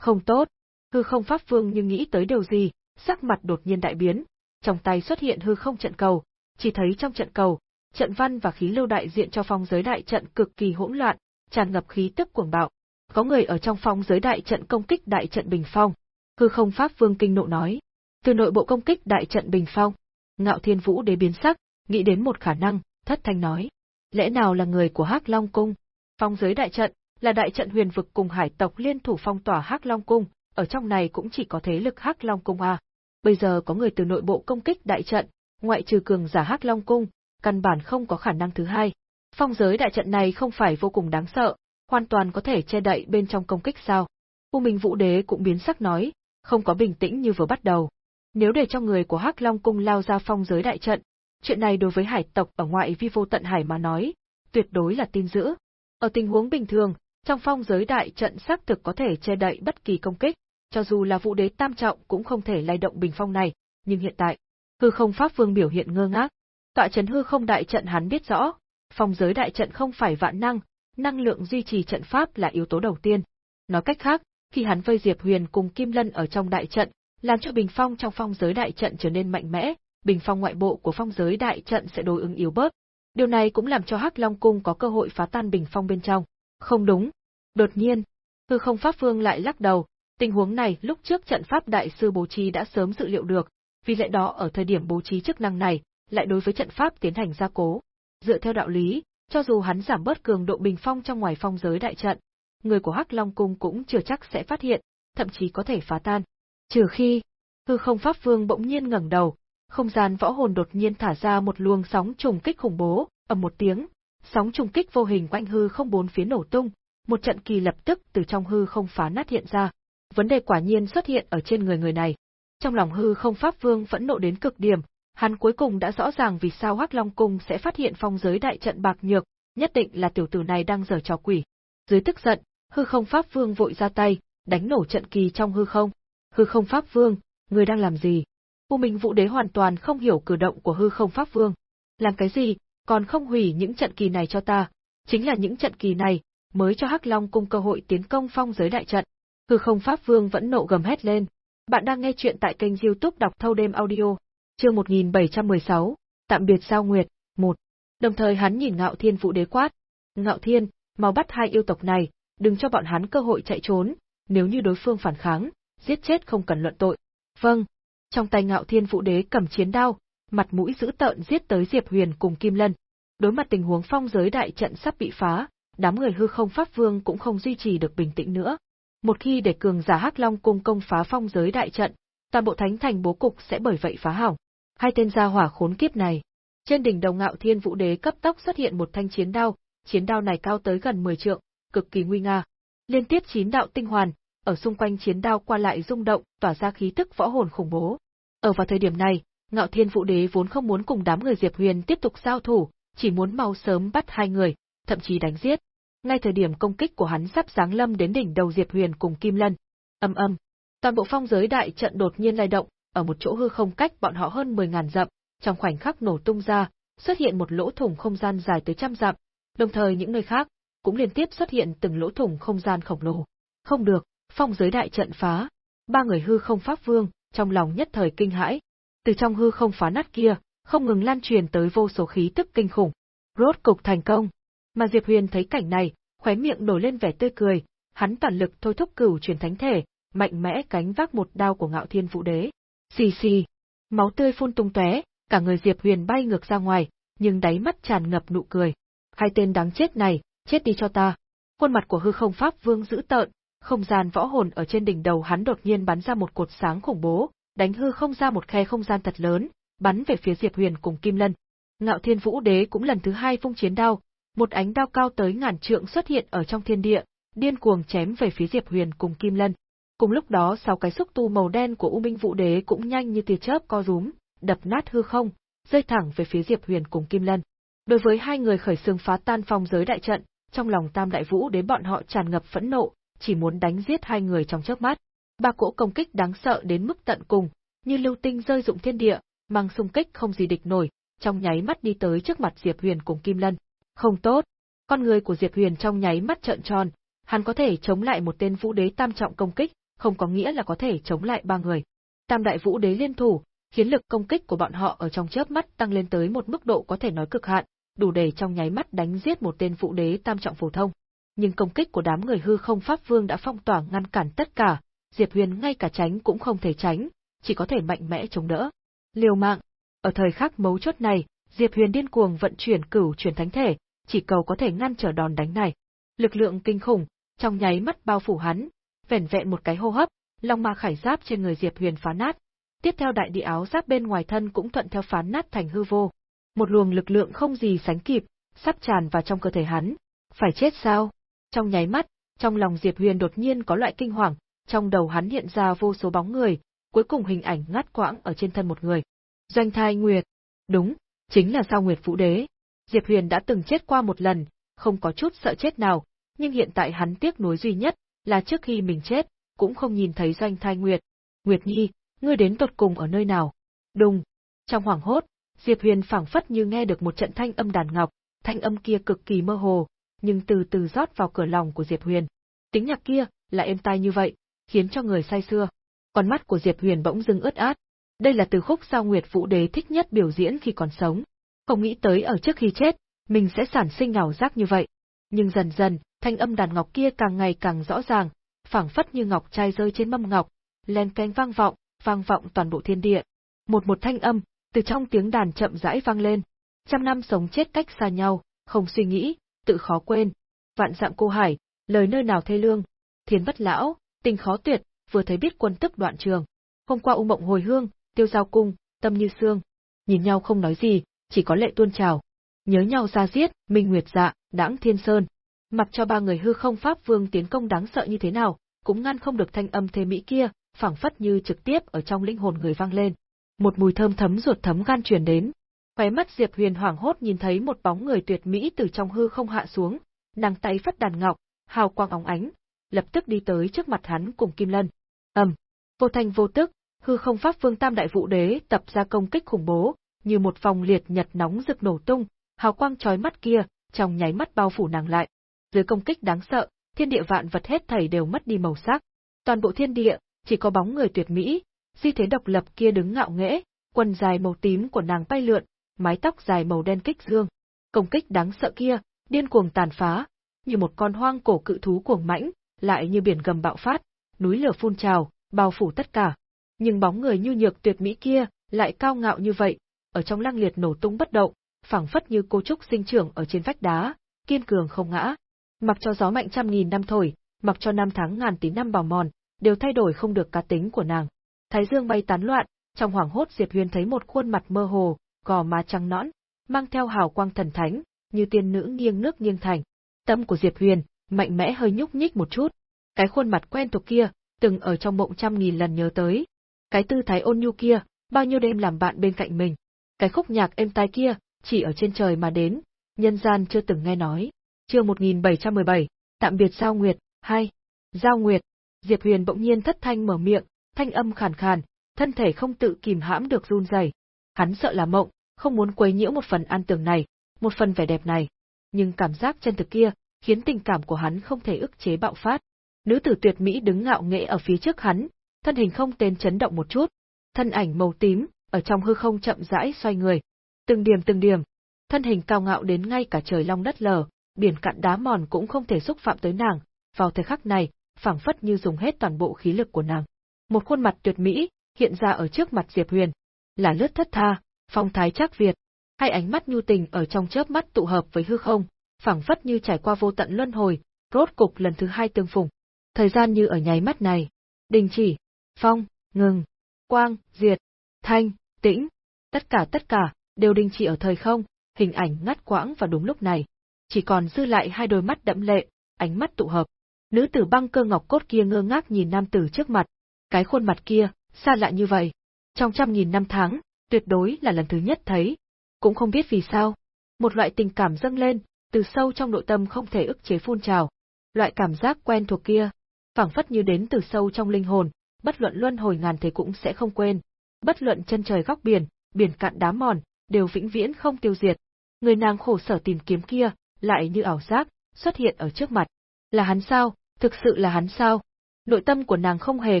Không tốt, hư không pháp vương như nghĩ tới điều gì, sắc mặt đột nhiên đại biến, trong tay xuất hiện hư không trận cầu, chỉ thấy trong trận cầu, trận văn và khí lưu đại diện cho phong giới đại trận cực kỳ hỗn loạn, tràn ngập khí tức cuồng bạo. Có người ở trong phong giới đại trận công kích đại trận bình phong. Hư không pháp vương kinh nộ nói. Từ nội bộ công kích đại trận bình phong, ngạo thiên vũ đế biến sắc, nghĩ đến một khả năng, thất thanh nói. Lẽ nào là người của hắc Long Cung? Phong giới đại trận, là đại trận huyền vực cùng hải tộc liên thủ phong tỏa hắc Long Cung, ở trong này cũng chỉ có thế lực hắc Long Cung à. Bây giờ có người từ nội bộ công kích đại trận, ngoại trừ cường giả hắc Long Cung, căn bản không có khả năng thứ hai. Phong giới đại trận này không phải vô cùng đáng sợ, hoàn toàn có thể che đậy bên trong công kích sao. U Minh Vũ Đế cũng biến sắc nói, không có bình tĩnh như vừa bắt đầu. Nếu để cho người của Hắc Long cung lao ra phong giới đại trận, chuyện này đối với hải tộc ở ngoại vi vô tận hải mà nói, tuyệt đối là tin dữ. Ở tình huống bình thường, trong phong giới đại trận xác thực có thể che đậy bất kỳ công kích, cho dù là vũ đế tam trọng cũng không thể lay động bình phong này, nhưng hiện tại, hư không pháp vương biểu hiện ngơ ngác. Tọa trấn hư không đại trận hắn biết rõ, phong giới đại trận không phải vạn năng, năng lượng duy trì trận pháp là yếu tố đầu tiên. Nói cách khác, khi hắn vây Diệp Huyền cùng Kim Lân ở trong đại trận, làm cho bình phong trong phong giới đại trận trở nên mạnh mẽ, bình phong ngoại bộ của phong giới đại trận sẽ đối ứng yếu bớt. Điều này cũng làm cho Hắc Long cung có cơ hội phá tan bình phong bên trong. Không đúng. Đột nhiên, hư không pháp vương lại lắc đầu, tình huống này lúc trước trận pháp đại sư bố trí đã sớm dự liệu được, vì lẽ đó ở thời điểm bố trí chức năng này, lại đối với trận pháp tiến hành gia cố. Dựa theo đạo lý, cho dù hắn giảm bớt cường độ bình phong trong ngoài phong giới đại trận, người của Hắc Long cung cũng chưa chắc sẽ phát hiện, thậm chí có thể phá tan. Trừ khi, hư không pháp vương bỗng nhiên ngẩng đầu, không gian võ hồn đột nhiên thả ra một luồng sóng trùng kích khủng bố, ầm một tiếng, sóng trùng kích vô hình quanh hư không bốn phía nổ tung, một trận kỳ lập tức từ trong hư không phá nát hiện ra. Vấn đề quả nhiên xuất hiện ở trên người người này. Trong lòng hư không pháp vương vẫn nộ đến cực điểm, hắn cuối cùng đã rõ ràng vì sao Hắc Long cung sẽ phát hiện phong giới đại trận bạc nhược, nhất định là tiểu tử này đang giở trò quỷ. Dưới tức giận, hư không pháp vương vội ra tay, đánh nổ trận kỳ trong hư không. Hư không pháp vương, người đang làm gì? U Minh Vũ Đế hoàn toàn không hiểu cử động của hư không pháp vương. Làm cái gì, còn không hủy những trận kỳ này cho ta, chính là những trận kỳ này, mới cho Hắc Long cung cơ hội tiến công phong giới đại trận. Hư không pháp vương vẫn nộ gầm hét lên. Bạn đang nghe chuyện tại kênh youtube đọc thâu đêm audio, chương 1716, tạm biệt sao nguyệt, 1. Đồng thời hắn nhìn ngạo thiên vũ đế quát. Ngạo thiên, mau bắt hai yêu tộc này, đừng cho bọn hắn cơ hội chạy trốn, nếu như đối phương phản kháng, giết chết không cần luận tội. Vâng. Trong tay ngạo thiên vũ đế cầm chiến đao, mặt mũi dữ tợn giết tới Diệp Huyền cùng Kim Lân. Đối mặt tình huống phong giới đại trận sắp bị phá, đám người hư không pháp vương cũng không duy trì được bình tĩnh nữa. Một khi để cường giả Hắc Long cung công phá phong giới đại trận, toàn bộ thánh thành bố cục sẽ bởi vậy phá hỏng. Hai tên gia hỏa khốn kiếp này. Trên đỉnh đầu ngạo thiên vũ đế cấp tốc xuất hiện một thanh chiến đao, chiến đao này cao tới gần 10 trượng, cực kỳ nguy nga. Liên tiếp chín đạo tinh hoàn, ở xung quanh chiến đao qua lại rung động, tỏa ra khí tức võ hồn khủng bố. Ở vào thời điểm này, Ngạo Thiên Vũ Đế vốn không muốn cùng đám người Diệp Huyền tiếp tục giao thủ, chỉ muốn mau sớm bắt hai người, thậm chí đánh giết. Ngay thời điểm công kích của hắn sắp giáng lâm đến đỉnh đầu Diệp Huyền cùng Kim Lân. ầm ầm, toàn bộ phong giới đại trận đột nhiên lay động, ở một chỗ hư không cách bọn họ hơn 10 ngàn dặm, trong khoảnh khắc nổ tung ra, xuất hiện một lỗ thủng không gian dài tới trăm dặm, đồng thời những nơi khác cũng liên tiếp xuất hiện từng lỗ thủng không gian khổng lồ. Không được, phong giới đại trận phá. Ba người hư không pháp vương, trong lòng nhất thời kinh hãi. Từ trong hư không phá nát kia, không ngừng lan truyền tới vô số khí tức kinh khủng. Rốt cục thành công. Mà Diệp Huyền thấy cảnh này, khóe miệng nổi lên vẻ tươi cười, hắn toàn lực thôi thúc cửu truyền thánh thể, mạnh mẽ cánh vác một đao của Ngạo Thiên Vũ Đế. Xì xì, máu tươi phun tung tóe, cả người Diệp Huyền bay ngược ra ngoài, nhưng đáy mắt tràn ngập nụ cười. Hai tên đáng chết này, chết đi cho ta. Khuôn mặt của hư không pháp vương dữ tợn, không gian võ hồn ở trên đỉnh đầu hắn đột nhiên bắn ra một cột sáng khủng bố, đánh hư không ra một khe không gian thật lớn, bắn về phía Diệp Huyền cùng Kim Lân. Ngạo Thiên Vũ Đế cũng lần thứ hai vung chiến đao, một ánh đao cao tới ngàn trượng xuất hiện ở trong thiên địa, điên cuồng chém về phía Diệp Huyền cùng Kim Lân. Cùng lúc đó sáu cái xúc tu màu đen của U Minh Vũ Đế cũng nhanh như tia chớp co rúm, đập nát hư không, rơi thẳng về phía Diệp Huyền cùng Kim Lân. Đối với hai người khởi xương phá tan phong giới đại trận, trong lòng Tam Đại Vũ Đế bọn họ tràn ngập phẫn nộ, chỉ muốn đánh giết hai người trong chớp mắt. Ba cỗ công kích đáng sợ đến mức tận cùng, như lưu tinh rơi dụng thiên địa, mang xung kích không gì địch nổi, trong nháy mắt đi tới trước mặt Diệp Huyền cùng Kim Lân. Không tốt, con người của Diệp Huyền trong nháy mắt trợn tròn, hắn có thể chống lại một tên vũ đế tam trọng công kích, không có nghĩa là có thể chống lại ba người. Tam đại vũ đế liên thủ, khiến lực công kích của bọn họ ở trong chớp mắt tăng lên tới một mức độ có thể nói cực hạn, đủ để trong nháy mắt đánh giết một tên vũ đế tam trọng phổ thông. Nhưng công kích của đám người hư không pháp vương đã phong tỏa ngăn cản tất cả, Diệp Huyền ngay cả tránh cũng không thể tránh, chỉ có thể mạnh mẽ chống đỡ. Liều mạng. Ở thời khắc mấu chốt này, Diệp Huyền điên cuồng vận chuyển cửu chuyển thánh thể, chỉ cầu có thể ngăn trở đòn đánh này. Lực lượng kinh khủng, trong nháy mắt bao phủ hắn, vẻn vẹn một cái hô hấp, long ma khải giáp trên người Diệp Huyền phá nát. Tiếp theo đại địa áo giáp bên ngoài thân cũng thuận theo phá nát thành hư vô. Một luồng lực lượng không gì sánh kịp, sắp tràn vào trong cơ thể hắn. Phải chết sao? Trong nháy mắt, trong lòng Diệp Huyền đột nhiên có loại kinh hoàng, trong đầu hắn hiện ra vô số bóng người, cuối cùng hình ảnh ngắt quãng ở trên thân một người. Doanh thai Nguyệt. Đúng, chính là sao Nguyệt Vũ Đế. Diệp Huyền đã từng chết qua một lần, không có chút sợ chết nào, nhưng hiện tại hắn tiếc nuối duy nhất là trước khi mình chết, cũng không nhìn thấy Doanh thai Nguyệt. Nguyệt Nhi, ngươi đến tột cùng ở nơi nào? Đùng. Trong hoảng hốt, Diệp Huyền phảng phất như nghe được một trận thanh âm đàn ngọc, thanh âm kia cực kỳ mơ hồ, nhưng từ từ rót vào cửa lòng của Diệp Huyền. Tính nhạc kia, là êm tai như vậy, khiến cho người say xưa. Con mắt của Diệp Huyền bỗng dưng ướt át. Đây là từ khúc sao Nguyệt Vũ Đế thích nhất biểu diễn khi còn sống. Không nghĩ tới ở trước khi chết, mình sẽ sản sinh ngào giác như vậy. Nhưng dần dần, thanh âm đàn ngọc kia càng ngày càng rõ ràng, phảng phất như ngọc trai rơi trên mâm ngọc, len canh vang vọng, vang vọng toàn bộ thiên địa. Một một thanh âm, từ trong tiếng đàn chậm rãi vang lên. Trăm năm sống chết cách xa nhau, không suy nghĩ, tự khó quên. Vạn dặm cô hải, lời nơi nào thê lương. Thiên bất lão, tình khó tuyệt, vừa thấy biết quân tức đoạn trường. Hôm qua u mộng hồi hương, tiêu giao cung, tâm như xương. Nhìn nhau không nói gì, chỉ có lệ tuôn trào. Nhớ nhau ra giết, minh nguyệt dạ, đãng thiên sơn. Mặc cho ba người hư không pháp vương tiến công đáng sợ như thế nào, cũng ngăn không được thanh âm thê mỹ kia, phảng phất như trực tiếp ở trong linh hồn người vang lên. Một mùi thơm thấm ruột thấm gan truyền đến. Khóe mắt Diệp Huyền hoảng hốt nhìn thấy một bóng người tuyệt mỹ từ trong hư không hạ xuống, nàng tay phất đàn ngọc, hào quang óng ánh, lập tức đi tới trước mặt hắn cùng Kim Lân. Ầm, vô thanh vô tức, hư không pháp vương tam đại vũ đế tập ra công kích khủng bố, như một vòng liệt nhật nóng rực nổ tung, hào quang chói mắt kia, trong nháy mắt bao phủ nàng lại. Dưới công kích đáng sợ, thiên địa vạn vật hết thảy đều mất đi màu sắc. Toàn bộ thiên địa, chỉ có bóng người tuyệt mỹ, di thế độc lập kia đứng ngạo nghễ, quần dài màu tím của nàng bay lượn, mái tóc dài màu đen kích dương. Công kích đáng sợ kia, điên cuồng tàn phá, như một con hoang cổ cự thú cuồng mãnh, lại như biển gầm bạo phát, núi lửa phun trào, bao phủ tất cả. Nhưng bóng người như nhược tuyệt mỹ kia, lại cao ngạo như vậy, ở trong lăng liệt nổ tung bất động, phảng phất như cô trúc sinh trưởng ở trên vách đá, kiên cường không ngã. Mặc cho gió mạnh trăm nghìn năm thổi, mặc cho năm tháng ngàn tỷ năm bào mòn, đều thay đổi không được cá tính của nàng. Thái dương bay tán loạn, trong hoảng hốt Diệp Huyền thấy một khuôn mặt mơ hồ, gò má trắng nõn, mang theo hào quang thần thánh, như tiên nữ nghiêng nước nghiêng thành. Tâm của Diệp Huyền, mạnh mẽ hơi nhúc nhích một chút. Cái khuôn mặt quen thuộc kia, từng ở trong mộng trăm nghìn lần nhớ tới. Cái tư thái ôn nhu kia, bao nhiêu đêm làm bạn bên cạnh mình. Cái khúc nhạc êm tai kia, chỉ ở trên trời mà đến, nhân gian chưa từng nghe nói. Chương 1717, tạm biệt Giao Nguyệt, 2. Giao Nguyệt, Diệp Huyền bỗng nhiên thất thanh mở miệng, thanh âm khàn khàn, thân thể không tự kìm hãm được run rẩy. Hắn sợ là mộng, không muốn quấy nhiễu một phần an tường này, một phần vẻ đẹp này. Nhưng cảm giác chân thực kia, khiến tình cảm của hắn không thể ức chế bạo phát. Nữ tử tuyệt mỹ đứng ngạo nghễ ở phía trước hắn, thân hình không tên chấn động một chút. Thân ảnh màu tím, ở trong hư không chậm rãi xoay người. Từng điểm từng điểm, thân hình cao ngạo đến ngay cả trời long đất lở, biển cạn đá mòn cũng không thể xúc phạm tới nàng, vào thời khắc này, phảng phất như dùng hết toàn bộ khí lực của nàng. Một khuôn mặt tuyệt mỹ hiện ra ở trước mặt Diệp Huyền, là lướt thất tha, phong thái chắc Việt, hai ánh mắt nhu tình ở trong chớp mắt tụ hợp với hư không, phảng phất như trải qua vô tận luân hồi, rốt cục lần thứ hai tương phùng. Thời gian như ở nháy mắt này, đình chỉ, phong, ngừng, quang, diệt, thanh, tĩnh, tất cả tất cả đều đình chỉ ở thời không, hình ảnh ngắt quãng và đúng lúc này, chỉ còn dư lại hai đôi mắt đẫm lệ, ánh mắt tụ hợp. Nữ tử băng cơ ngọc cốt kia ngơ ngác nhìn nam tử trước mặt, cái khuôn mặt kia, xa lạ như vậy. Trong trăm nghìn năm tháng, tuyệt đối là lần thứ nhất thấy. Cũng không biết vì sao. Một loại tình cảm dâng lên, từ sâu trong nội tâm không thể ức chế phun trào. Loại cảm giác quen thuộc kia, phảng phất như đến từ sâu trong linh hồn, bất luận luân hồi ngàn thế cũng sẽ không quên. Bất luận chân trời góc biển, biển cạn đá mòn, đều vĩnh viễn không tiêu diệt. Người nàng khổ sở tìm kiếm kia, lại như ảo giác, xuất hiện ở trước mặt. Là hắn sao? Thực sự là hắn sao? Nội tâm của nàng không hề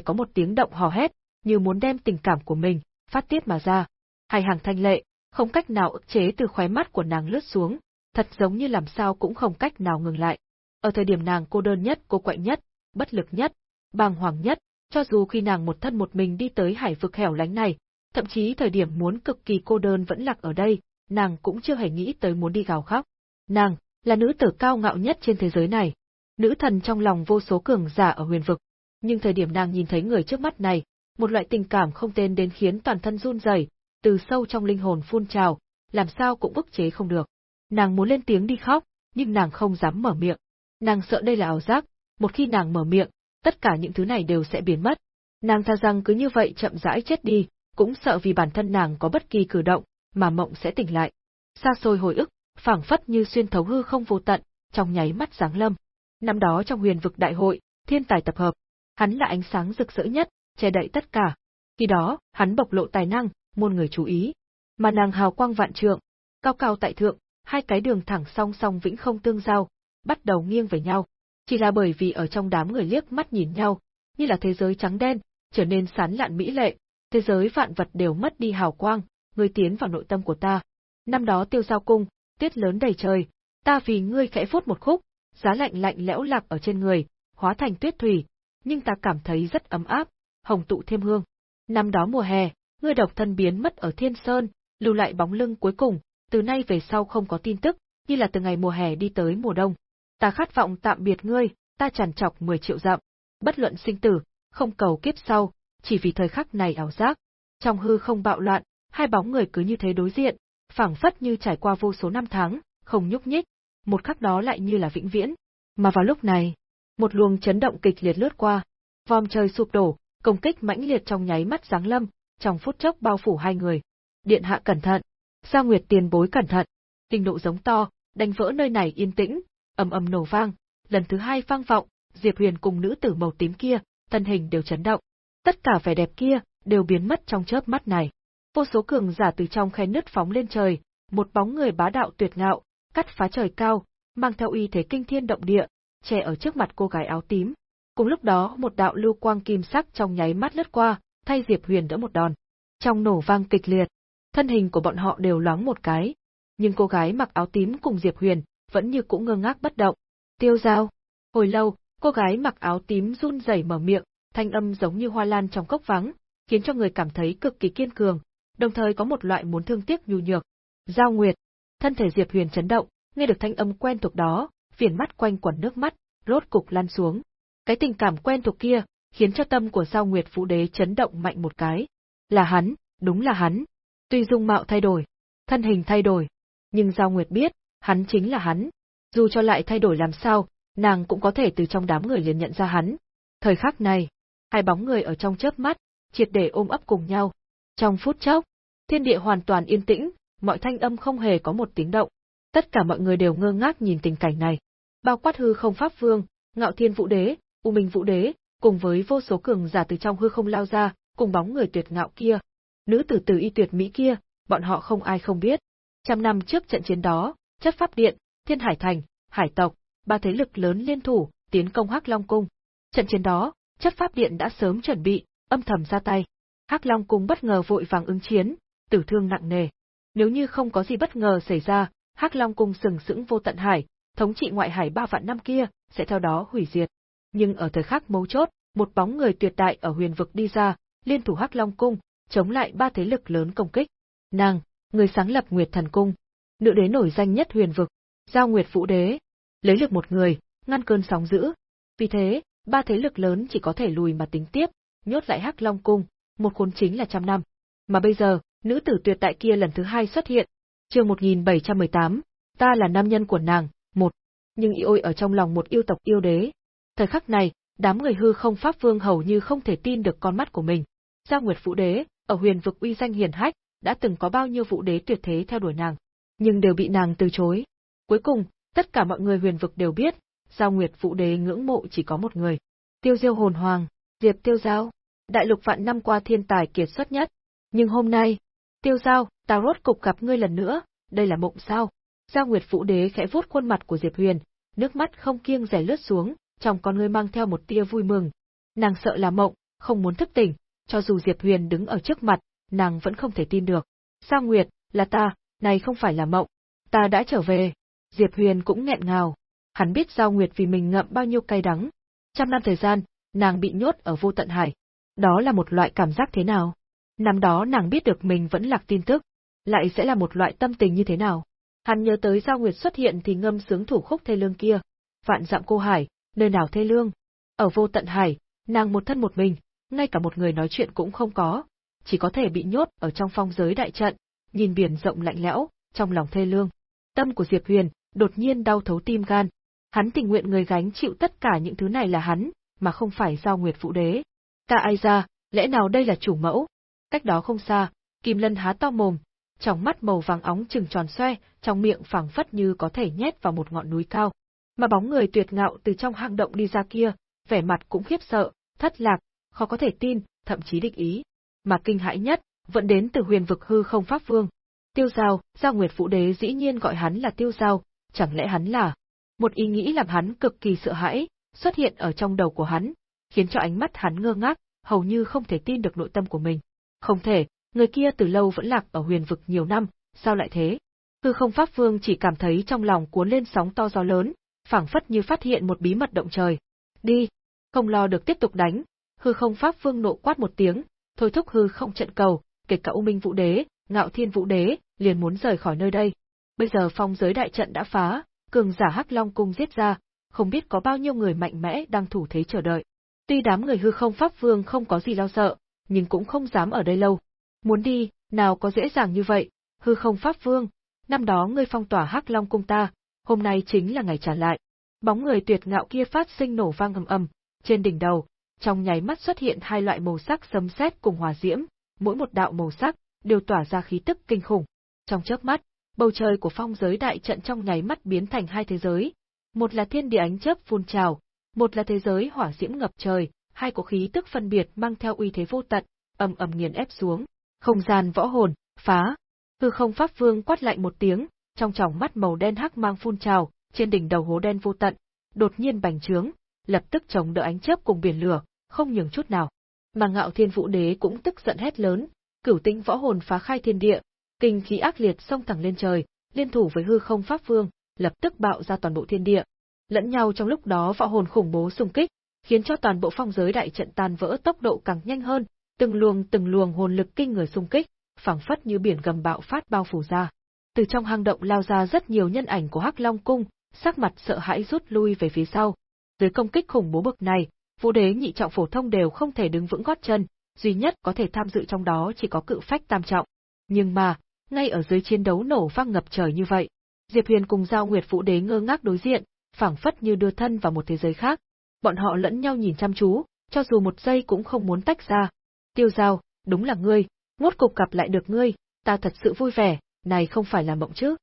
có một tiếng động hò hét, như muốn đem tình cảm của mình, phát tiết mà ra. Hai hàng thanh lệ, không cách nào ức chế từ khóe mắt của nàng lướt xuống, thật giống như làm sao cũng không cách nào ngừng lại. Ở thời điểm nàng cô đơn nhất, cô quạnh nhất, bất lực nhất, bàng hoàng nhất, cho dù khi nàng một thân một mình đi tới hải vực hẻo lánh này, thậm chí thời điểm muốn cực kỳ cô đơn vẫn lạc ở đây, nàng cũng chưa hề nghĩ tới muốn đi gào khóc. Nàng, là nữ tử cao ngạo nhất trên thế giới này, nữ thần trong lòng vô số cường giả ở huyền vực. Nhưng thời điểm nàng nhìn thấy người trước mắt này, một loại tình cảm không tên đến khiến toàn thân run rẩy, từ sâu trong linh hồn phun trào, làm sao cũng ức chế không được. Nàng muốn lên tiếng đi khóc, nhưng nàng không dám mở miệng. Nàng sợ đây là ảo giác, một khi nàng mở miệng, tất cả những thứ này đều sẽ biến mất. Nàng tha rằng cứ như vậy chậm rãi chết đi, cũng sợ vì bản thân nàng có bất kỳ cử động, mà mộng sẽ tỉnh lại. Xa xôi hồi ức, phảng phất như xuyên thấu hư không vô tận, trong nháy mắt giáng lâm. Năm đó trong huyền vực đại hội, thiên tài tập hợp, hắn là ánh sáng rực rỡ nhất, che đậy tất cả. Khi đó, hắn bộc lộ tài năng, muôn người chú ý. Mà nàng hào quang vạn trượng, cao cao tại thượng, hai cái đường thẳng song song vĩnh không tương giao, bắt đầu nghiêng về nhau. Chỉ là bởi vì ở trong đám người liếc mắt nhìn nhau, như là thế giới trắng đen, trở nên sán lạn mỹ lệ, thế giới vạn vật đều mất đi hào quang, ngươi tiến vào nội tâm của ta. Năm đó tiêu giao cung, tiết lớn đầy trời, ta vì ngươi khẽ phút một khúc, giá lạnh lạnh lẽo lạc ở trên người, hóa thành tuyết thủy, nhưng ta cảm thấy rất ấm áp, hồng tụ thêm hương. Năm đó mùa hè, ngươi độc thân biến mất ở Thiên Sơn, lưu lại bóng lưng cuối cùng, từ nay về sau không có tin tức, như là từ ngày mùa hè đi tới mùa đông. Ta khát vọng tạm biệt ngươi, ta tràn trọc 10 triệu dặm, bất luận sinh tử, không cầu kiếp sau, chỉ vì thời khắc này ảo giác. Trong hư không bạo loạn, hai bóng người cứ như thế đối diện, phảng phất như trải qua vô số năm tháng, không nhúc nhích, một khắc đó lại như là vĩnh viễn. Mà vào lúc này, một luồng chấn động kịch liệt lướt qua, vòm trời sụp đổ, công kích mãnh liệt trong nháy mắt giáng lâm, trong phút chốc bao phủ hai người. Điện hạ cẩn thận, Sa Nguyệt tiền bối cẩn thận. Tinh độ giống to, đánh vỡ nơi này yên tĩnh, ầm ầm nổ vang, lần thứ hai vang vọng, Diệp Huyền cùng nữ tử màu tím kia, thân hình đều chấn động. Tất cả vẻ đẹp kia đều biến mất trong chớp mắt này. Vô số cường giả từ trong khe nứt phóng lên trời, một bóng người bá đạo tuyệt ngạo, cắt phá trời cao, mang theo uy thế kinh thiên động địa, che ở trước mặt cô gái áo tím. Cùng lúc đó một đạo lưu quang kim sắc trong nháy mắt lướt qua, thay Diệp Huyền đỡ một đòn. Trong nổ vang kịch liệt, thân hình của bọn họ đều loáng một cái, nhưng cô gái mặc áo tím cùng Diệp Huyền vẫn như cũng ngơ ngác bất động. Tiêu Giao. Hồi lâu, cô gái mặc áo tím run rẩy mở miệng, thanh âm giống như hoa lan trong cốc vắng, khiến cho người cảm thấy cực kỳ kiên cường, đồng thời có một loại muốn thương tiếc nhu nhược. Giao Nguyệt, thân thể Diệp Huyền chấn động, nghe được thanh âm quen thuộc đó, phiền mắt quanh quẩn nước mắt, rốt cục lan xuống. Cái tình cảm quen thuộc kia, khiến cho tâm của Giao Nguyệt Vũ Đế chấn động mạnh một cái. Là hắn, đúng là hắn. Tuy dung mạo thay đổi, thân hình thay đổi, nhưng Giao Nguyệt biết, hắn chính là hắn. Dù cho lại thay đổi làm sao, nàng cũng có thể từ trong đám người liền nhận ra hắn. Thời khắc này, hai bóng người ở trong chớp mắt, triệt để ôm ấp cùng nhau. Trong phút chốc, thiên địa hoàn toàn yên tĩnh, mọi thanh âm không hề có một tiếng động. Tất cả mọi người đều ngơ ngác nhìn tình cảnh này. Bao quát hư không pháp vương, ngạo thiên vũ đế, u minh vũ đế, cùng với vô số cường giả từ trong hư không lao ra, cùng bóng người tuyệt ngạo kia. Nữ tử tử y tuyệt mỹ kia, bọn họ không ai không biết. Trăm năm trước trận chiến đó, chất pháp điện, thiên hải thành, hải tộc, ba thế lực lớn liên thủ, tiến công Hắc Long Cung. Trận chiến đó, chất pháp điện đã sớm chuẩn bị, âm thầm ra tay. Hắc Long Cung bất ngờ vội vàng ứng chiến, tử thương nặng nề. Nếu như không có gì bất ngờ xảy ra, Hắc Long cung sừng sững vô tận hải, thống trị ngoại hải ba vạn năm kia sẽ theo đó hủy diệt. Nhưng ở thời khắc mấu chốt, một bóng người tuyệt đại ở huyền vực đi ra, liên thủ Hắc Long cung, chống lại ba thế lực lớn công kích. Nàng, người sáng lập Nguyệt Thần cung, nữ đế nổi danh nhất huyền vực, Giao Nguyệt Vũ đế, lấy lực một người, ngăn cơn sóng dữ. Vì thế, ba thế lực lớn chỉ có thể lùi mà tính tiếp, nhốt lại Hắc Long cung, một khốn chính là trăm năm. Mà bây giờ, nữ tử tuyệt đại kia lần thứ hai xuất hiện. Chương 1718, ta là nam nhân của nàng, một. Nhưng y ôi ở trong lòng một yêu tộc yêu đế. Thời khắc này, đám người hư không pháp vương hầu như không thể tin được con mắt của mình. Giao Nguyệt Vũ Đế, ở huyền vực uy danh hiển hách, đã từng có bao nhiêu vụ đế tuyệt thế theo đuổi nàng, nhưng đều bị nàng từ chối. Cuối cùng, tất cả mọi người huyền vực đều biết, Giao Nguyệt vụ Đế ngưỡng mộ chỉ có một người. Tiêu Diêu Hồn Hoàng, Diệp Tiêu Giao, đại lục vạn năm qua thiên tài kiệt xuất nhất. Nhưng hôm nay, Tiêu Giao, tao rốt cục gặp ngươi lần nữa, đây là mộng sao? Giao Nguyệt Vũ Đế khẽ vuốt khuôn mặt của Diệp Huyền, nước mắt không kiêng rẻ lướt xuống, trong con ngươi mang theo một tia vui mừng. Nàng sợ là mộng, không muốn thức tỉnh, cho dù Diệp Huyền đứng ở trước mặt, nàng vẫn không thể tin được. Sao Nguyệt, là ta, này không phải là mộng. Ta đã trở về. Diệp Huyền cũng nghẹn ngào. Hắn biết Giao Nguyệt vì mình ngậm bao nhiêu cay đắng. Trăm năm thời gian, nàng bị nhốt ở vô tận hải. Đó là một loại cảm giác thế nào? Năm đó nàng biết được mình vẫn lạc tin tức, lại sẽ là một loại tâm tình như thế nào? Hắn nhớ tới Giao Nguyệt xuất hiện thì ngâm sướng thủ khúc thê lương kia. Vạn dặm cô hải, nơi nào thê lương? Ở vô tận hải, nàng một thân một mình, ngay cả một người nói chuyện cũng không có, chỉ có thể bị nhốt ở trong phong giới đại trận, nhìn biển rộng lạnh lẽo, trong lòng thê lương. Tâm của Diệp Huyền đột nhiên đau thấu tim gan. Hắn tình nguyện người gánh chịu tất cả những thứ này là hắn, mà không phải giao nguyệt vũ đế. Ta ai ra, lẽ nào đây là chủ mẫu? Cách đó không xa, Kim Lân há to mồm, trong mắt màu vàng óng trừng tròn xoe, trong miệng phẳng phất như có thể nhét vào một ngọn núi cao. Mà bóng người tuyệt ngạo từ trong hang động đi ra kia, vẻ mặt cũng khiếp sợ, thất lạc, khó có thể tin, thậm chí địch ý. Mà kinh hãi nhất, vẫn đến từ huyền vực hư không pháp vương. Tiêu Giao, Giao Nguyệt Vũ Đế dĩ nhiên gọi hắn là Tiêu Giao, chẳng lẽ hắn là... Một ý nghĩ làm hắn cực kỳ sợ hãi, xuất hiện ở trong đầu của hắn, khiến cho ánh mắt hắn ngơ ngác, hầu như không thể tin được nội tâm của mình. Không thể, người kia từ lâu vẫn lạc ở huyền vực nhiều năm, sao lại thế? Hư không pháp vương chỉ cảm thấy trong lòng cuốn lên sóng to gió lớn, phảng phất như phát hiện một bí mật động trời. Đi, không lo được tiếp tục đánh, hư không pháp vương nộ quát một tiếng, thôi thúc hư không trận cầu, kể cả U Minh Vũ Đế, Ngạo Thiên Vũ Đế, liền muốn rời khỏi nơi đây. Bây giờ phong giới đại trận đã phá, cường giả Hắc Long cung giết ra, không biết có bao nhiêu người mạnh mẽ đang thủ thế chờ đợi. Tuy đám người hư không pháp vương không có gì lo sợ, nhưng cũng không dám ở đây lâu. Muốn đi, nào có dễ dàng như vậy, hư không pháp vương, năm đó ngươi phong tỏa Hắc Long cung ta, hôm nay chính là ngày trả lại. Bóng người tuyệt ngạo kia phát sinh nổ vang ầm ầm, trên đỉnh đầu, trong nháy mắt xuất hiện hai loại màu sắc sấm sét cùng hòa diễm, mỗi một đạo màu sắc đều tỏa ra khí tức kinh khủng. Trong chớp mắt, bầu trời của phong giới đại trận trong nháy mắt biến thành hai thế giới, một là thiên địa ánh chớp phun trào, một là thế giới hỏa diễm ngập trời, hai cổ khí tức phân biệt mang theo uy thế vô tận, ầm ầm nghiền ép xuống. Không gian võ hồn, phá. Hư không pháp vương quát lạnh một tiếng, trong tròng mắt màu đen hắc mang phun trào, trên đỉnh đầu hố đen vô tận, đột nhiên bành trướng, lập tức chống đỡ ánh chớp cùng biển lửa, không nhường chút nào. Mà ngạo thiên vũ đế cũng tức giận hét lớn, cửu tinh võ hồn phá khai thiên địa, kinh khí ác liệt xông thẳng lên trời, liên thủ với hư không pháp vương, lập tức bạo ra toàn bộ thiên địa. Lẫn nhau trong lúc đó võ hồn khủng bố xung kích, khiến cho toàn bộ phong giới đại trận tan vỡ tốc độ càng nhanh hơn, từng luồng từng luồng hồn lực kinh người xung kích, phảng phất như biển gầm bạo phát bao phủ ra. Từ trong hang động lao ra rất nhiều nhân ảnh của Hắc Long cung, sắc mặt sợ hãi rút lui về phía sau. Dưới công kích khủng bố bực này, Vũ đế nhị trọng phổ thông đều không thể đứng vững gót chân, duy nhất có thể tham dự trong đó chỉ có cự phách tam trọng. Nhưng mà, ngay ở dưới chiến đấu nổ vang ngập trời như vậy, Diệp Huyền cùng Giao Nguyệt Vũ đế ngơ ngác đối diện, phảng phất như đưa thân vào một thế giới khác. Bọn họ lẫn nhau nhìn chăm chú, cho dù một giây cũng không muốn tách ra. Tiêu Giao, đúng là ngươi, ngốt cục gặp lại được ngươi, ta thật sự vui vẻ, này không phải là mộng chứ.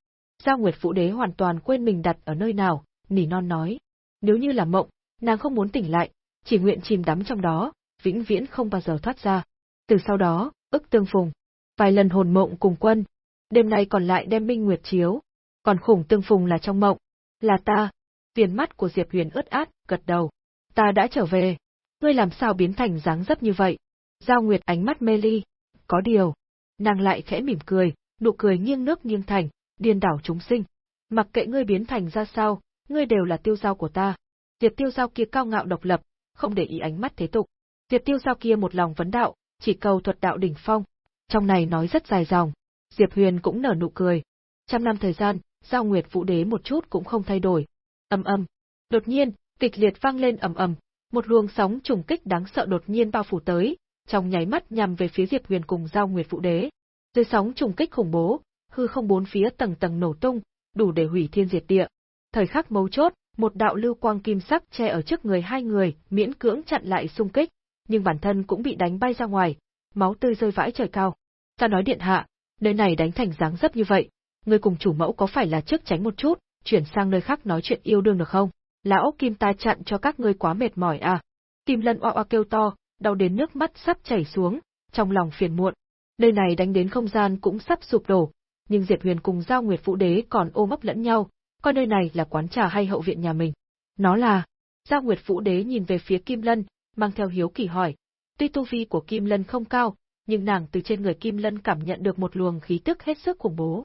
Giao Nguyệt Vũ Đế hoàn toàn quên mình đặt ở nơi nào, nỉ non nói. Nếu như là mộng, nàng không muốn tỉnh lại, chỉ nguyện chìm đắm trong đó, vĩnh viễn không bao giờ thoát ra. Từ sau đó, ức tương phùng. Vài lần hồn mộng cùng quân. Đêm nay còn lại đem minh nguyệt chiếu. Còn khủng tương phùng là trong mộng. Là ta. Viền mắt của Diệp Huyền ướt át, gật đầu. Ta đã trở về. Ngươi làm sao biến thành dáng dấp như vậy? Giao Nguyệt ánh mắt mê ly. Có điều. Nàng lại khẽ mỉm cười, nụ cười nghiêng nước nghiêng thành, điên đảo chúng sinh. Mặc kệ ngươi biến thành ra sao, ngươi đều là tiêu giao của ta. Diệp tiêu giao kia cao ngạo độc lập, không để ý ánh mắt thế tục. Diệp tiêu giao kia một lòng vấn đạo, chỉ cầu thuật đạo đỉnh phong. Trong này nói rất dài dòng. Diệp Huyền cũng nở nụ cười. Trăm năm thời gian, giao nguyệt vũ đế một chút cũng không thay đổi. ầm ầm, Đột nhiên, kịch liệt vang lên ầm ầm, một luồng sóng trùng kích đáng sợ đột nhiên bao phủ tới, trong nháy mắt nhằm về phía Diệp Huyền cùng giao nguyệt vũ đế. Dưới sóng trùng kích khủng bố, hư không bốn phía tầng tầng nổ tung, đủ để hủy thiên diệt địa. Thời khắc mấu chốt, một đạo lưu quang kim sắc che ở trước người hai người, miễn cưỡng chặn lại xung kích, nhưng bản thân cũng bị đánh bay ra ngoài, máu tươi rơi vãi trời cao. Ta nói điện hạ, nơi này đánh thành dáng dấp như vậy, người cùng chủ mẫu có phải là trước tránh một chút, chuyển sang nơi khác nói chuyện yêu đương được không? Lão Kim ta chặn cho các ngươi quá mệt mỏi à? Kim Lân oa oa kêu to, đau đến nước mắt sắp chảy xuống, trong lòng phiền muộn. Nơi này đánh đến không gian cũng sắp sụp đổ, nhưng Diệp Huyền cùng Giao Nguyệt Vũ Đế còn ôm ấp lẫn nhau, coi nơi này là quán trà hay hậu viện nhà mình. Nó là, Giao Nguyệt Vũ Đế nhìn về phía Kim Lân, mang theo hiếu kỳ hỏi. Tuy tu vi của Kim Lân không cao, nhưng nàng từ trên người Kim Lân cảm nhận được một luồng khí tức hết sức khủng bố.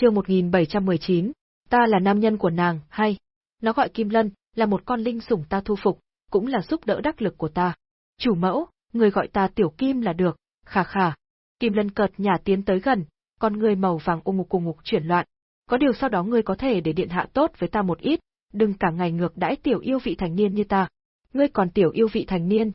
Chương 1719, ta là nam nhân của nàng, hay nó gọi Kim Lân, là một con linh sủng ta thu phục, cũng là giúp đỡ đắc lực của ta. Chủ mẫu, người gọi ta Tiểu Kim là được, khà khà. Kim Lân cợt nhả tiến tới gần, con người màu vàng ung ngục cùng ngục chuyển loạn. Có điều sau đó ngươi có thể để điện hạ tốt với ta một ít, đừng cả ngày ngược đãi tiểu yêu vị thành niên như ta. Ngươi còn tiểu yêu vị thành niên.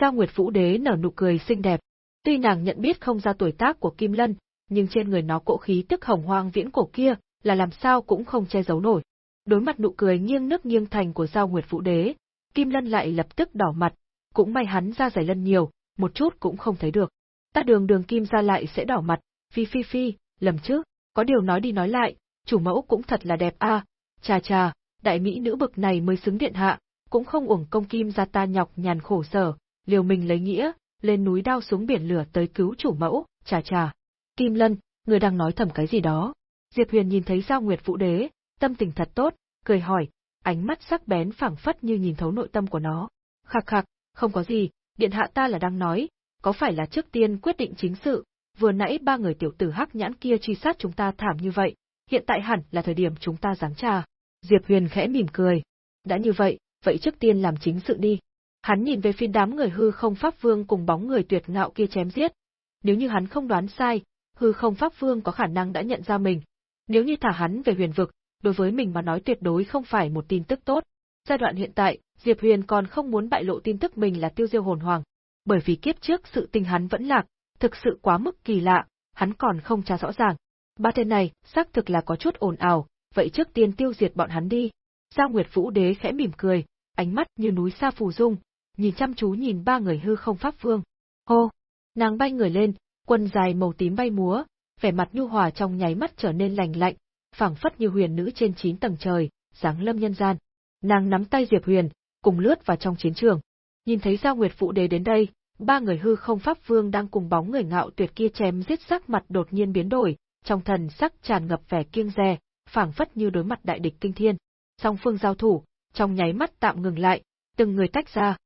Giao Nguyệt Vũ Đế nở nụ cười xinh đẹp. Tuy nàng nhận biết không ra tuổi tác của Kim Lân, nhưng trên người nó cỗ khí tức hồng hoang viễn cổ kia, là làm sao cũng không che giấu nổi. Đối mặt nụ cười nghiêng nước nghiêng thành của Giao Nguyệt Vũ Đế, Kim Lân lại lập tức đỏ mặt, cũng may hắn ra giải lân nhiều, một chút cũng không thấy được. Ta đường đường Kim ra lại sẽ đỏ mặt, phi phi phi, lầm chứ, có điều nói đi nói lại, chủ mẫu cũng thật là đẹp a, à. chà chà, đại mỹ nữ bực này mới xứng điện hạ, cũng không uổng công Kim gia ta nhọc nhằn khổ sở, liều mình lấy nghĩa, lên núi đao xuống biển lửa tới cứu chủ mẫu, chà chà. Kim Lân, người đang nói thầm cái gì đó? Diệp Huyền nhìn thấy Giao Nguyệt Vũ Đế, tâm tình thật tốt, cười hỏi, ánh mắt sắc bén phảng phất như nhìn thấu nội tâm của nó. Khạc khạc, không có gì, điện hạ ta là đang nói, có phải là trước tiên quyết định chính sự, vừa nãy ba người tiểu tử hắc nhãn kia truy sát chúng ta thảm như vậy, hiện tại hẳn là thời điểm chúng ta giáng trà. Diệp Huyền khẽ mỉm cười. Đã như vậy, vậy trước tiên làm chính sự đi. Hắn nhìn về phía đám người hư không pháp vương cùng bóng người tuyệt ngạo kia chém giết. Nếu như hắn không đoán sai, hư không pháp vương có khả năng đã nhận ra mình. Nếu như thả hắn về huyền vực, đối với mình mà nói tuyệt đối không phải một tin tức tốt. Giai đoạn hiện tại, Diệp Huyền còn không muốn bại lộ tin tức mình là tiêu diêu hồn hoàng. Bởi vì kiếp trước sự tình hắn vẫn lạc, thực sự quá mức kỳ lạ, hắn còn không tra rõ ràng. Ba tên này, xác thực là có chút ồn ào, vậy trước tiên tiêu diệt bọn hắn đi. Giao Nguyệt Vũ Đế khẽ mỉm cười, ánh mắt như núi xa phù dung, nhìn chăm chú nhìn ba người hư không pháp vương. Hô! Nàng bay người lên, quần dài màu tím bay múa, vẻ mặt nhu hòa trong nháy mắt trở nên lành lạnh, phảng phất như huyền nữ trên chín tầng trời, dáng lâm nhân gian. Nàng nắm tay Diệp Huyền, cùng lướt vào trong chiến trường. Nhìn thấy Giao Nguyệt vũ Đế đến đây, ba người hư không pháp vương đang cùng bóng người ngạo tuyệt kia chém giết sắc mặt đột nhiên biến đổi, trong thần sắc tràn ngập vẻ kiêng dè, phảng phất như đối mặt đại địch kinh thiên. Song phương giao thủ, trong nháy mắt tạm ngừng lại, từng người tách ra.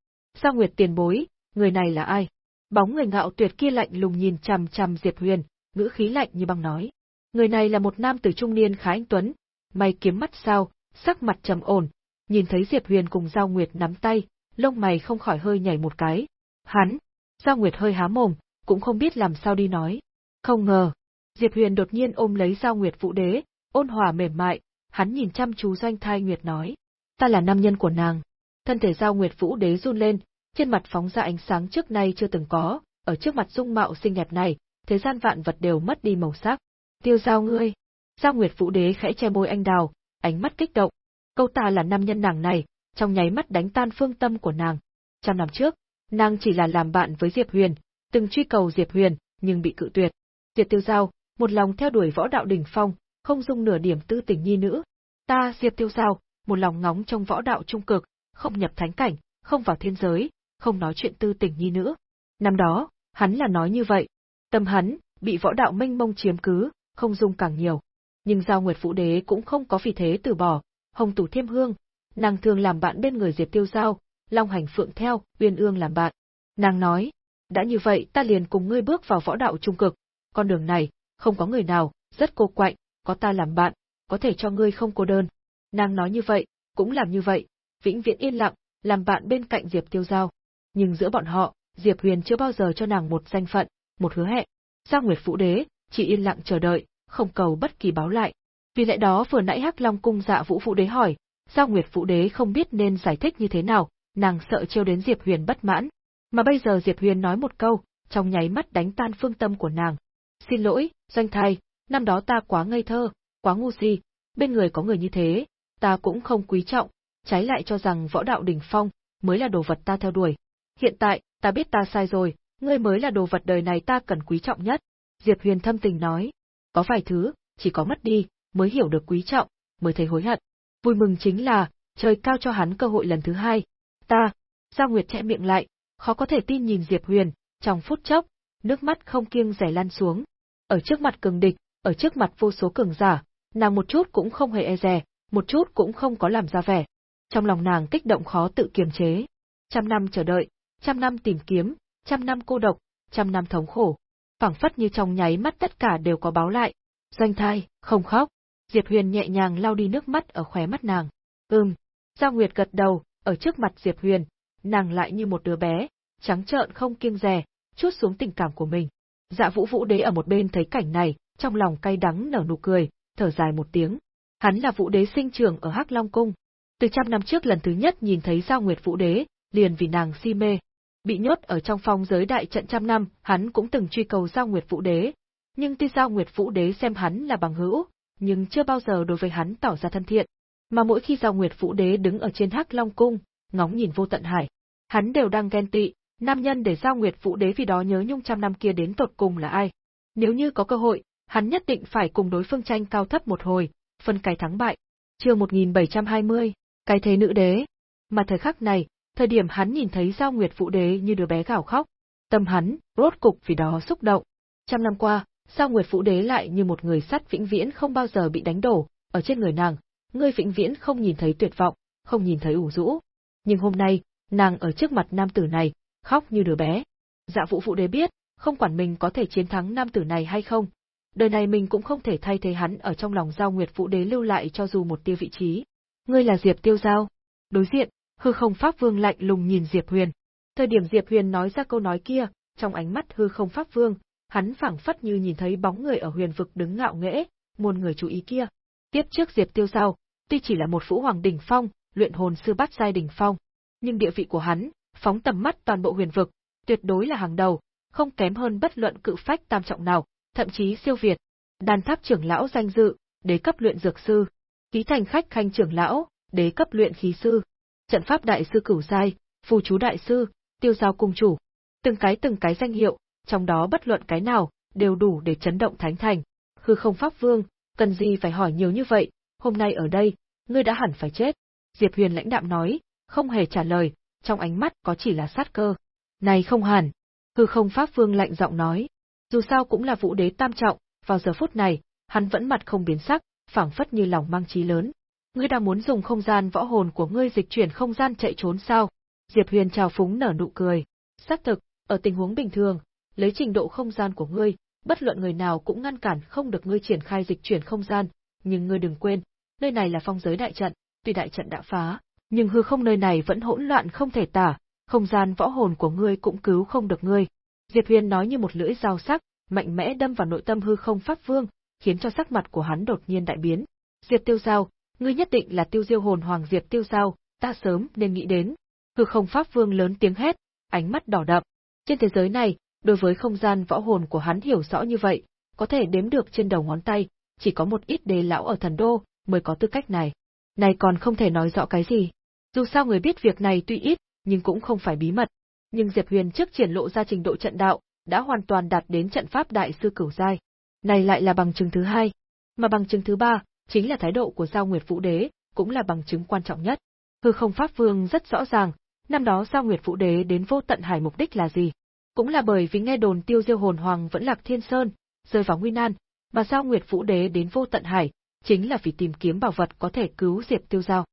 Giao Nguyệt tiền bối, người này là ai? Bóng người ngạo tuyệt kia lạnh lùng nhìn chằm chằm Diệp Huyền, ngữ khí lạnh như băng nói. Người này là một nam tử trung niên khá anh tuấn, mày kiếm mắt sao, sắc mặt trầm ổn, nhìn thấy Diệp Huyền cùng Giao Nguyệt nắm tay, lông mày không khỏi hơi nhảy một cái. Hắn, Giao Nguyệt hơi há mồm, cũng không biết làm sao đi nói. Không ngờ, Diệp Huyền đột nhiên ôm lấy Giao Nguyệt Vũ Đế, ôn hòa mềm mại, hắn nhìn chăm chú Doanh Thai Nguyệt nói, ta là nam nhân của nàng. Thân thể Giao Nguyệt Vũ Đế run lên, trên mặt phóng ra ánh sáng trước nay chưa từng có, ở trước mặt dung mạo xinh đẹp này, thế gian vạn vật đều mất đi màu sắc. Tiêu giao ngươi. Giao Nguyệt Vũ Đế khẽ che môi anh đào, ánh mắt kích động. Câu ta là nam nhân nàng này, trong nháy mắt đánh tan phương tâm của nàng. Trăm năm trước, nàng chỉ là làm bạn với Diệp Huyền, từng truy cầu Diệp Huyền, nhưng bị cự tuyệt. Diệp Tiêu Giao, một lòng theo đuổi võ đạo đỉnh phong, không dung nửa điểm tư tình nhi nữ. Ta Diệp Tiêu Giao, một lòng ngóng trong võ đạo trung cực, không nhập thánh cảnh, không vào thiên giới, không nói chuyện tư tình nhi nữ. Năm đó, hắn là nói như vậy. Tâm hắn, bị võ đạo mênh mông chiếm cứ, không dung càng nhiều. Nhưng Giao Nguyệt Vũ Đế cũng không có vì thế từ bỏ, Hồng Tủ Thiêm Hương, nàng thường làm bạn bên người Diệp Tiêu Giao, Long Hành Phượng theo, Uyên Ương làm bạn. Nàng nói, đã như vậy ta liền cùng ngươi bước vào võ đạo trung cực. con đường này, không có người nào, rất cô quạnh, có ta làm bạn, có thể cho ngươi không cô đơn. Nàng nói như vậy, cũng làm như vậy, vĩnh viễn yên lặng, làm bạn bên cạnh Diệp Tiêu Giao. Nhưng giữa bọn họ, Diệp Huyền chưa bao giờ cho nàng một danh phận, một hứa hẹn. Giang Nguyệt Vũ Đế, chỉ yên lặng chờ đợi, không cầu bất kỳ báo lại. Vì lẽ đó vừa nãy Hắc Long cung dạ Vũ Vũ Đế hỏi, Giao Nguyệt Vũ Đế không biết nên giải thích như thế nào, nàng sợ trêu đến Diệp Huyền bất mãn. Mà bây giờ Diệp Huyền nói một câu, trong nháy mắt đánh tan phương tâm của nàng. Xin lỗi, doanh thai, năm đó ta quá ngây thơ, quá ngu si, bên người có người như thế, ta cũng không quý trọng, trái lại cho rằng võ đạo đỉnh phong mới là đồ vật ta theo đuổi. Hiện tại, ta biết ta sai rồi, ngươi mới là đồ vật đời này ta cần quý trọng nhất. Diệp Huyền thâm tình nói, có vài thứ, chỉ có mất đi, mới hiểu được quý trọng, mới thấy hối hận. Vui mừng chính là, trời cao cho hắn cơ hội lần thứ hai. Ta, Giao Nguyệt chẽ miệng lại, khó có thể tin nhìn Diệp Huyền, trong phút chốc, nước mắt không kiêng rẻ lan xuống. Ở trước mặt cường địch, ở trước mặt vô số cường giả, nàng một chút cũng không hề e dè, một chút cũng không có làm ra vẻ. Trong lòng nàng kích động khó tự kiềm chế. Trăm năm chờ đợi, trăm năm tìm kiếm, trăm năm cô độc, trăm năm thống khổ. phảng phất như trong nháy mắt tất cả đều có báo lại. Doanh thai, không khóc. Diệp Huyền nhẹ nhàng lau đi nước mắt ở khóe mắt nàng. Ừm. Giao Nguyệt gật đầu, ở trước mặt Diệp Huyền, nàng lại như một đứa bé, trắng trợn không kiêng dè, chút xuống tình cảm của mình. Dạ Vũ Vũ Đế ở một bên thấy cảnh này, trong lòng cay đắng nở nụ cười, thở dài một tiếng. Hắn là Vũ Đế sinh trưởng ở Hắc Long Cung. Từ trăm năm trước lần thứ nhất nhìn thấy Giao Nguyệt Vũ Đế, liền vì nàng si mê. Bị nhốt ở trong phong giới đại trận trăm năm, hắn cũng từng truy cầu Giao Nguyệt Vũ Đế. Nhưng tuy Giao Nguyệt Vũ Đế xem hắn là bằng hữu, nhưng chưa bao giờ đối với hắn tỏ ra thân thiện. Mà mỗi khi Giao Nguyệt Vũ Đế đứng ở trên Hắc Long Cung, ngóng nhìn vô tận hải, hắn đều đang ghen tị, nam nhân để Giao Nguyệt Vũ Đế vì đó nhớ nhung trăm năm kia đến tột cùng là ai. Nếu như có cơ hội, hắn nhất định phải cùng đối phương tranh cao thấp một hồi, phân cái thắng bại. Chương 1720, cái thế nữ đế. Mà thời khắc này, thời điểm hắn nhìn thấy Giao Nguyệt Vũ Đế như đứa bé gào khóc, tâm hắn rốt cục vì đó xúc động. Trăm năm qua, Giao Nguyệt Vũ Đế lại như một người sắt vĩnh viễn không bao giờ bị đánh đổ, ở trên người nàng, ngươi vĩnh viễn không nhìn thấy tuyệt vọng, không nhìn thấy ủ rũ. Nhưng hôm nay, nàng ở trước mặt nam tử này, khóc như đứa bé. Dạ Vũ Vũ Đế biết, không quản mình có thể chiến thắng nam tử này hay không, đời này mình cũng không thể thay thế hắn ở trong lòng Giao Nguyệt Vũ Đế lưu lại cho dù một tiêu vị trí. Ngươi là Diệp Tiêu Giao. Đối diện, hư không pháp vương lạnh lùng nhìn Diệp Huyền. Thời điểm Diệp Huyền nói ra câu nói kia, trong ánh mắt hư không pháp vương, hắn phảng phất như nhìn thấy bóng người ở huyền vực đứng ngạo nghễ, muôn người chú ý kia. Tiếp trước Diệp Tiêu Giao, tuy chỉ là một vũ hoàng đỉnh phong, luyện hồn sư bát giai đỉnh phong, nhưng địa vị của hắn, phóng tầm mắt toàn bộ huyền vực, tuyệt đối là hàng đầu, không kém hơn bất luận cự phách tam trọng nào, thậm chí siêu việt. Đan tháp trưởng lão danh dự, đế cấp luyện dược sư, ký thành khách khanh trưởng lão, đế cấp luyện khí sư, trận pháp đại sư cửu giai, phù chú đại sư, tiêu giao cung chủ. Từng cái từng cái danh hiệu, trong đó bất luận cái nào, đều đủ để chấn động thánh thành. Hư không pháp vương, cần gì phải hỏi nhiều như vậy, hôm nay ở đây, ngươi đã hẳn phải chết. Diệp Huyền lãnh đạm nói, không hề trả lời, trong ánh mắt có chỉ là sát cơ. Này không hẳn. Hư không pháp vương lạnh giọng nói. Dù sao cũng là vũ đế tam trọng, vào giờ phút này, hắn vẫn mặt không biến sắc, phảng phất như lòng mang trí lớn. Ngươi đang muốn dùng không gian võ hồn của ngươi dịch chuyển không gian chạy trốn sao? Diệp Huyền trào phúng nở nụ cười. Xác thực, ở tình huống bình thường, lấy trình độ không gian của ngươi, bất luận người nào cũng ngăn cản không được ngươi triển khai dịch chuyển không gian, nhưng ngươi đừng quên, nơi này là phong giới đại trận, tuy đại trận đã phá, nhưng hư không nơi này vẫn hỗn loạn không thể tả, không gian võ hồn của ngươi cũng cứu không được ngươi. Diệp Huyền nói như một lưỡi dao sắc, mạnh mẽ đâm vào nội tâm hư không pháp vương, khiến cho sắc mặt của hắn đột nhiên đại biến. Diệp Tiêu Giao, ngươi nhất định là Tiêu Diêu hồn hoàng Diệp Tiêu Giao, ta sớm nên nghĩ đến. Hư không pháp vương lớn tiếng hét, ánh mắt đỏ đậm. Trên thế giới này, đối với không gian võ hồn của hắn hiểu rõ như vậy, có thể đếm được trên đầu ngón tay, chỉ có một ít đế lão ở thần đô mới có tư cách này. Này còn không thể nói rõ cái gì. Dù sao người biết việc này tuy ít, nhưng cũng không phải bí mật. Nhưng Diệp Huyền trước triển lộ ra trình độ trận đạo, đã hoàn toàn đạt đến trận pháp đại sư cửu giai. Này lại là bằng chứng thứ hai. Mà bằng chứng thứ ba, chính là thái độ của Giao Nguyệt Vũ Đế, cũng là bằng chứng quan trọng nhất. Hư không Pháp Vương rất rõ ràng, năm đó Giao Nguyệt Vũ Đế đến vô tận hải mục đích là gì. Cũng là bởi vì nghe đồn tiêu diêu hồn hoàng vẫn lạc thiên sơn, rơi vào nguy nan, mà Giao Nguyệt Vũ Đế đến vô tận hải, chính là vì tìm kiếm bảo vật có thể cứu Diệp Tiêu Giao.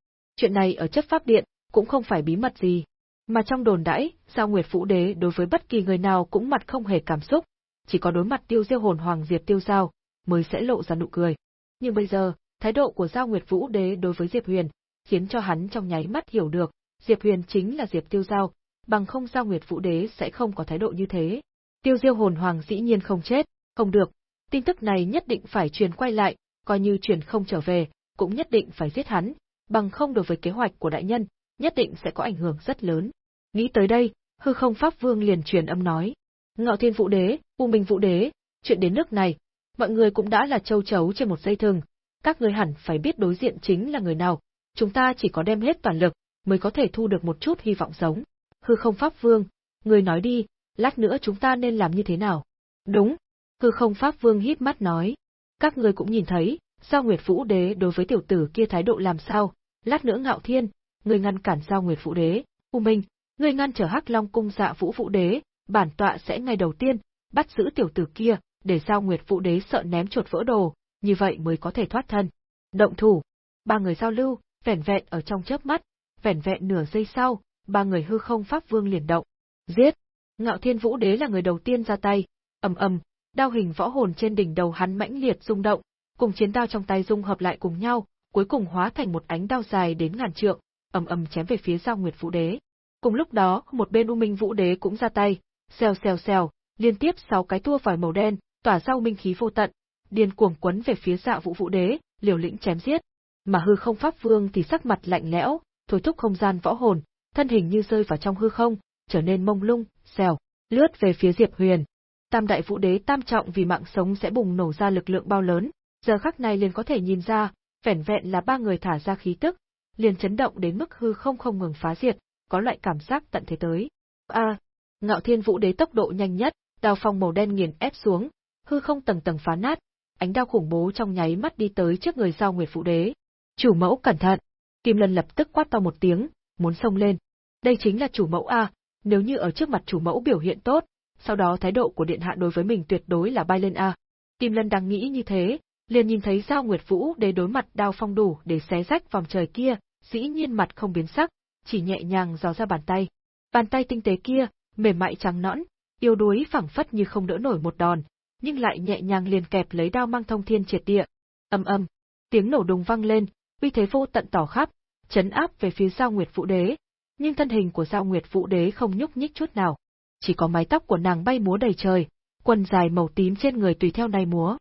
Chuyện này ở chấp pháp điện, cũng không phải bí mật gì. Mà trong đồn đãi, Giao Nguyệt Vũ Đế đối với bất kỳ người nào cũng mặt không hề cảm xúc, chỉ có đối mặt tiêu diêu hồn hoàng Diệp Tiêu Giao, mới sẽ lộ ra nụ cười. Nhưng bây giờ, thái độ của Giao Nguyệt Vũ Đế đối với Diệp Huyền, khiến cho hắn trong nháy mắt hiểu được, Diệp Huyền chính là Diệp Tiêu Giao, bằng không Giao Nguyệt Vũ Đế sẽ không có thái độ như thế. Tiêu Diêu hồn hoàng dĩ nhiên không chết, không được, tin tức này nhất định phải truyền quay lại, coi như truyền không trở về, cũng nhất định phải giết hắn, bằng không đối với kế hoạch của đại nhân, nhất định sẽ có ảnh hưởng rất lớn. Nghĩ tới đây, hư không pháp vương liền truyền âm nói. Ngạo thiên vũ đế, u minh vũ đế, chuyện đến nước này, mọi người cũng đã là châu chấu trên một dây thừng, các người hẳn phải biết đối diện chính là người nào, chúng ta chỉ có đem hết toàn lực, mới có thể thu được một chút hy vọng sống. Hư không pháp vương, người nói đi, lát nữa chúng ta nên làm như thế nào? Đúng, hư không pháp vương hít mắt nói. Các người cũng nhìn thấy, sao Nguyệt Vũ Đế đối với tiểu tử kia thái độ làm sao, lát nữa ngạo thiên, người ngăn cản giao Nguyệt Vũ Đế, U Minh, người ngăn trở Hắc Long cung dạ Vũ Vũ Đế, bản tọa sẽ ngay đầu tiên bắt giữ tiểu tử kia, để giao Nguyệt Vũ Đế sợ ném chuột vỡ đồ, như vậy mới có thể thoát thân. Động thủ. Ba người giao lưu, vẻn vẹn ở trong chớp mắt, vẻn vẹn nửa giây sau, ba người hư không pháp vương liền động. Giết! Ngạo Thiên Vũ Đế là người đầu tiên ra tay, ầm ầm, đao hình võ hồn trên đỉnh đầu hắn mãnh liệt rung động, cùng chiến đao trong tay dung hợp lại cùng nhau, cuối cùng hóa thành một ánh đao dài đến ngàn trượng, ầm ầm chém về phía Giao Nguyệt Vũ Đế. Cùng lúc đó, một bên U Minh Vũ Đế cũng ra tay, xèo xèo xèo, liên tiếp sáu cái tua vòi màu đen, tỏa ra minh khí vô tận, điên cuồng quấn về phía Dạ Vũ Vũ Đế, liều lĩnh chém giết. Mà hư không pháp vương thì sắc mặt lạnh lẽo, thôi thúc không gian võ hồn, thân hình như rơi vào trong hư không, trở nên mông lung, xèo, lướt về phía Diệp Huyền. Tam đại vũ đế tam trọng vì mạng sống sẽ bùng nổ ra lực lượng bao lớn, giờ khắc này liền có thể nhìn ra, vẻn vẹn là ba người thả ra khí tức, liền chấn động đến mức hư không không ngừng phá diệt, có loại cảm giác tận thế tới. A, Ngạo Thiên Vũ Đế tốc độ nhanh nhất, đao phong màu đen nghiền ép xuống, hư không tầng tầng phá nát, ánh đao khủng bố trong nháy mắt đi tới trước người Giao Nguyệt Vũ Đế. "Chủ mẫu cẩn thận!" Kim Lân lập tức quát to một tiếng, muốn xông lên. Đây chính là chủ mẫu a, nếu như ở trước mặt chủ mẫu biểu hiện tốt, sau đó thái độ của điện hạ đối với mình tuyệt đối là bay lên a. Kim Lân đang nghĩ như thế, liền nhìn thấy Giao Nguyệt Vũ Đế đối mặt đao phong đủ để xé rách vòng trời kia, dĩ nhiên mặt không biến sắc, chỉ nhẹ nhàng gió ra bàn tay. Bàn tay tinh tế kia, mềm mại trắng nõn, yêu đuối phẳng phất như không đỡ nổi một đòn, nhưng lại nhẹ nhàng liền kẹp lấy đao mang thông thiên triệt địa. Âm âm, tiếng nổ đùng vang lên, uy thế vô tận tỏ khắp, chấn áp về phía Giao Nguyệt Vũ Đế, nhưng thân hình của Giao Nguyệt Vũ Đế không nhúc nhích chút nào, chỉ có mái tóc của nàng bay múa đầy trời, quần dài màu tím trên người tùy theo này múa,